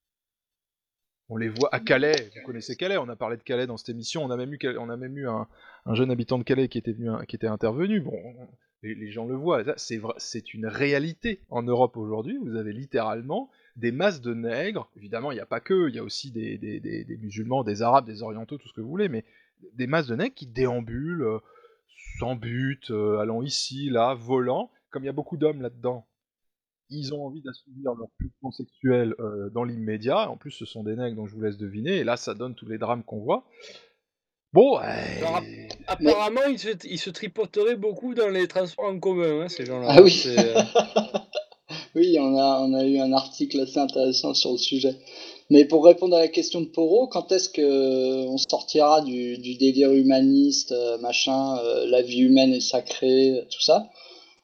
Speaker 4: On les voit à Calais, vous connaissez Calais, on a parlé de Calais dans cette émission, on a même eu, on a même eu un, un jeune habitant de Calais qui était, venu, qui était intervenu, bon, les, les gens le voient, c'est vrai- c'est une réalité. En Europe aujourd'hui, vous avez littéralement des masses de nègres, évidemment il n'y a pas que, il y a aussi des, des- des- des musulmans, des arabes, des orientaux, tout ce que vous voulez, mais des masses de nègres qui déambulent euh, sans but, euh, allant ici, là, volant, comme il y a beaucoup d'hommes là-dedans, ils ont envie d'assouvir leur pulsion sexuelle euh, dans l'immédiat. En plus, ce sont des nègres, donc je vous laisse deviner. Et là, ça donne tous les drames qu'on voit. Bon.
Speaker 5: Alors, app- apparemment, ils se, ils se tripoteraient beaucoup dans les transports en commun, hein, ces gens-là.
Speaker 7: Ah oui.
Speaker 5: Euh, *laughs*
Speaker 7: Oui, on a, on a eu un article assez intéressant sur le sujet. Mais pour répondre à la question de Poro, quand est-ce que on sortira du, du délire humaniste, euh, machin, euh, la vie humaine est sacrée, tout ça?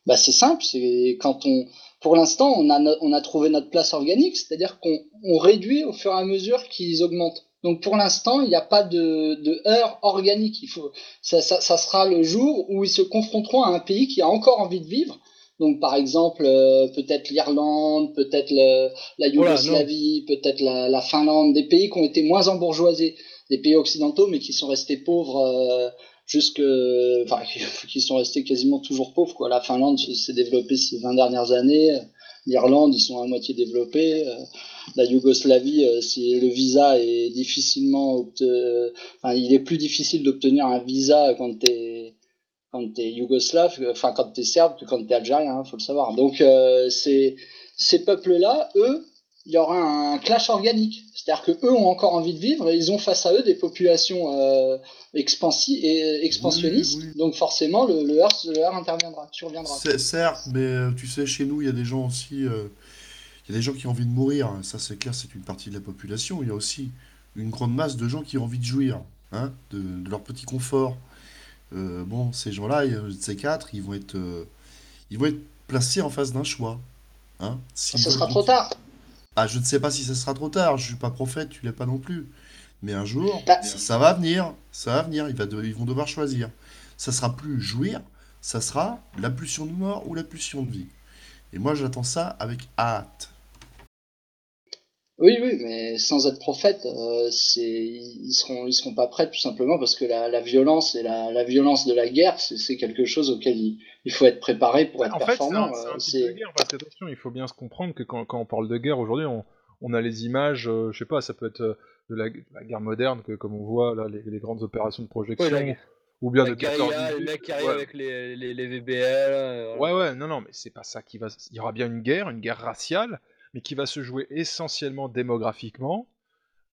Speaker 7: Bah c'est simple, c'est quand on, pour l'instant, on a, no- on a trouvé notre place organique, c'est-à-dire qu'on on réduit au fur et à mesure qu'ils augmentent. Donc pour l'instant, il n'y a pas de, de heure organique. Il faut, ça, ça, ça sera le jour où ils se confronteront à un pays qui a encore envie de vivre. Donc par exemple, euh, peut-être l'Irlande, peut-être la Yougoslavie, peut-être la, la Finlande, des pays qui ont été moins embourgeoisés, des pays occidentaux, mais qui sont restés pauvres euh, jusque, enfin, *laughs* qui, sont restés quasiment toujours pauvres. Quoi. La Finlande se- s'est développée ces 20 dernières années. L'Irlande, ils sont à moitié développés. La Yougoslavie, euh, le visa est difficilement, enfin, il est plus difficile d'obtenir un visa quand t'es quand t'es yougoslave, enfin quand t'es serbe que quand t'es algérien, hein, faut le savoir. Donc euh, c'est ces peuples-là, eux, il y aura un clash organique. C'est-à-dire que eux ont encore envie de vivre et ils ont face à eux des populations euh, expansi et expansionnistes. Donc forcément, le, le heurt, le heurt interviendra, surviendra.
Speaker 6: Certes, mais euh, tu sais, chez nous, il y a des gens aussi. euh, Il y a des gens qui ont envie de mourir. Ça, c'est clair, c'est une partie de la population. Il y a aussi une grande masse de gens qui ont envie de jouir hein, de, de leur petit confort. Euh, bon, ces gens-là, ces quatre, ils vont être, euh, ils vont être placés en face d'un choix. Hein,
Speaker 7: Ça sera trop tard.
Speaker 6: Ah, je ne sais pas si ça sera trop tard. Je suis pas prophète, tu l'es pas non plus. Mais un jour,
Speaker 7: Bah,
Speaker 6: ça, ça va venir. Ça va venir. Il va de- ils vont devoir choisir. Ça sera plus jouir. Ça sera la pulsion de mort ou la pulsion de vie. Et moi, j'attends ça avec hâte.
Speaker 7: Oui, oui, mais sans être prophète, euh, c'est ils seront ils seront pas prêts tout simplement parce que la, la violence et la, la violence de la guerre, c'est quelque chose auquel il, il faut être préparé pour être
Speaker 4: En
Speaker 7: performant.
Speaker 4: c'est
Speaker 7: euh,
Speaker 4: parce qu'attention, il faut bien se comprendre que quand, quand on parle de guerre aujourd'hui, on, on a les images, euh, je sais pas, ça peut être euh, de la, de la guerre moderne, que, comme on voit là, les, les grandes opérations de projection,
Speaker 5: Ouais,
Speaker 4: ou bien
Speaker 5: la
Speaker 4: de
Speaker 5: guérilla,
Speaker 4: 14
Speaker 5: les mecs qui arrivent
Speaker 4: ouais.
Speaker 5: avec les, les, les VBL. euh, voilà.
Speaker 4: Ouais, ouais, non, non, mais c'est pas ça qui va. Il y aura bien une guerre, une guerre raciale, mais qui va se jouer essentiellement démographiquement,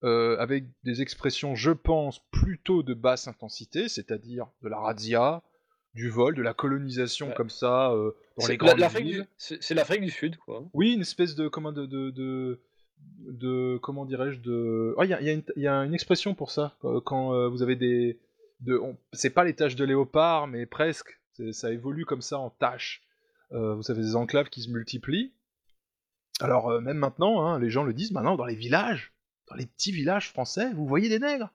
Speaker 4: euh, avec des expressions, je pense, plutôt de basse intensité, c'est-à-dire de la razzia, du vol, de la colonisation comme ça euh, dans
Speaker 5: C'est
Speaker 4: les grandes villes.
Speaker 5: C'est l'Afrique du Sud, quoi.
Speaker 4: Oui, une espèce de comment de de, de, de- comment dirais-je de ah il y a, y a y a une expression pour ça quand, quand, euh, vous avez des de c'est pas les taches de léopard mais presque ça évolue comme ça en taches Euh, vous savez des enclaves qui se multiplient alors euh, même maintenant hein, les gens le disent maintenant dans les villages dans les petits villages français vous voyez des nègres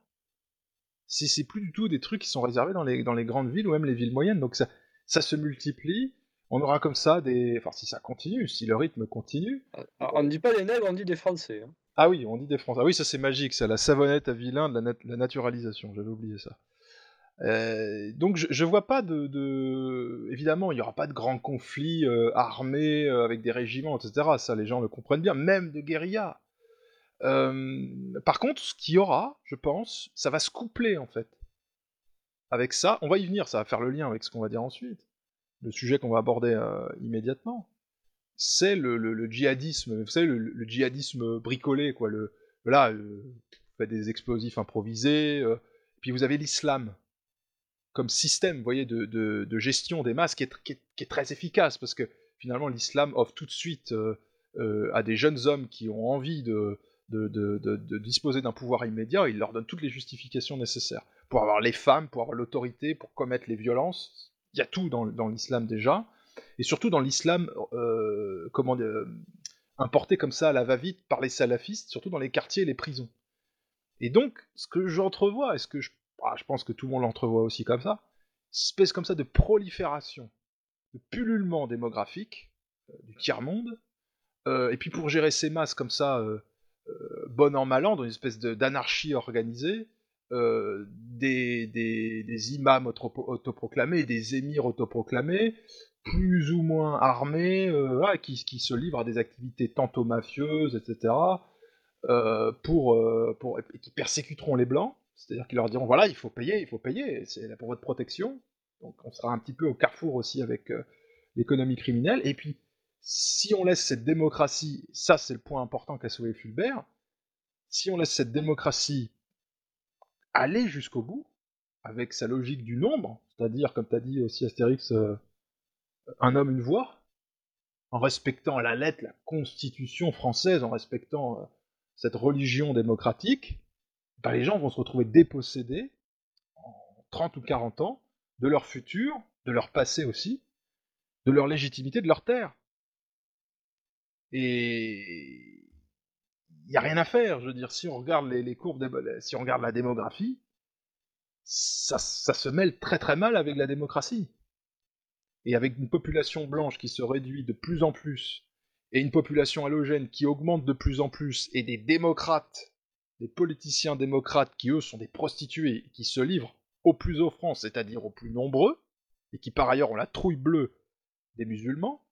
Speaker 4: c'est c'est plus du tout des trucs qui sont réservés dans les dans les grandes villes ou même les villes moyennes donc ça ça se multiplie on aura comme ça des enfin si ça continue si le rythme continue
Speaker 5: Alors, on ne dit pas des nègres, on dit des Français. hein.
Speaker 4: Ah oui, on dit des Français. Ah oui, ça c'est magique, ça, la savonnette à vilain de la, nat- la naturalisation, j'avais oublié ça. Euh, donc je, je vois pas de, de- Évidemment, il n'y aura pas de grands conflits euh, armés euh, avec des régiments, etc. Ça, les gens le comprennent bien, même de guérilla. Euh, par contre, ce qu'il y aura, je pense, ça va se coupler en fait. Avec ça, on va y venir, ça va faire le lien avec ce qu'on va dire ensuite. Le sujet qu'on va aborder immédiatement, c'est le, le- djihadisme, vous savez, le, le djihadisme bricolé, quoi. Le, là, des explosifs improvisés, puis vous avez l'islam comme système, voyez, de, gestion des masses qui est, très efficace, parce que finalement, l'islam offre tout de suite euh, euh, à des jeunes hommes qui ont envie de, disposer d'un pouvoir immédiat, il leur donne toutes les justifications nécessaires. Pour avoir les femmes, pour avoir l'autorité, pour commettre les violences, il y a tout dans, l'islam déjà, et surtout dans l'islam, euh, euh, importé comme ça à la va-vite par les salafistes, surtout dans les quartiers et les prisons. Et donc, ce que j'entrevois, et ce que je, ah, je pense que tout le monde l'entrevoit aussi comme ça, espèce comme ça de prolifération, de pullulement démographique euh, du tiers-monde, euh, et puis pour gérer ces masses comme ça, euh, bon an mal an, dans une espèce d'anarchie organisée, des, des- des imams auto- autoproclamés, des émirs autoproclamés, plus ou moins armés, qui, se livrent à des activités tantôt mafieuses, etc., pour, et qui persécuteront les blancs, c'est-à-dire qu'ils leur diront voilà, il faut payer, il faut payer, c'est pour votre protection. Donc on sera un petit peu au carrefour aussi avec euh, l'économie criminelle. Et puis, si on laisse cette démocratie, ça c'est le point important qu'a soulevé Fulbert, si on laisse cette démocratie aller jusqu'au bout, avec sa logique du nombre, c'est-à-dire, comme tu as dit aussi Astérix, euh, un homme, une voix, en respectant à la lettre la constitution française, en respectant euh, cette religion démocratique, ben, les gens vont se retrouver dépossédés en 30 ou 40 ans de leur futur, de leur passé aussi, de leur légitimité, de leur terre. Et il n'y a rien à faire, je veux dire, si on regarde les, les courbes, si on regarde la démographie, ça se mêle très très mal avec la démocratie. Et avec une population blanche qui se réduit de plus en plus, et une population halogène qui augmente de plus en plus, et des démocrates, des politiciens démocrates qui eux sont des prostituées, qui se livrent au plus offrant, c'est-à-dire aux plus nombreux, et qui par ailleurs ont la trouille bleue des musulmans,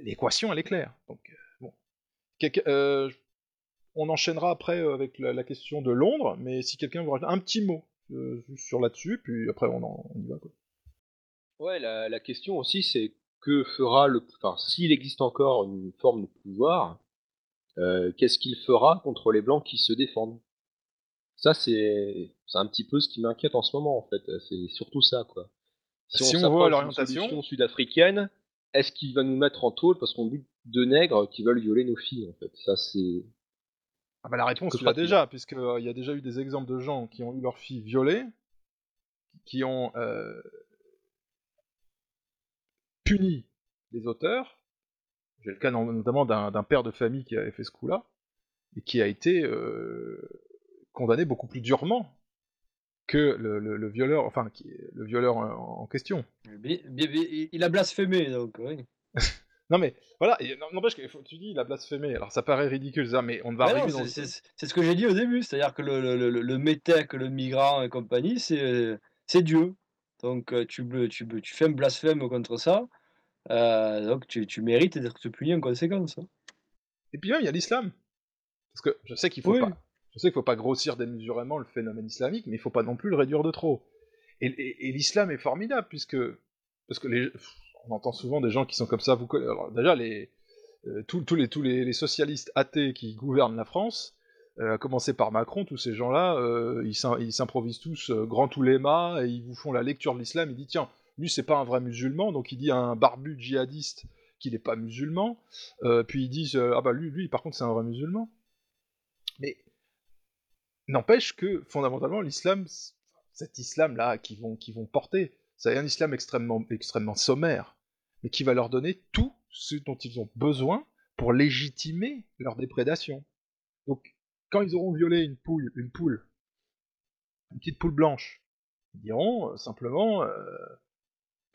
Speaker 4: l'équation elle est claire. Donc, euh, bon. Euh, on enchaînera après euh, avec la, question de Londres, mais si quelqu'un veut un petit mot sur là-dessus, puis après on, y va. Quoi.
Speaker 10: Ouais, la, la question aussi, c'est que fera le. Enfin, s'il existe encore une forme de pouvoir, euh, qu'est-ce qu'il fera contre les blancs qui se défendent? Ça, c'est un petit peu ce qui m'inquiète en ce moment, en fait. C'est surtout ça, quoi.
Speaker 4: Si on voit l'orientation-
Speaker 10: sud-africaine, est-ce qu'il va nous mettre en tôle parce qu'on bute deux nègres qui veulent violer nos filles, en fait? Ça, c'est.
Speaker 4: Ah bah la réponse, tu l'as déjà, puisqu'il y a déjà eu des exemples de gens qui ont eu leur fille violée, qui ont euh, puni les auteurs. J'ai le cas notamment d'un père de famille qui avait fait ce coup-là, et qui a été euh, condamné beaucoup plus durement que le, le- le violeur, enfin, qui, le violeur en, en question.
Speaker 5: Il a blasphémé, donc oui. *laughs*
Speaker 4: Non mais, voilà, n'empêche que tu dis il a blasphémé, alors ça paraît ridicule ça, mais on ne va arriver dans
Speaker 5: c'est ce que j'ai dit au début, c'est-à-dire que le, le, le, métèque, le migrant et compagnie, c'est c'est Dieu. Donc euh, tu fais un blasphème contre ça, euh, donc tu, tu mérites d'être puni en conséquence. hein.
Speaker 4: Et puis même, il y a l'islam. Parce que je sais qu'il faut
Speaker 5: Oui.
Speaker 4: pas. Je sais qu'il faut pas grossir démesurément le phénomène islamique, mais il faut pas non plus le réduire de trop. Et, et- et l'islam est formidable, puisque. Parce que les, on entend souvent des gens qui sont comme ça. Vous, alors, déjà, les, euh, tous, tous les, tous les, les socialistes athées qui gouvernent la France, euh, à commencer par Macron, tous ces gens-là, euh, ils s'im- ils s'improvisent tous grand ouléma et ils vous font la lecture de l'islam. Ils disent tiens, lui c'est pas un vrai musulman, donc il dit à un barbu djihadiste qu'il n'est pas musulman. Euh, puis ils disent euh, ah bah lui, lui par contre c'est un vrai musulman. Mais n'empêche que fondamentalement l'islam, cet islam-là qu'ils vont, vont porter, c'est un islam extrêmement, extrêmement sommaire, mais qui va leur donner tout ce dont ils ont besoin pour légitimer leur déprédation. Donc, quand ils auront violé une poule, une poule, une petite poule blanche, ils diront euh, simplement,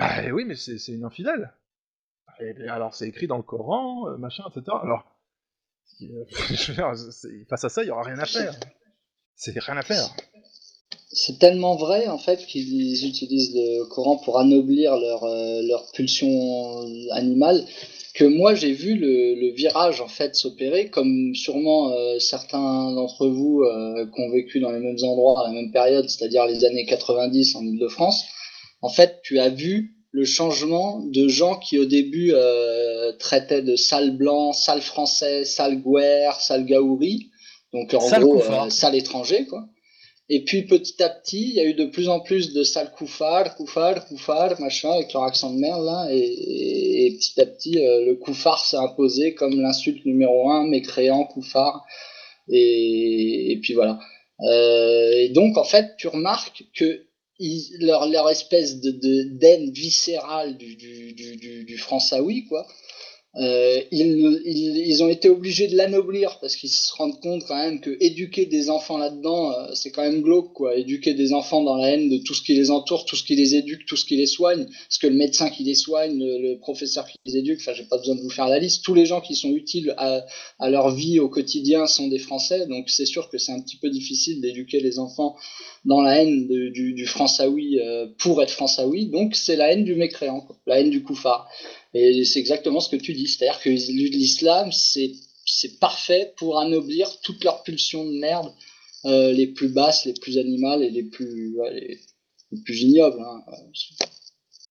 Speaker 4: bah oui, mais c'est une infidèle. Et alors c'est écrit dans le Coran, euh, machin, etc. Alors, *laughs* c'est- face à ça, il y aura rien à faire. C'est rien à faire.
Speaker 7: C'est tellement vrai en fait qu'ils utilisent le Coran pour anoblir leur, euh, pulsion animale que moi j'ai vu le, virage en fait s'opérer comme sûrement euh, certains d'entre vous euh, qui ont vécu dans les mêmes endroits à la même période, c'est-à-dire les années 90 en Ile-de-France. En fait, tu as vu le changement de gens qui au début euh, traitaient de sale blanc, sale français, sale guerre, sale gaouri, donc en
Speaker 5: Sale
Speaker 7: gros
Speaker 5: koufar.
Speaker 7: euh, sale étranger quoi. Et puis petit à petit, il y a eu de plus en plus de sales koufars, koufars, koufars, machin, avec leur accent de merde là, et, et- et petit à petit, euh, le koufar s'est imposé comme l'insulte numéro un, mécréant, koufar, et, et puis voilà. Euh, et donc en fait, tu remarques que leur, leur espèce de de- d'haine viscérale du, du, du, du, du Françaoui, quoi, euh, ils, ont été obligés de l'anoblir parce qu'ils se rendent compte quand même que éduquer des enfants là-dedans, euh, c'est quand même glauque, quoi. Éduquer des enfants dans la haine de tout ce qui les entoure, tout ce qui les éduque, tout ce qui les soigne, parce que le médecin qui les soigne, le, professeur qui les éduque, enfin, j'ai pas besoin de vous faire la liste, tous les gens qui sont utiles à, leur vie au quotidien sont des Français, donc c'est sûr que c'est un petit peu difficile d'éduquer les enfants dans la haine du, du françaoui euh, pour être françaoui, donc c'est la haine du mécréant, la haine du koufar. Et c'est exactement ce que tu dis, c'est-à-dire que l'islam, c'est parfait pour anoblir toutes leurs pulsions de merde, euh, les plus basses, les plus animales et les plus, les, plus ignobles. hein.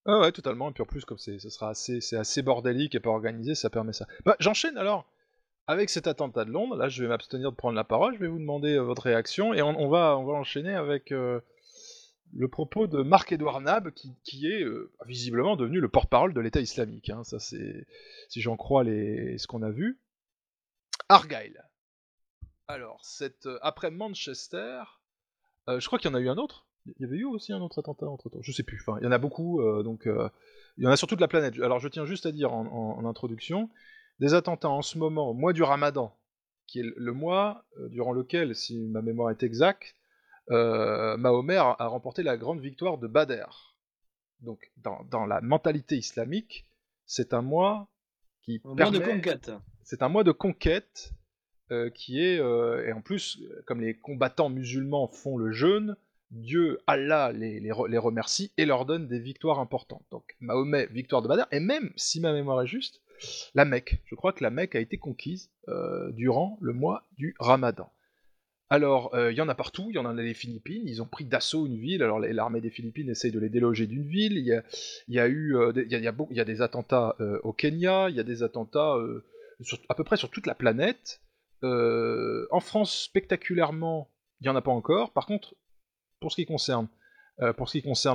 Speaker 4: Ah ouais, totalement. Et puis en plus, comme c'est, assez, c'est assez bordélique et pas organisé, ça permet ça. Bah, j'enchaîne alors avec cet attentat de Londres. Là, je vais m'abstenir de prendre la parole. Je vais vous demander euh, votre réaction et on, on va, on va enchaîner avec euh, le propos de Marc-Édouard Nab, qui, est euh, visiblement devenu le porte-parole de l'État islamique. hein. Ça, c'est, si j'en crois ce qu'on a vu. Argyle. Alors, cette, euh, après Manchester, euh, je crois qu'il y en a eu un autre. Il y avait eu aussi un autre attentat entre temps. Je sais plus. Enfin, il y en a beaucoup. donc, il y en a sur toute la planète. Alors, je tiens juste à dire en, introduction des attentats en ce moment, au mois du Ramadan, qui est le- mois durant lequel, si ma mémoire est exacte, euh, Mahomet a, a remporté la grande victoire de Badr. Donc, dans, dans la mentalité islamique, c'est un mois qui
Speaker 5: Un mois
Speaker 4: permet...
Speaker 5: de conquête.
Speaker 4: C'est un mois de conquête euh, qui est, euh, et en plus, comme les combattants musulmans font le jeûne, Dieu, Allah les, les, re- les remercie et leur donne des victoires importantes. Donc Mahomet, victoire de Badr, et même, si ma mémoire est juste, la Mecque. Je crois que la Mecque a été conquise durant le mois du Ramadan. Alors, euh, il y en a partout, il y en a dans les Philippines, ils ont pris d'assaut une ville, alors l'armée des Philippines essaye de les déloger d'une ville, il y a, eu, euh, il y a, des attentats euh, au Kenya, il y a des attentats euh, à peu près sur toute la planète. Euh, en France, spectaculairement, il n'y en a pas encore. Par contre, pour ce qui concerne, euh,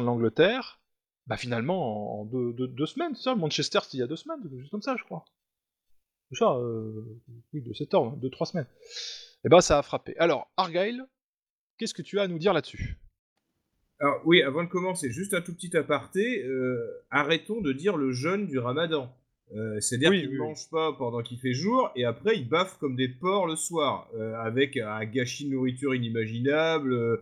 Speaker 4: l'Angleterre, bah finalement, en deux, semaines, c'est ça, Manchester, c'était il y a deux semaines, juste comme ça, je crois. C'est ça, euh, oui, de cet ordre, deux, trois semaines. Et ben, ça a frappé. Alors, Argyle, qu'est-ce que tu as à nous dire là-dessus?
Speaker 9: Alors oui, avant de commencer, juste un tout petit aparté, euh, arrêtons de dire le jeûne du ramadan. Euh, C'est-à-dire
Speaker 4: Oui,
Speaker 9: qu'il ne
Speaker 4: oui,
Speaker 9: mange pas pendant qu'il fait jour, et après il baffe comme des porcs le soir, euh, avec un gâchis de nourriture inimaginable,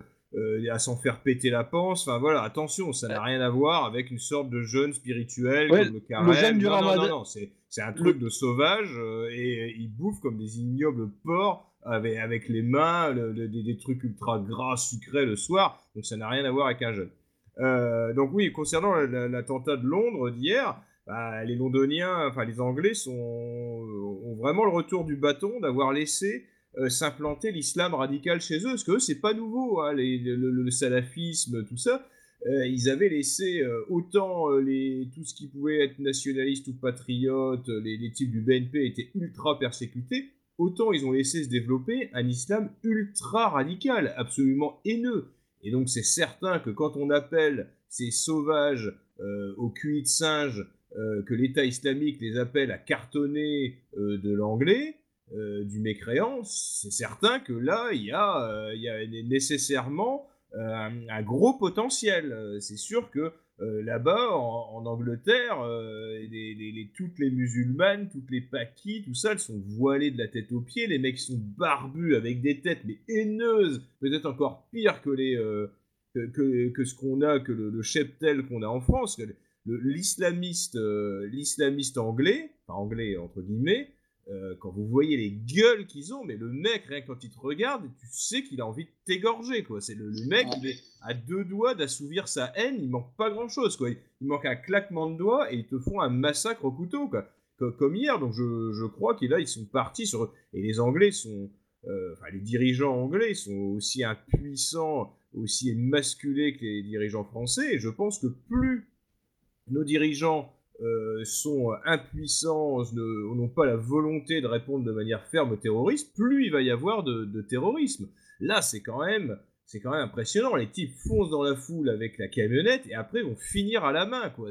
Speaker 9: à s'en faire péter la panse, enfin voilà, attention, ça n'a rien à voir avec une sorte de jeûne spirituel
Speaker 5: Ouais,
Speaker 9: comme le
Speaker 5: le
Speaker 9: carême.
Speaker 5: jeûne du
Speaker 9: non, non, non,
Speaker 5: ramadan-
Speaker 9: non, c'est un truc de sauvage, et il bouffe comme des ignobles porcs, avec, les mains, des, trucs ultra gras, sucrés le soir, donc ça n'a rien à voir avec un jeûne. Euh, donc oui, concernant la- la- l'attentat de Londres d'hier, bah, les Londoniens, enfin les Anglais sont, ont vraiment le retour du bâton d'avoir laissé euh, s'implanter l'islam radical chez eux, parce que c'est pas nouveau, hein, le, salafisme, tout ça. Euh, ils avaient laissé euh, autant euh, tout ce qui pouvait être nationaliste ou patriote, euh, les, les types du BNP étaient ultra persécutés, autant ils ont laissé se développer un islam ultra radical, absolument haineux. Et donc c'est certain que quand on appelle ces sauvages euh, au cul de singe, euh, que l'État islamique les appelle à cartonner euh, de l'anglais, euh, du mécréant, c'est certain que là, il y a, il y a nécessairement un, gros potentiel. C'est sûr que euh, là-bas, en, Angleterre, euh, les- les- toutes les musulmanes, toutes les paquis, tout ça, elles sont voilées de la tête aux pieds. Les mecs sont barbus avec des têtes, mais haineuses, peut-être encore pire que, les, euh, que, que- ce qu'on a, que le, cheptel qu'on a en France. L'islamiste l'islamiste anglais, anglais entre guillemets, euh, quand vous voyez les gueules qu'ils ont, mais le mec, rien que quand il te regarde, tu sais qu'il a envie de t'égorger, quoi. C'est le, le mec, il est à deux doigts d'assouvir sa haine, il manque pas grand chose, quoi. Il, il manque un claquement de doigts et ils te font un massacre au couteau, quoi. Comme hier, donc je, je crois qu'ils là, ils sont partis sur. Et les Anglais sont. euh, enfin, les dirigeants anglais sont aussi impuissants, aussi émasculés que les dirigeants français, et je pense que plus nos dirigeants euh, sont impuissants, ne- n'ont pas la volonté de répondre de manière ferme aux terroristes, plus il va y avoir de, de terrorisme. Là, c'est quand même, c'est quand même impressionnant. Les types foncent dans la foule avec la camionnette et après vont finir à la main, quoi.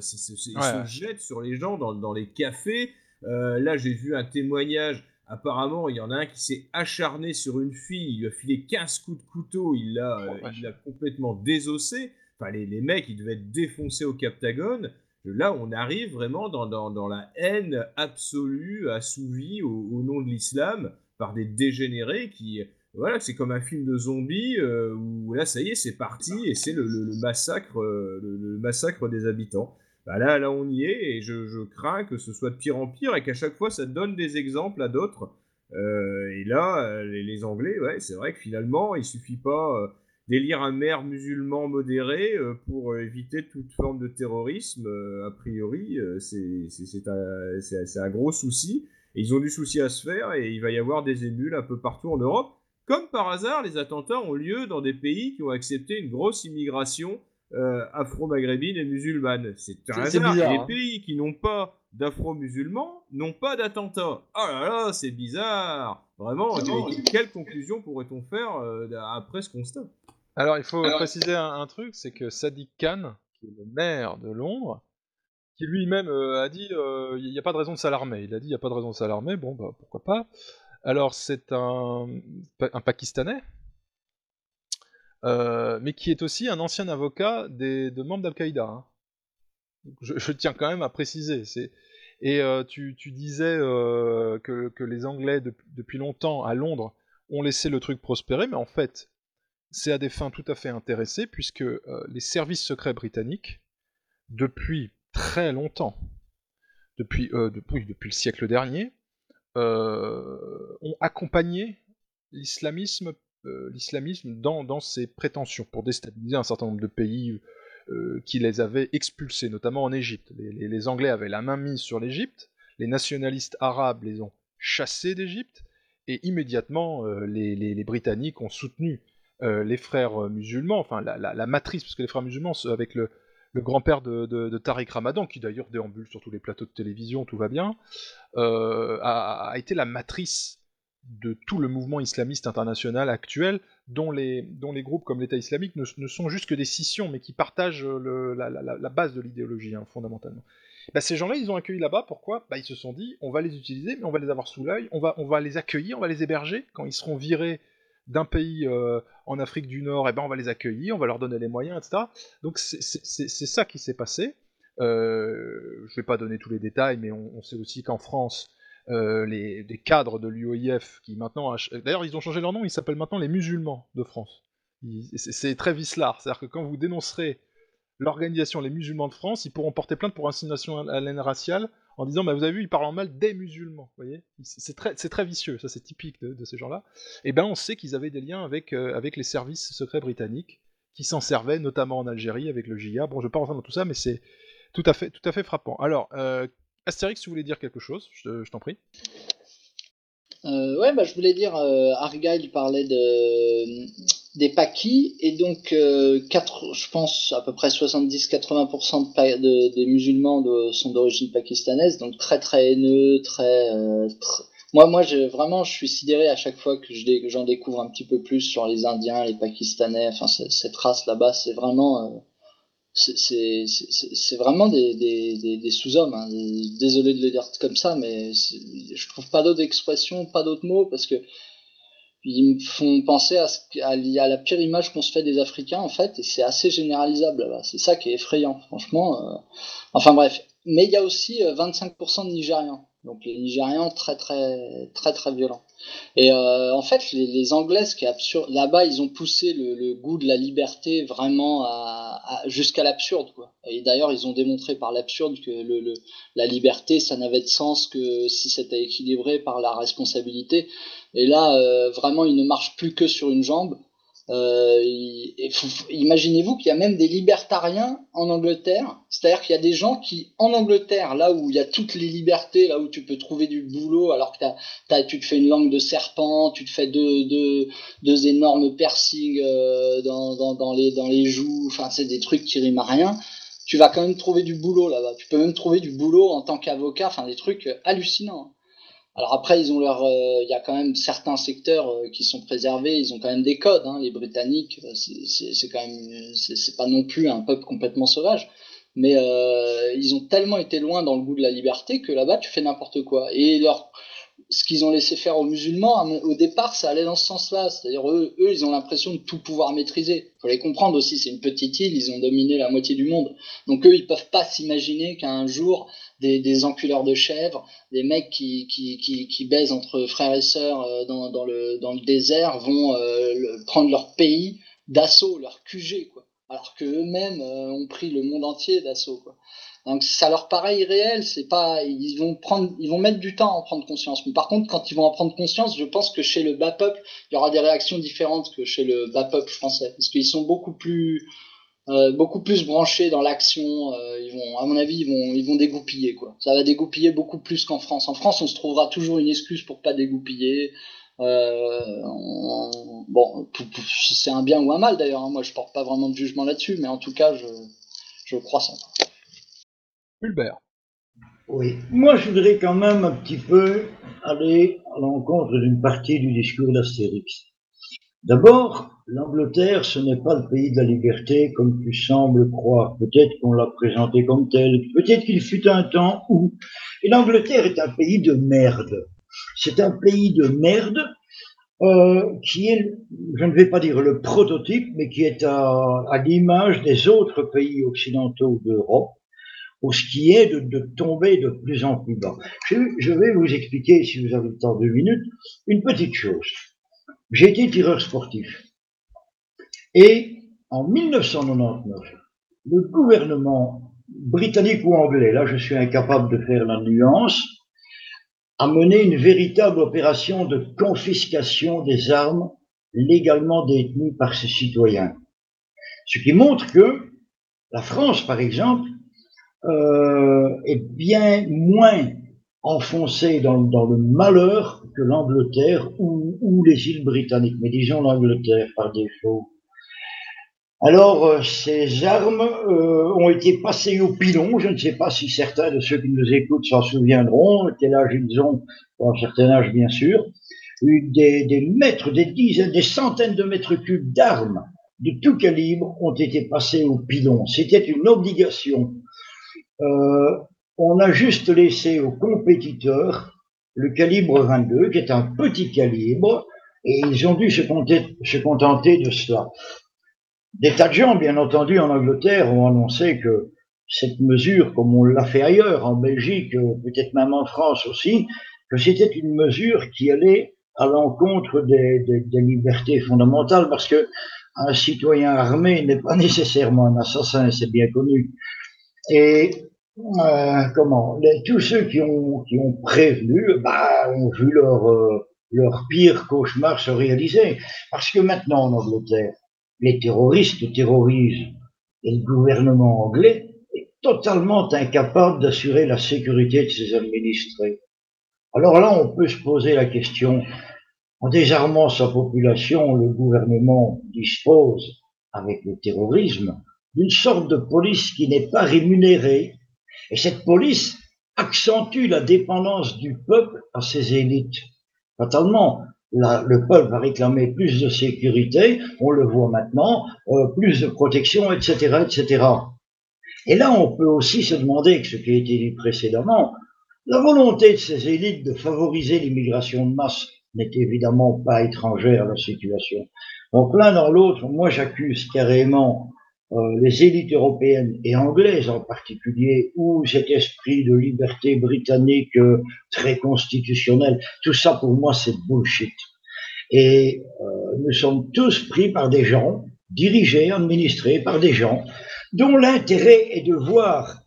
Speaker 9: Ils
Speaker 4: Ouais,
Speaker 9: se jettent sur les gens dans, dans les cafés. Euh, là, j'ai vu un témoignage. Apparemment, il y en a un qui s'est acharné sur une fille. Il lui a filé 15 coups de couteau. Il l'a, euh, il l'a complètement désossé. Enfin, les, les mecs, ils devaient être défoncés au Captagone. Là, on arrive vraiment dans, la haine absolue, assouvie au, nom de l'islam par des dégénérés qui. Voilà, c'est comme un film de zombies euh, où là, ça y est, c'est parti et c'est le, massacre, euh, le, massacre des habitants. Bah là, là, on y est et je, crains que ce soit de pire en pire et qu'à chaque fois, ça donne des exemples à d'autres. Euh, et là, les, Anglais, ouais, c'est vrai que finalement, il suffit pas d'élire un maire musulman modéré euh, pour euh, éviter toute forme de terrorisme. euh, a priori, euh, c'est un, gros souci. Et ils ont du souci à se faire et il va y avoir des émules un peu partout en Europe. Comme par hasard, les attentats ont lieu dans des pays qui ont accepté une grosse immigration euh, afro-maghrébine et musulmane. C'est un hasard.
Speaker 5: bizarre,
Speaker 9: les
Speaker 5: hein.
Speaker 9: pays qui n'ont pas d'afro-musulmans n'ont pas d'attentats. Oh là là, c'est bizarre. Vraiment, quelle, quelle conclusion pourrait-on faire euh, après ce constat?
Speaker 4: Alors, il faut
Speaker 9: Alors-
Speaker 4: préciser un, un truc, c'est que Sadiq Khan, qui est le maire de Londres, qui lui-même euh, a dit euh, il n'y a pas de raison de s'alarmer. Il a dit il n'y a pas de raison de s'alarmer, bon, bah pourquoi pas. Alors, c'est un, un Pakistanais, euh, mais qui est aussi un ancien avocat des, de membres d'Al-Qaïda. hein. Je, je tiens quand même à préciser. Et tu, tu disais que, que les Anglais, dep- depuis longtemps, à Londres, ont laissé le truc prospérer, mais en fait, c'est à des fins tout à fait intéressées, puisque euh, les services secrets britanniques, depuis très longtemps, depuis, euh, depuis, le siècle dernier, euh, ont accompagné l'islamisme dans, ses prétentions pour déstabiliser un certain nombre de pays qui les avaient expulsés, notamment en Égypte. Les, Anglais avaient la main mise sur l'Égypte, les nationalistes arabes les ont chassés d'Égypte, et immédiatement les Britanniques ont soutenu euh, les frères euh, musulmans, enfin la, matrice, parce que les frères musulmans, avec le, grand-père de, Tariq Ramadan, qui d'ailleurs déambule sur tous les plateaux de télévision, tout va bien, euh, a, été la matrice de tout le mouvement islamiste international actuel, dont les, groupes comme l'État islamique ne, sont juste que des scissions, mais qui partagent la, base de l'idéologie, hein, fondamentalement. Bah, ces gens-là, ils ont accueilli là-bas, pourquoi? Bah, Ils se sont dit, on va les utiliser, mais on va les avoir sous l'œil, on va les accueillir, on va les héberger, quand ils seront virés d'un pays euh, en Afrique du Nord, eh ben, on va les accueillir, on va leur donner les moyens, etc. Donc c'est- ça qui s'est passé. Euh, je vais pas donner tous les détails, mais on, sait aussi qu'en France, euh, les, cadres de l'UOIF qui maintenant, d'ailleurs ils ont changé leur nom, ils s'appellent maintenant les musulmans de France. C'est très vicelard, c'est-à-dire que quand vous dénoncerez l'organisation Les Musulmans de France, ils pourront porter plainte pour insinuation à haine raciale en disant bah, vous avez vu, ils parlent en mal des musulmans. Voyez C'est très, très vicieux, ça c'est typique de, ces gens-là. Et ben on sait qu'ils avaient des liens avec, euh, avec les services secrets britanniques qui s'en servaient, notamment en Algérie avec le JA. Bon, je vais pas rentrer dans tout ça, mais c'est tout à fait, tout à fait frappant. Alors, euh, Astérix, tu voulais dire quelque chose? Je, t'en prie.
Speaker 7: Euh, ouais, bah, je voulais dire, euh, Argyle parlait de, des Pakis, et donc, euh, je pense, à peu près 70-80% de, Pa- de- des musulmans sont d'origine pakistanaise, donc très très haineux, très... euh, Moi, moi vraiment, je suis sidéré à chaque fois que j'en découvre un petit peu plus sur les Indiens, les Pakistanais, enfin, cette race là-bas, c'est vraiment... euh, c'est- vraiment des, des, des, sous-hommes. hein. Désolé de le dire comme ça, mais je trouve pas d'autres expressions, pas d'autres mots, parce que ils me font penser à, la pire image qu'on se fait des Africains, en fait, et c'est assez généralisable. C'est ça qui est effrayant, franchement. euh. Enfin bref. Mais il y a aussi euh, 25% de Nigérians. Donc les Nigérians très très très très violents. Et euh, en fait, les, les Anglais, ce qui est absurde, là-bas, ils ont poussé le, goût de la liberté vraiment jusqu'à l'absurde. Et d'ailleurs, ils ont démontré par l'absurde que la liberté, ça n'avait de sens que si c'était équilibré par la responsabilité. Et là, euh, vraiment, ils ne marchent plus que sur une jambe. Euh, il- Imaginez-vous qu'il y a même des libertariens en Angleterre. C'est-à-dire qu'il y a des gens qui, en Angleterre, là où il y a toutes les libertés, là où tu peux trouver du boulot, alors que tu te fais une langue de serpent, tu te fais deux, énormes piercings euh, dans, les, dans les joues, enfin, c'est des trucs qui riment à rien. Tu vas quand même trouver du boulot là-bas. Tu peux même trouver du boulot en tant qu'avocat, enfin, des trucs hallucinants. Alors après, ils ont leur, euh, il y a quand même certains secteurs euh, qui sont préservés. Ils ont quand même des codes. Hein, les Britanniques, euh, c'est- quand même, c'est pas non plus un peuple complètement sauvage. Mais ils ont tellement été loin dans le goût de la liberté que là-bas, tu fais n'importe quoi. Et leur, ce qu'ils ont laissé faire aux musulmans, au départ, ça allait dans ce sens-là. C'est-à-dire eux, eux, ils ont l'impression de tout pouvoir maîtriser. Faut les comprendre aussi. C'est une petite île. Ils ont dominé la moitié du monde. Donc eux, ils peuvent pas s'imaginer qu'un jour des, des enculeurs de chèvres, des mecs qui, qui, qui, baisent entre frères et sœurs euh, dans, dans, le, dans le désert vont euh, prendre leur pays d'assaut, leur QG, quoi. Alors que eux-mêmes euh, ont pris le monde entier d'assaut, quoi. Donc ça leur paraît irréel, c'est pas, ils vont prendre, ils vont mettre du temps à en prendre conscience. Mais par contre, quand ils vont en prendre conscience, je pense que chez le bas peuple, il y aura des réactions différentes que chez le bas peuple français, parce qu'ils sont beaucoup plus, euh, beaucoup plus branchés dans l'action. euh, ils vont, à mon avis, ils vont, ils vont dégoupiller quoi. Ça va dégoupiller beaucoup plus qu'en France. En France, on se trouvera toujours une excuse pour pas dégoupiller. Euh, on- bon, c'est un bien ou un mal d'ailleurs. hein. Moi, je porte pas vraiment de jugement là-dessus, mais en tout cas, je, je crois ça.
Speaker 4: Hulbert.
Speaker 8: Oui. Moi, je voudrais quand même un petit peu aller à l'encontre d'une partie du discours d'Astérix. D'abord, l'Angleterre, ce n'est pas le pays de la liberté comme tu sembles croire. Peut-être qu'on l'a présenté comme tel. Peut-être qu'il fut un temps où. Et l'Angleterre est un pays de merde. C'est un pays de merde euh, qui est, je ne vais pas dire le prototype, mais qui est à, à l'image des autres pays occidentaux d'Europe pour ce qui est de, de tomber de plus en plus bas. Je, je vais vous expliquer, si vous avez le temps, deux minutes, une petite chose. J'ai été tireur sportif. Et en 1999, le gouvernement britannique ou anglais, là je suis incapable de faire la nuance, a mené une véritable opération de confiscation des armes légalement détenues par ses citoyens. Ce qui montre que la France, par exemple, euh, est bien moins enfoncée dans, le malheur que l'Angleterre ou les îles britanniques, mais disons l'Angleterre par défaut. Alors, euh, ces armes euh, ont été passées au pilon. Je ne sais pas si certains de ceux qui nous écoutent s'en souviendront. Quel âge ils ont? Un certain âge, bien sûr. Des, des mètres, des dizaines, des centaines de mètres cubes d'armes de tout calibre ont été passés au pilon. C'était une obligation. Euh, on a juste laissé aux compétiteurs le calibre 22, qui est un petit calibre, et ils ont dû se contenter de cela. Des tas de gens, bien entendu, en Angleterre ont annoncé que cette mesure, comme on l'a fait ailleurs, en Belgique, peut-être même en France aussi, que c'était une mesure qui allait à l'encontre des, des, des, libertés fondamentales, parce que un citoyen armé n'est pas *laughs* nécessairement un assassin, c'est bien connu. Et euh, comment Tous ceux qui ont, qui ont prévenu bah, ont vu leur, euh, leur pire cauchemar se réaliser. Parce que maintenant, en Angleterre, les terroristes terrorisent et le gouvernement anglais est totalement incapable d'assurer la sécurité de ses administrés. Alors là, on peut se poser la question, en désarmant sa population, le gouvernement dispose, avec le terrorisme, d'une sorte de police qui n'est pas rémunérée. Et cette police accentue la dépendance du peuple à ses élites. Fatalement, le peuple va réclamer plus de sécurité, on le voit maintenant, euh, plus de protection, etc., etc. Et là, on peut aussi se demander, ce qui a été dit précédemment, la volonté de ces élites de favoriser l'immigration de masse n'est évidemment pas étrangère à la situation. Donc l'un dans l'autre, moi j'accuse carrément euh, les élites européennes et anglaises en particulier, ou cet esprit de liberté britannique euh, très constitutionnel, tout ça pour moi c'est bullshit. Et euh, nous sommes tous pris par des gens, dirigés, administrés par des gens, dont l'intérêt est de voir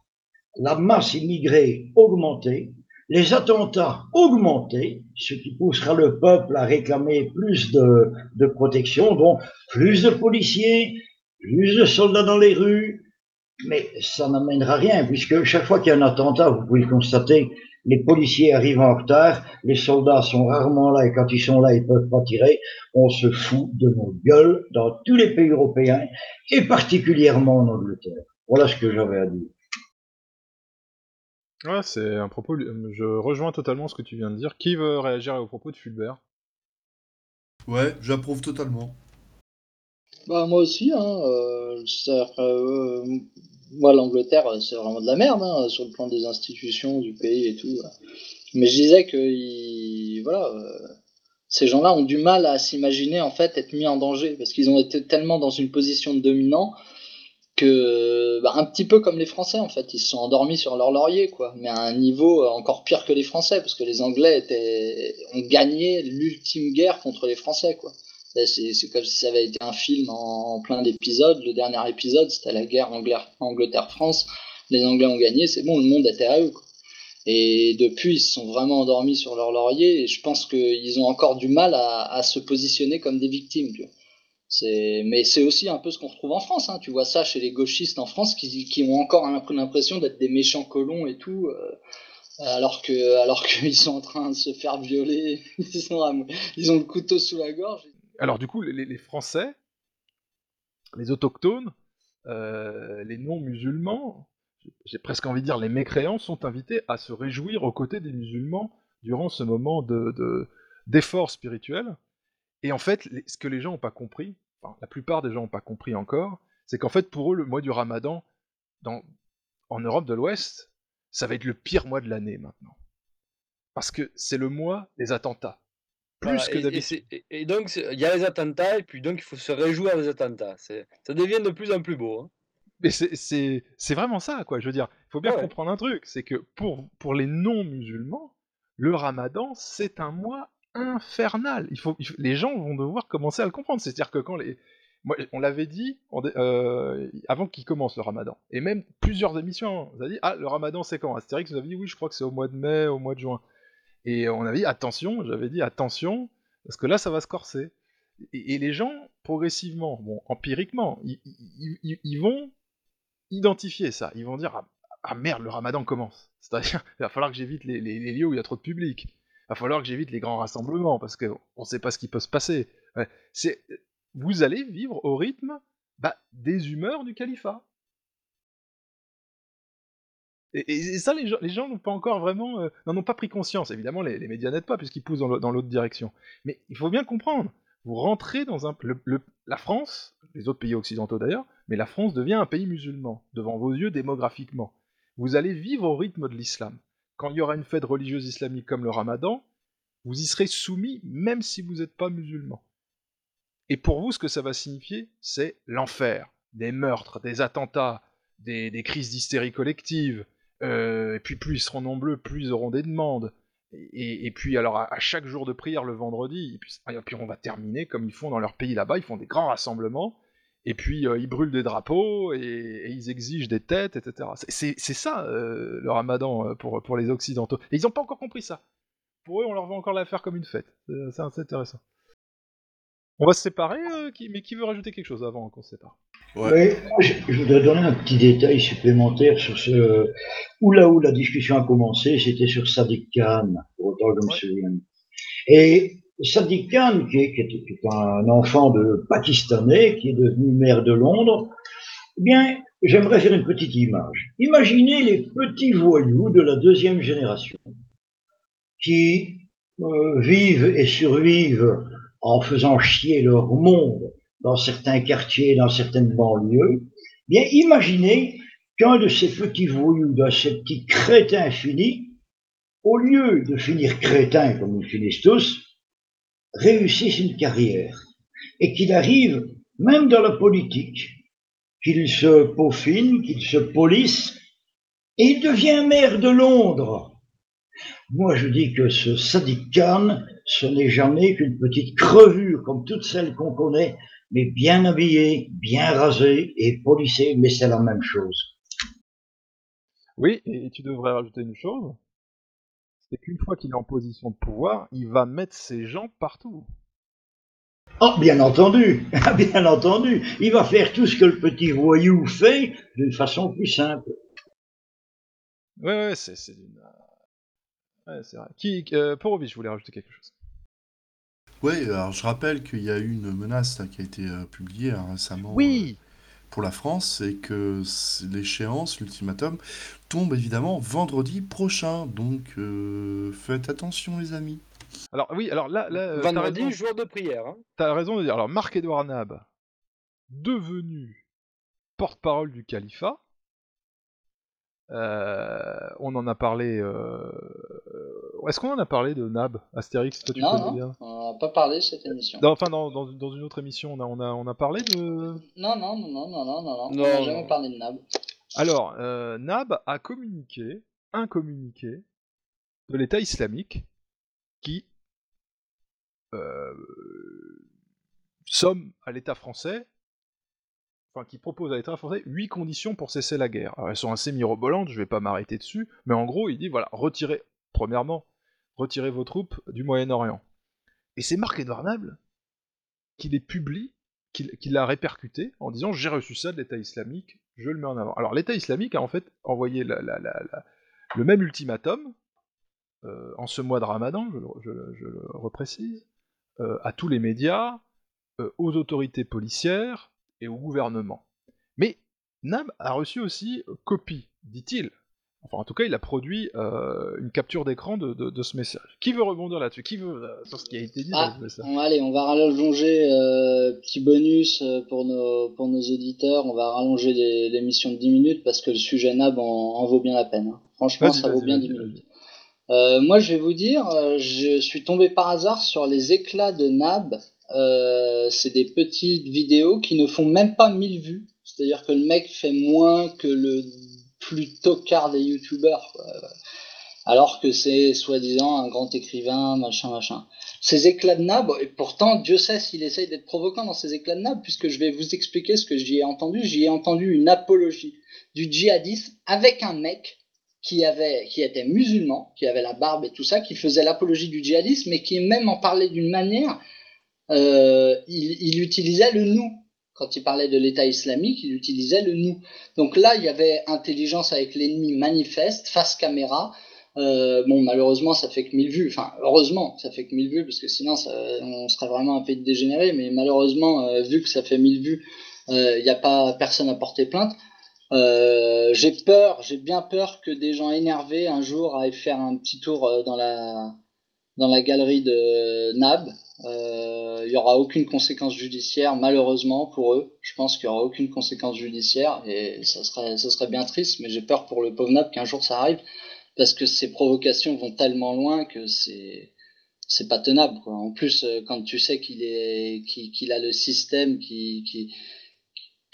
Speaker 8: la masse immigrée augmenter, les attentats augmenter, ce qui poussera le peuple à réclamer plus de, de protection, donc plus de policiers, plus de soldats dans les rues, mais ça n'amènera rien, puisque chaque fois qu'il y a un attentat, vous pouvez le constater, les policiers arrivent en retard, les soldats sont rarement là, et quand ils sont là, ils peuvent pas tirer. On se fout de nos gueules dans tous les pays européens, et particulièrement en Angleterre. Voilà ce que j'avais à dire.
Speaker 4: Ouais, c'est un propos. Je rejoins totalement ce que tu viens de dire. Qui veut réagir au propos de Fulbert?
Speaker 6: Ouais, j'approuve totalement.
Speaker 7: Bah moi aussi, hein. Euh, euh, moi l'Angleterre c'est vraiment de la merde hein, sur le plan des institutions du pays et tout. Mais je disais que il- voilà, euh, ces gens-là ont du mal à s'imaginer en fait être mis en danger parce qu'ils ont été tellement dans une position de dominant que bah, un petit peu comme les Français en fait, ils se sont endormis sur leur laurier quoi, mais à un niveau euh, encore pire que les Français parce que les Anglais étaient ont gagné l'ultime guerre contre les Français quoi. C'est comme si ça avait été un film en, plein d'épisodes. Le dernier épisode, c'était la guerre Angleterre- Angleterre-France. Les Anglais ont gagné, c'est bon, le monde était à eux. Et depuis, ils se sont vraiment endormis sur leur laurier. Et je pense qu'ils ont encore du mal à, se positionner comme des victimes. Mais c'est aussi un peu ce qu'on retrouve en France. Hein. Tu vois ça chez les gauchistes en France qui, ont encore l'impression d'être des méchants colons et tout. euh, alors *laughs* qu'ils sont en train de se faire violer, ils ont le couteau sous la gorge.
Speaker 4: Alors, du coup, les, Français, les autochtones, euh, les non-musulmans, j'ai- presque envie de dire les mécréants, sont invités à se réjouir aux côtés des musulmans durant ce moment de, de- d'effort spirituel. Et en fait, ce que les gens n'ont pas compris, la plupart des gens n'ont pas compris encore, c'est qu'en fait, pour eux, le mois du ramadan, en Europe de l'Ouest, ça va être le pire mois de l'année maintenant. Parce que c'est le mois des attentats. Plus
Speaker 5: Voilà,
Speaker 4: que
Speaker 5: et- et,
Speaker 4: d'habitude.
Speaker 5: c'est- et- et donc, il y a les attentats, et puis donc il faut se réjouir des attentats. Ça devient de plus en plus beau. hein.
Speaker 4: Mais c'est- vraiment ça, quoi. Je veux dire, il faut bien
Speaker 5: Ouais,
Speaker 4: comprendre un truc, c'est que pour, pour les non-musulmans, le ramadan, c'est un mois infernal. Il faut, il faut- les gens vont devoir commencer à le comprendre. C'est-à-dire que quand les... Moi, on l'avait dit euh, avant qu'il commence le ramadan. Et même plusieurs émissions, on a dit, ah, le ramadan, c'est quand? Astérix nous avait dit, oui, je crois que c'est au mois de mai, au mois de juin. Et on avait dit, attention, j'avais dit, attention, parce que là, ça va se corser. Et, les gens, progressivement, bon, empiriquement, ils, vont identifier ça. Ils vont dire ah, ah merde, le ramadan commence. C'est-à-dire, il va falloir que j'évite les, lieux où il y a trop de public. Il va falloir que j'évite les grands rassemblements parce qu'on ne sait pas ce qui peut se passer. C'est, vous allez vivre au rythme bah, des humeurs du califat. Et, ça, les gens, les gens n'ont pas encore vraiment, euh, pas pris conscience. Évidemment, les, médias n'aident pas puisqu'ils poussent dans, l'autre direction. Mais il faut bien comprendre. Vous rentrez dans un, la France, les autres pays occidentaux d'ailleurs, mais la France devient un pays musulman devant vos yeux démographiquement. Vous allez vivre au rythme de l'islam. Quand il y aura une fête religieuse islamique comme le Ramadan, vous y serez soumis même si vous n'êtes pas musulman. Et pour vous, ce que ça va signifier, c'est l'enfer, des meurtres, des attentats, des crises d'hystérie collective. Euh, et puis plus ils seront nombreux, plus ils auront des demandes. Et, puis alors à, chaque jour de prière le vendredi, et puis, et puis on va terminer comme ils font dans leur pays là-bas, ils font des grands rassemblements. Et puis euh, ils brûlent des drapeaux et, ils exigent des têtes, etc. C'est- ça euh, le ramadan pour, pour les occidentaux. Et ils n'ont pas encore compris ça. Pour eux, on leur veut encore la faire comme une fête. C'est intéressant. On va se séparer, euh, qui- mais qui veut rajouter quelque chose avant qu'on se sépare?
Speaker 8: Oui, je, je voudrais donner un petit détail supplémentaire sur ce. Où là où la discussion a commencé, c'était sur Sadiq Khan, pour autant que je me souvienne. Et Sadiq Khan, qui est, qui est- qui est un enfant de Pakistanais, qui est devenu maire de Londres, eh bien, j'aimerais faire une petite image. Imaginez les petits voyous de la deuxième génération qui euh, vivent et survivent en faisant chier leur monde dans certains quartiers, dans certaines banlieues, bien imaginez qu'un de ces petits voyous, de ces petits crétins finis, au lieu de finir crétin comme ils finissent tous, réussisse une carrière et qu'il arrive, même dans la politique, qu'il se peaufine, qu'il se polisse, et il devient maire de Londres. Moi, je dis que ce Sadiq Khan, ce n'est jamais qu'une petite crevure comme toutes celles qu'on connaît, mais bien habillé, bien rasé et polissé, mais c'est la même chose.
Speaker 4: Oui, et tu devrais rajouter une chose, c'est qu'une fois qu'il est en position de pouvoir, il va mettre ses gens partout.
Speaker 8: Oh, bien entendu, *laughs* bien entendu, il va faire tout ce que le petit voyou fait d'une façon plus simple.
Speaker 4: Ouais, ouais, c'est c'est d'une... Ouais, c'est vrai. Qui, euh, Porovic, je voulais rajouter quelque chose.
Speaker 6: Ouais, alors je rappelle qu'il y a eu une menace là, qui a été euh, publiée hein, récemment
Speaker 4: Oui.
Speaker 6: euh, pour la France et que l'échéance, l'ultimatum, tombe évidemment vendredi prochain. Donc euh, faites attention les amis.
Speaker 4: Alors oui, alors là, là euh, t'as
Speaker 5: Vendredi,
Speaker 4: raison,
Speaker 5: jour de prière. Hein.
Speaker 4: t'as raison de dire. Alors Marc-Edouard Nab, devenu porte-parole du califat, euh, on en a parlé. euh, Est-ce qu'on en a parlé de Nab, Astérix Toi tu
Speaker 7: Non, non,
Speaker 4: bien
Speaker 7: on n'a pas parlé de cette émission.
Speaker 4: Dans- Enfin, dans, dans, dans une autre émission, on a, on a, on a parlé de.
Speaker 7: Non, non, non, non, non, non, non, non, on n'a jamais parlé de Nab.
Speaker 4: Alors, euh, Nab a communiqué, un communiqué de l'État islamique qui euh, somme à l'État français, qui propose à l'État français huit conditions pour cesser la guerre. Alors elles sont assez mirobolantes, je vais pas m'arrêter dessus, mais en gros il dit voilà, retirez, premièrement, retirez vos troupes du Moyen-Orient. Et c'est Marc-Edouard Nable qui les publie, qui, l'a répercuté en disant j'ai reçu ça de l'État islamique, je le mets en avant. Alors l'État islamique a en fait envoyé le même ultimatum euh, en ce mois de Ramadan, je le reprécise, euh, à tous les médias, euh, aux autorités policières et au gouvernement. Mais Nab a reçu aussi euh, copie, dit-il. Enfin, en tout cas, il a produit euh, une capture d'écran de, de- de ce message. Qui veut rebondir là-dessus? Qui veut euh, sur ce qui a été dit dans
Speaker 7: Ah,
Speaker 4: ce message?
Speaker 7: on- allez, on va rallonger, euh, petit bonus pour nos, pour nos auditeurs, on va rallonger l'émission de 10 minutes parce que le sujet NAB en, en vaut bien la peine. hein. Franchement, ça vaut bien
Speaker 4: vas-y,
Speaker 7: 10 minutes. Moi, je vais vous dire, je suis tombé par hasard sur les éclats de Nab. Euh, c'est des petites vidéos qui ne font même pas 1000 vues. C'est-à-dire que le mec fait moins que le plus tocard des youtubeurs. Alors que c'est soi-disant un grand écrivain, machin, machin. Ces éclats de Nab, et pourtant, Dieu sait s'il essaye d'être provocant dans ces éclats de Nab, puisque je vais vous expliquer ce que j'y ai entendu. J'y ai entendu une apologie du djihadisme avec un mec qui avait, qui était musulman, qui avait la barbe et tout ça, qui faisait l'apologie du djihadisme, et qui même en parlait d'une manière, euh, il, il utilisait le nous. Quand il parlait de l'État islamique, il utilisait le nous. Donc là, il y avait intelligence avec l'ennemi manifeste, face caméra. Euh, bon, malheureusement, ça fait que 1000 vues. Enfin, heureusement, ça fait que 1000 vues, parce que sinon, on serait vraiment un pays de dégénérés. Mais malheureusement, euh, vu que ça fait 1000 vues, il n'y a pas personne à porter plainte. J'ai peur, j'ai bien peur que des gens énervés un jour aillent faire un petit tour dans la dans la galerie de Nab. Euh, Il y aura aucune conséquence judiciaire, malheureusement pour eux. Je pense qu'il y aura aucune conséquence judiciaire et ça serait ça serait bien triste, mais j'ai peur pour le pauvre Nab qu'un jour ça arrive parce que ces provocations vont tellement loin que c'est c'est pas tenable. En plus, euh, quand tu sais qu'il est qu'il a le système qui qui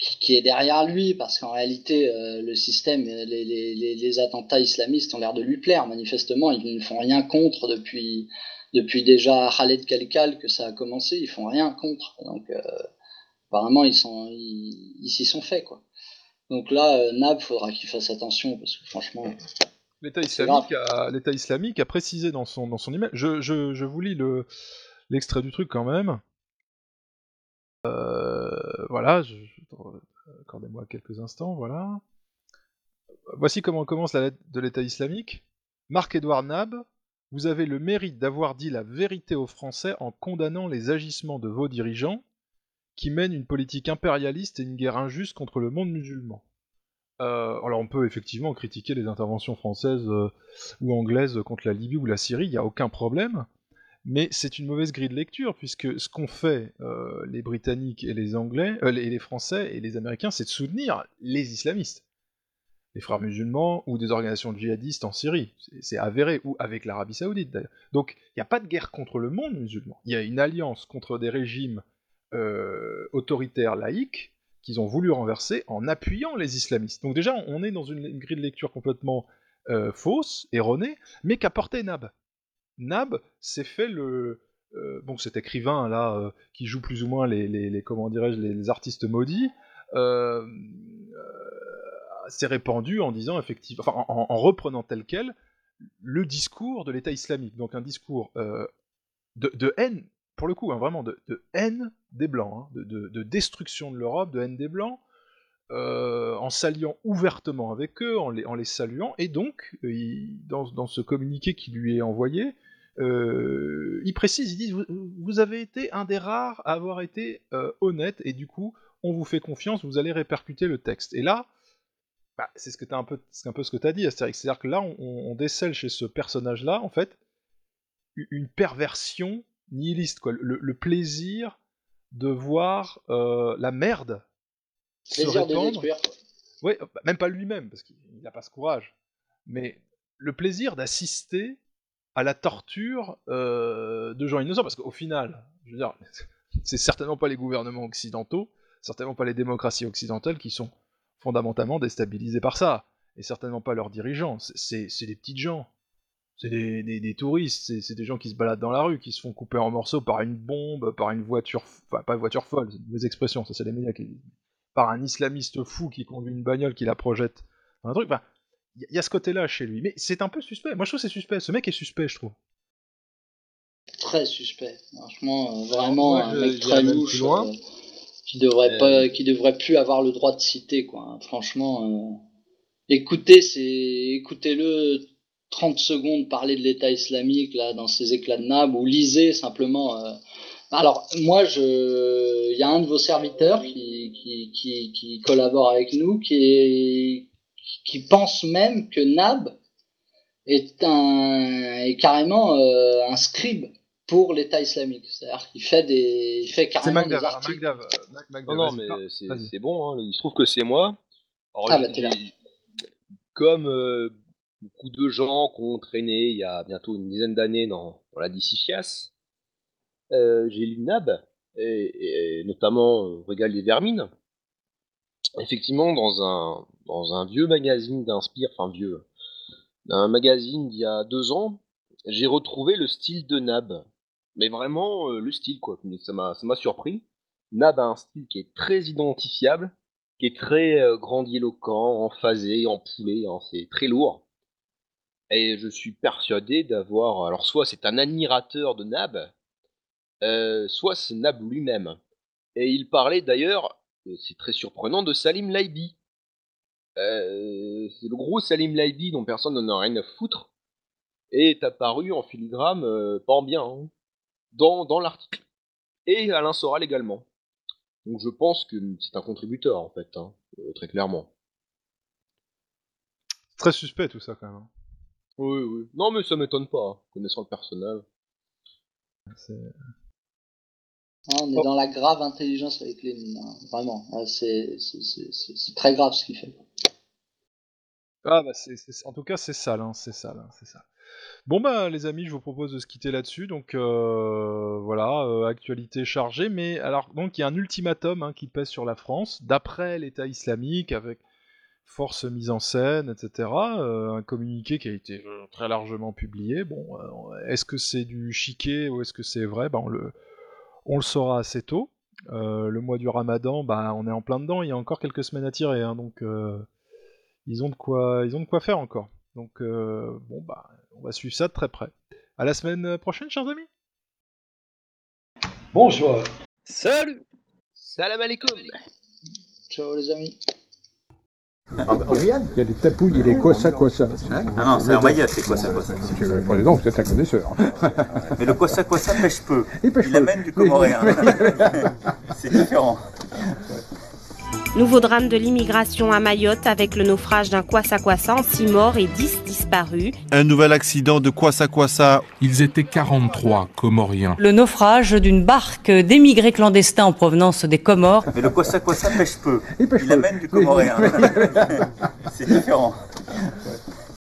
Speaker 7: qui, est derrière lui, parce qu'en réalité, euh, le système, les, les, les, attentats islamistes ont l'air de lui plaire. Manifestement, ils ne font rien contre depuis, depuis déjà Khaled Kalkal que ça a commencé. Ils font rien contre. Donc, euh, apparemment, ils sont, ils, ils s'y sont faits, quoi. Donc là, euh, Nab, faudra qu'il fasse attention, parce que franchement,
Speaker 4: L'État islamique, a, islamique a précisé dans son, dans son email. Je, je, je vous lis le, l'extrait du truc quand même. Euh, voilà, je- accordez-moi quelques instants, voilà. Voici comment commence la lettre de l'État islamique. Marc-Édouard Nab, vous avez le mérite d'avoir dit la vérité aux Français en condamnant les agissements de vos dirigeants qui mènent une politique impérialiste et une guerre injuste contre le monde musulman. Euh, alors on peut effectivement critiquer les interventions françaises euh, ou anglaises contre la Libye ou la Syrie, il n'y a aucun problème, mais c'est une mauvaise grille de lecture, puisque ce qu'ont fait euh, les Britanniques et les Anglais, euh, les, Français et les Américains, c'est de soutenir les islamistes, les frères musulmans ou des organisations djihadistes en Syrie, c'est c'est avéré, ou avec l'Arabie Saoudite d'ailleurs. Donc il n'y a pas de guerre contre le monde musulman, il y a une alliance contre des régimes euh, autoritaires laïques qu'ils ont voulu renverser en appuyant les islamistes. Donc déjà, on est dans une, une grille de lecture complètement euh, fausse, erronée, mais qu'a porté Nab. Nab s'est fait le... euh, bon, cet écrivain là, euh, qui joue plus ou moins les, les, dirais-je, les, artistes maudits, euh, euh, s'est répandu en disant effectivement, en, en reprenant tel quel le discours de l'État islamique. Donc un discours de, de haine, pour le coup, hein, vraiment de, de haine des Blancs, hein, de, de- de destruction de l'Europe, de haine des Blancs, en s'alliant ouvertement avec eux, en les, saluant, et donc, dans ce communiqué qui lui est envoyé, euh, il précise, il dit, vous, vous avez été un des rares à avoir été euh, honnête, et du coup, on vous fait confiance, vous allez répercuter le texte. Et là, bah, c'est ce que t'as un peu, c'est un peu ce que tu as dit, Astérix. C'est-à-dire que là, on, on décèle chez ce personnage-là, en fait, une perversion nihiliste, quoi. Le, le plaisir de voir euh, la merde se
Speaker 7: Plaisir
Speaker 4: répandre. bah, même pas lui-même, parce qu'il n'a pas ce courage. Mais le plaisir d'assister à la torture euh, de gens innocents, parce qu'au final, je veux dire, *laughs* c'est certainement pas les gouvernements occidentaux, certainement pas les démocraties occidentales qui sont fondamentalement déstabilisés par ça, et certainement pas leurs dirigeants. C'est- des petites gens, c'est des, des- touristes, c'est des gens qui se baladent dans la rue, qui se font couper en morceaux par une bombe, par une voiture, enfin pas une voiture folle, c'est une mauvaise expression, ça c'est les médias qui par un islamiste fou qui conduit une bagnole qui la projette dans un truc. Enfin, il y, a- il y a ce côté-là chez lui, mais c'est un peu suspect. Moi je trouve que c'est suspect. Ce mec est suspect, je trouve.
Speaker 7: Très suspect. Franchement, euh, vraiment
Speaker 10: moi,
Speaker 7: un
Speaker 10: je-
Speaker 7: mec
Speaker 10: j'irais
Speaker 7: très louche
Speaker 10: loin.
Speaker 7: euh, qui devrait
Speaker 10: Euh,
Speaker 7: pas, qui devrait plus avoir le droit de citer quoi. Franchement, euh, écoutez, c'est écoutez-le 30 secondes parler de l'État islamique là dans ses éclats de nab ou lisez simplement. euh, Alors moi, je, il y a un de vos serviteurs qui qui, qui, qui collabore avec nous qui est qui pense même que Nab est un est carrément euh, un scribe pour l'État islamique. C'est-à-dire qu'il fait des il fait
Speaker 4: C'est
Speaker 7: carrément des
Speaker 4: Magdav,
Speaker 7: articles.
Speaker 4: Magdav, euh, Mag- Magdav,
Speaker 10: Non, non, mais c'est bon, hein, il se trouve que c'est moi. Alors,
Speaker 7: Ah, bah, t'es là.
Speaker 10: j'ai- Comme euh, beaucoup de gens qui ont traîné il y a bientôt une dizaine d'années dans, dans la DC Chiasse, euh, j'ai lu Nab, et, et notamment euh, Régal des Vermines. Effectivement, dans un, dans un vieux magazine d'Inspire, enfin vieux, un magazine d'il y a deux ans, j'ai retrouvé le style de Nab. Mais vraiment euh, le style, quoi. Mais ça m'a surpris. Nab a un style qui est très identifiable, qui est très euh, grandiloquent, emphasé, empoulé, hein, c'est très lourd. Et je suis persuadé d'avoir. Alors, soit c'est un admirateur de Nab, euh, soit c'est Nab lui-même. Et il parlait d'ailleurs, c'est très surprenant, de Salim Laibi. Euh, c'est le gros Salim Laibi dont personne n'en a rien à foutre, et est apparu en filigrane, euh, pas en bien, hein, dans, dans l'article. Et Alain Soral également. Donc je pense que c'est un contributeur en fait, hein, euh, très clairement.
Speaker 4: Très suspect tout ça quand même. hein.
Speaker 10: Oui, oui. Non mais ça m'étonne pas, hein, connaissant le personnage.
Speaker 4: C'est-
Speaker 7: Hein, on est dans la grave intelligence avec Lénine, hein, vraiment. Ah, c'est c'est- c'est- c'est- c'est très grave ce qu'il fait.
Speaker 4: Ah bah c'est, en tout cas c'est sale, hein, hein, c'est sale. Bon bah les amis, je vous propose de se quitter là-dessus. Donc euh, voilà, euh, actualité chargée, mais alors donc il y a un ultimatum hein, qui pèse sur la France, d'après l'État islamique, avec force mise en scène, etc. euh, un communiqué qui a été très largement publié. Bon, est-ce que c'est du chiquet ou est-ce que c'est vrai? Bah, on, le, on le saura assez tôt. Le mois du Ramadan, bah on est en plein dedans. Il y a encore quelques semaines à tirer, donc. Ils ont de quoi, ils ont de quoi faire encore. Donc euh, bon bah, on va suivre ça de très près. À la semaine prochaine, chers amis.
Speaker 8: Bonsoir.
Speaker 10: Salut Salam alaikum
Speaker 7: Ciao les amis.
Speaker 17: En Guyane Il y a des tapouilles et des quoi ça, quoi ça.
Speaker 18: Ah non, c'est en Mayotte, les quoi ça, quoi ça.
Speaker 17: Monsieur le Président, vous êtes un connaisseur. *laughs*
Speaker 18: Mais le quoi ça, quoi ça pêche peu.
Speaker 17: Il pêche peu.
Speaker 18: amène du comoréen. *laughs* c'est différent.
Speaker 19: Nouveau drame de l'immigration à Mayotte avec le naufrage d'un Kwasa-Kwasa en 6 morts et 10 disparus.
Speaker 20: Un nouvel accident de Kwasa Kwasa.
Speaker 21: Ils étaient 43 Comoriens.
Speaker 22: Le naufrage d'une barque d'émigrés clandestins en provenance des Comores.
Speaker 18: Mais le quoi ça, quoi ça pêche peu. Il amène du comoréen. *laughs* c'est différent.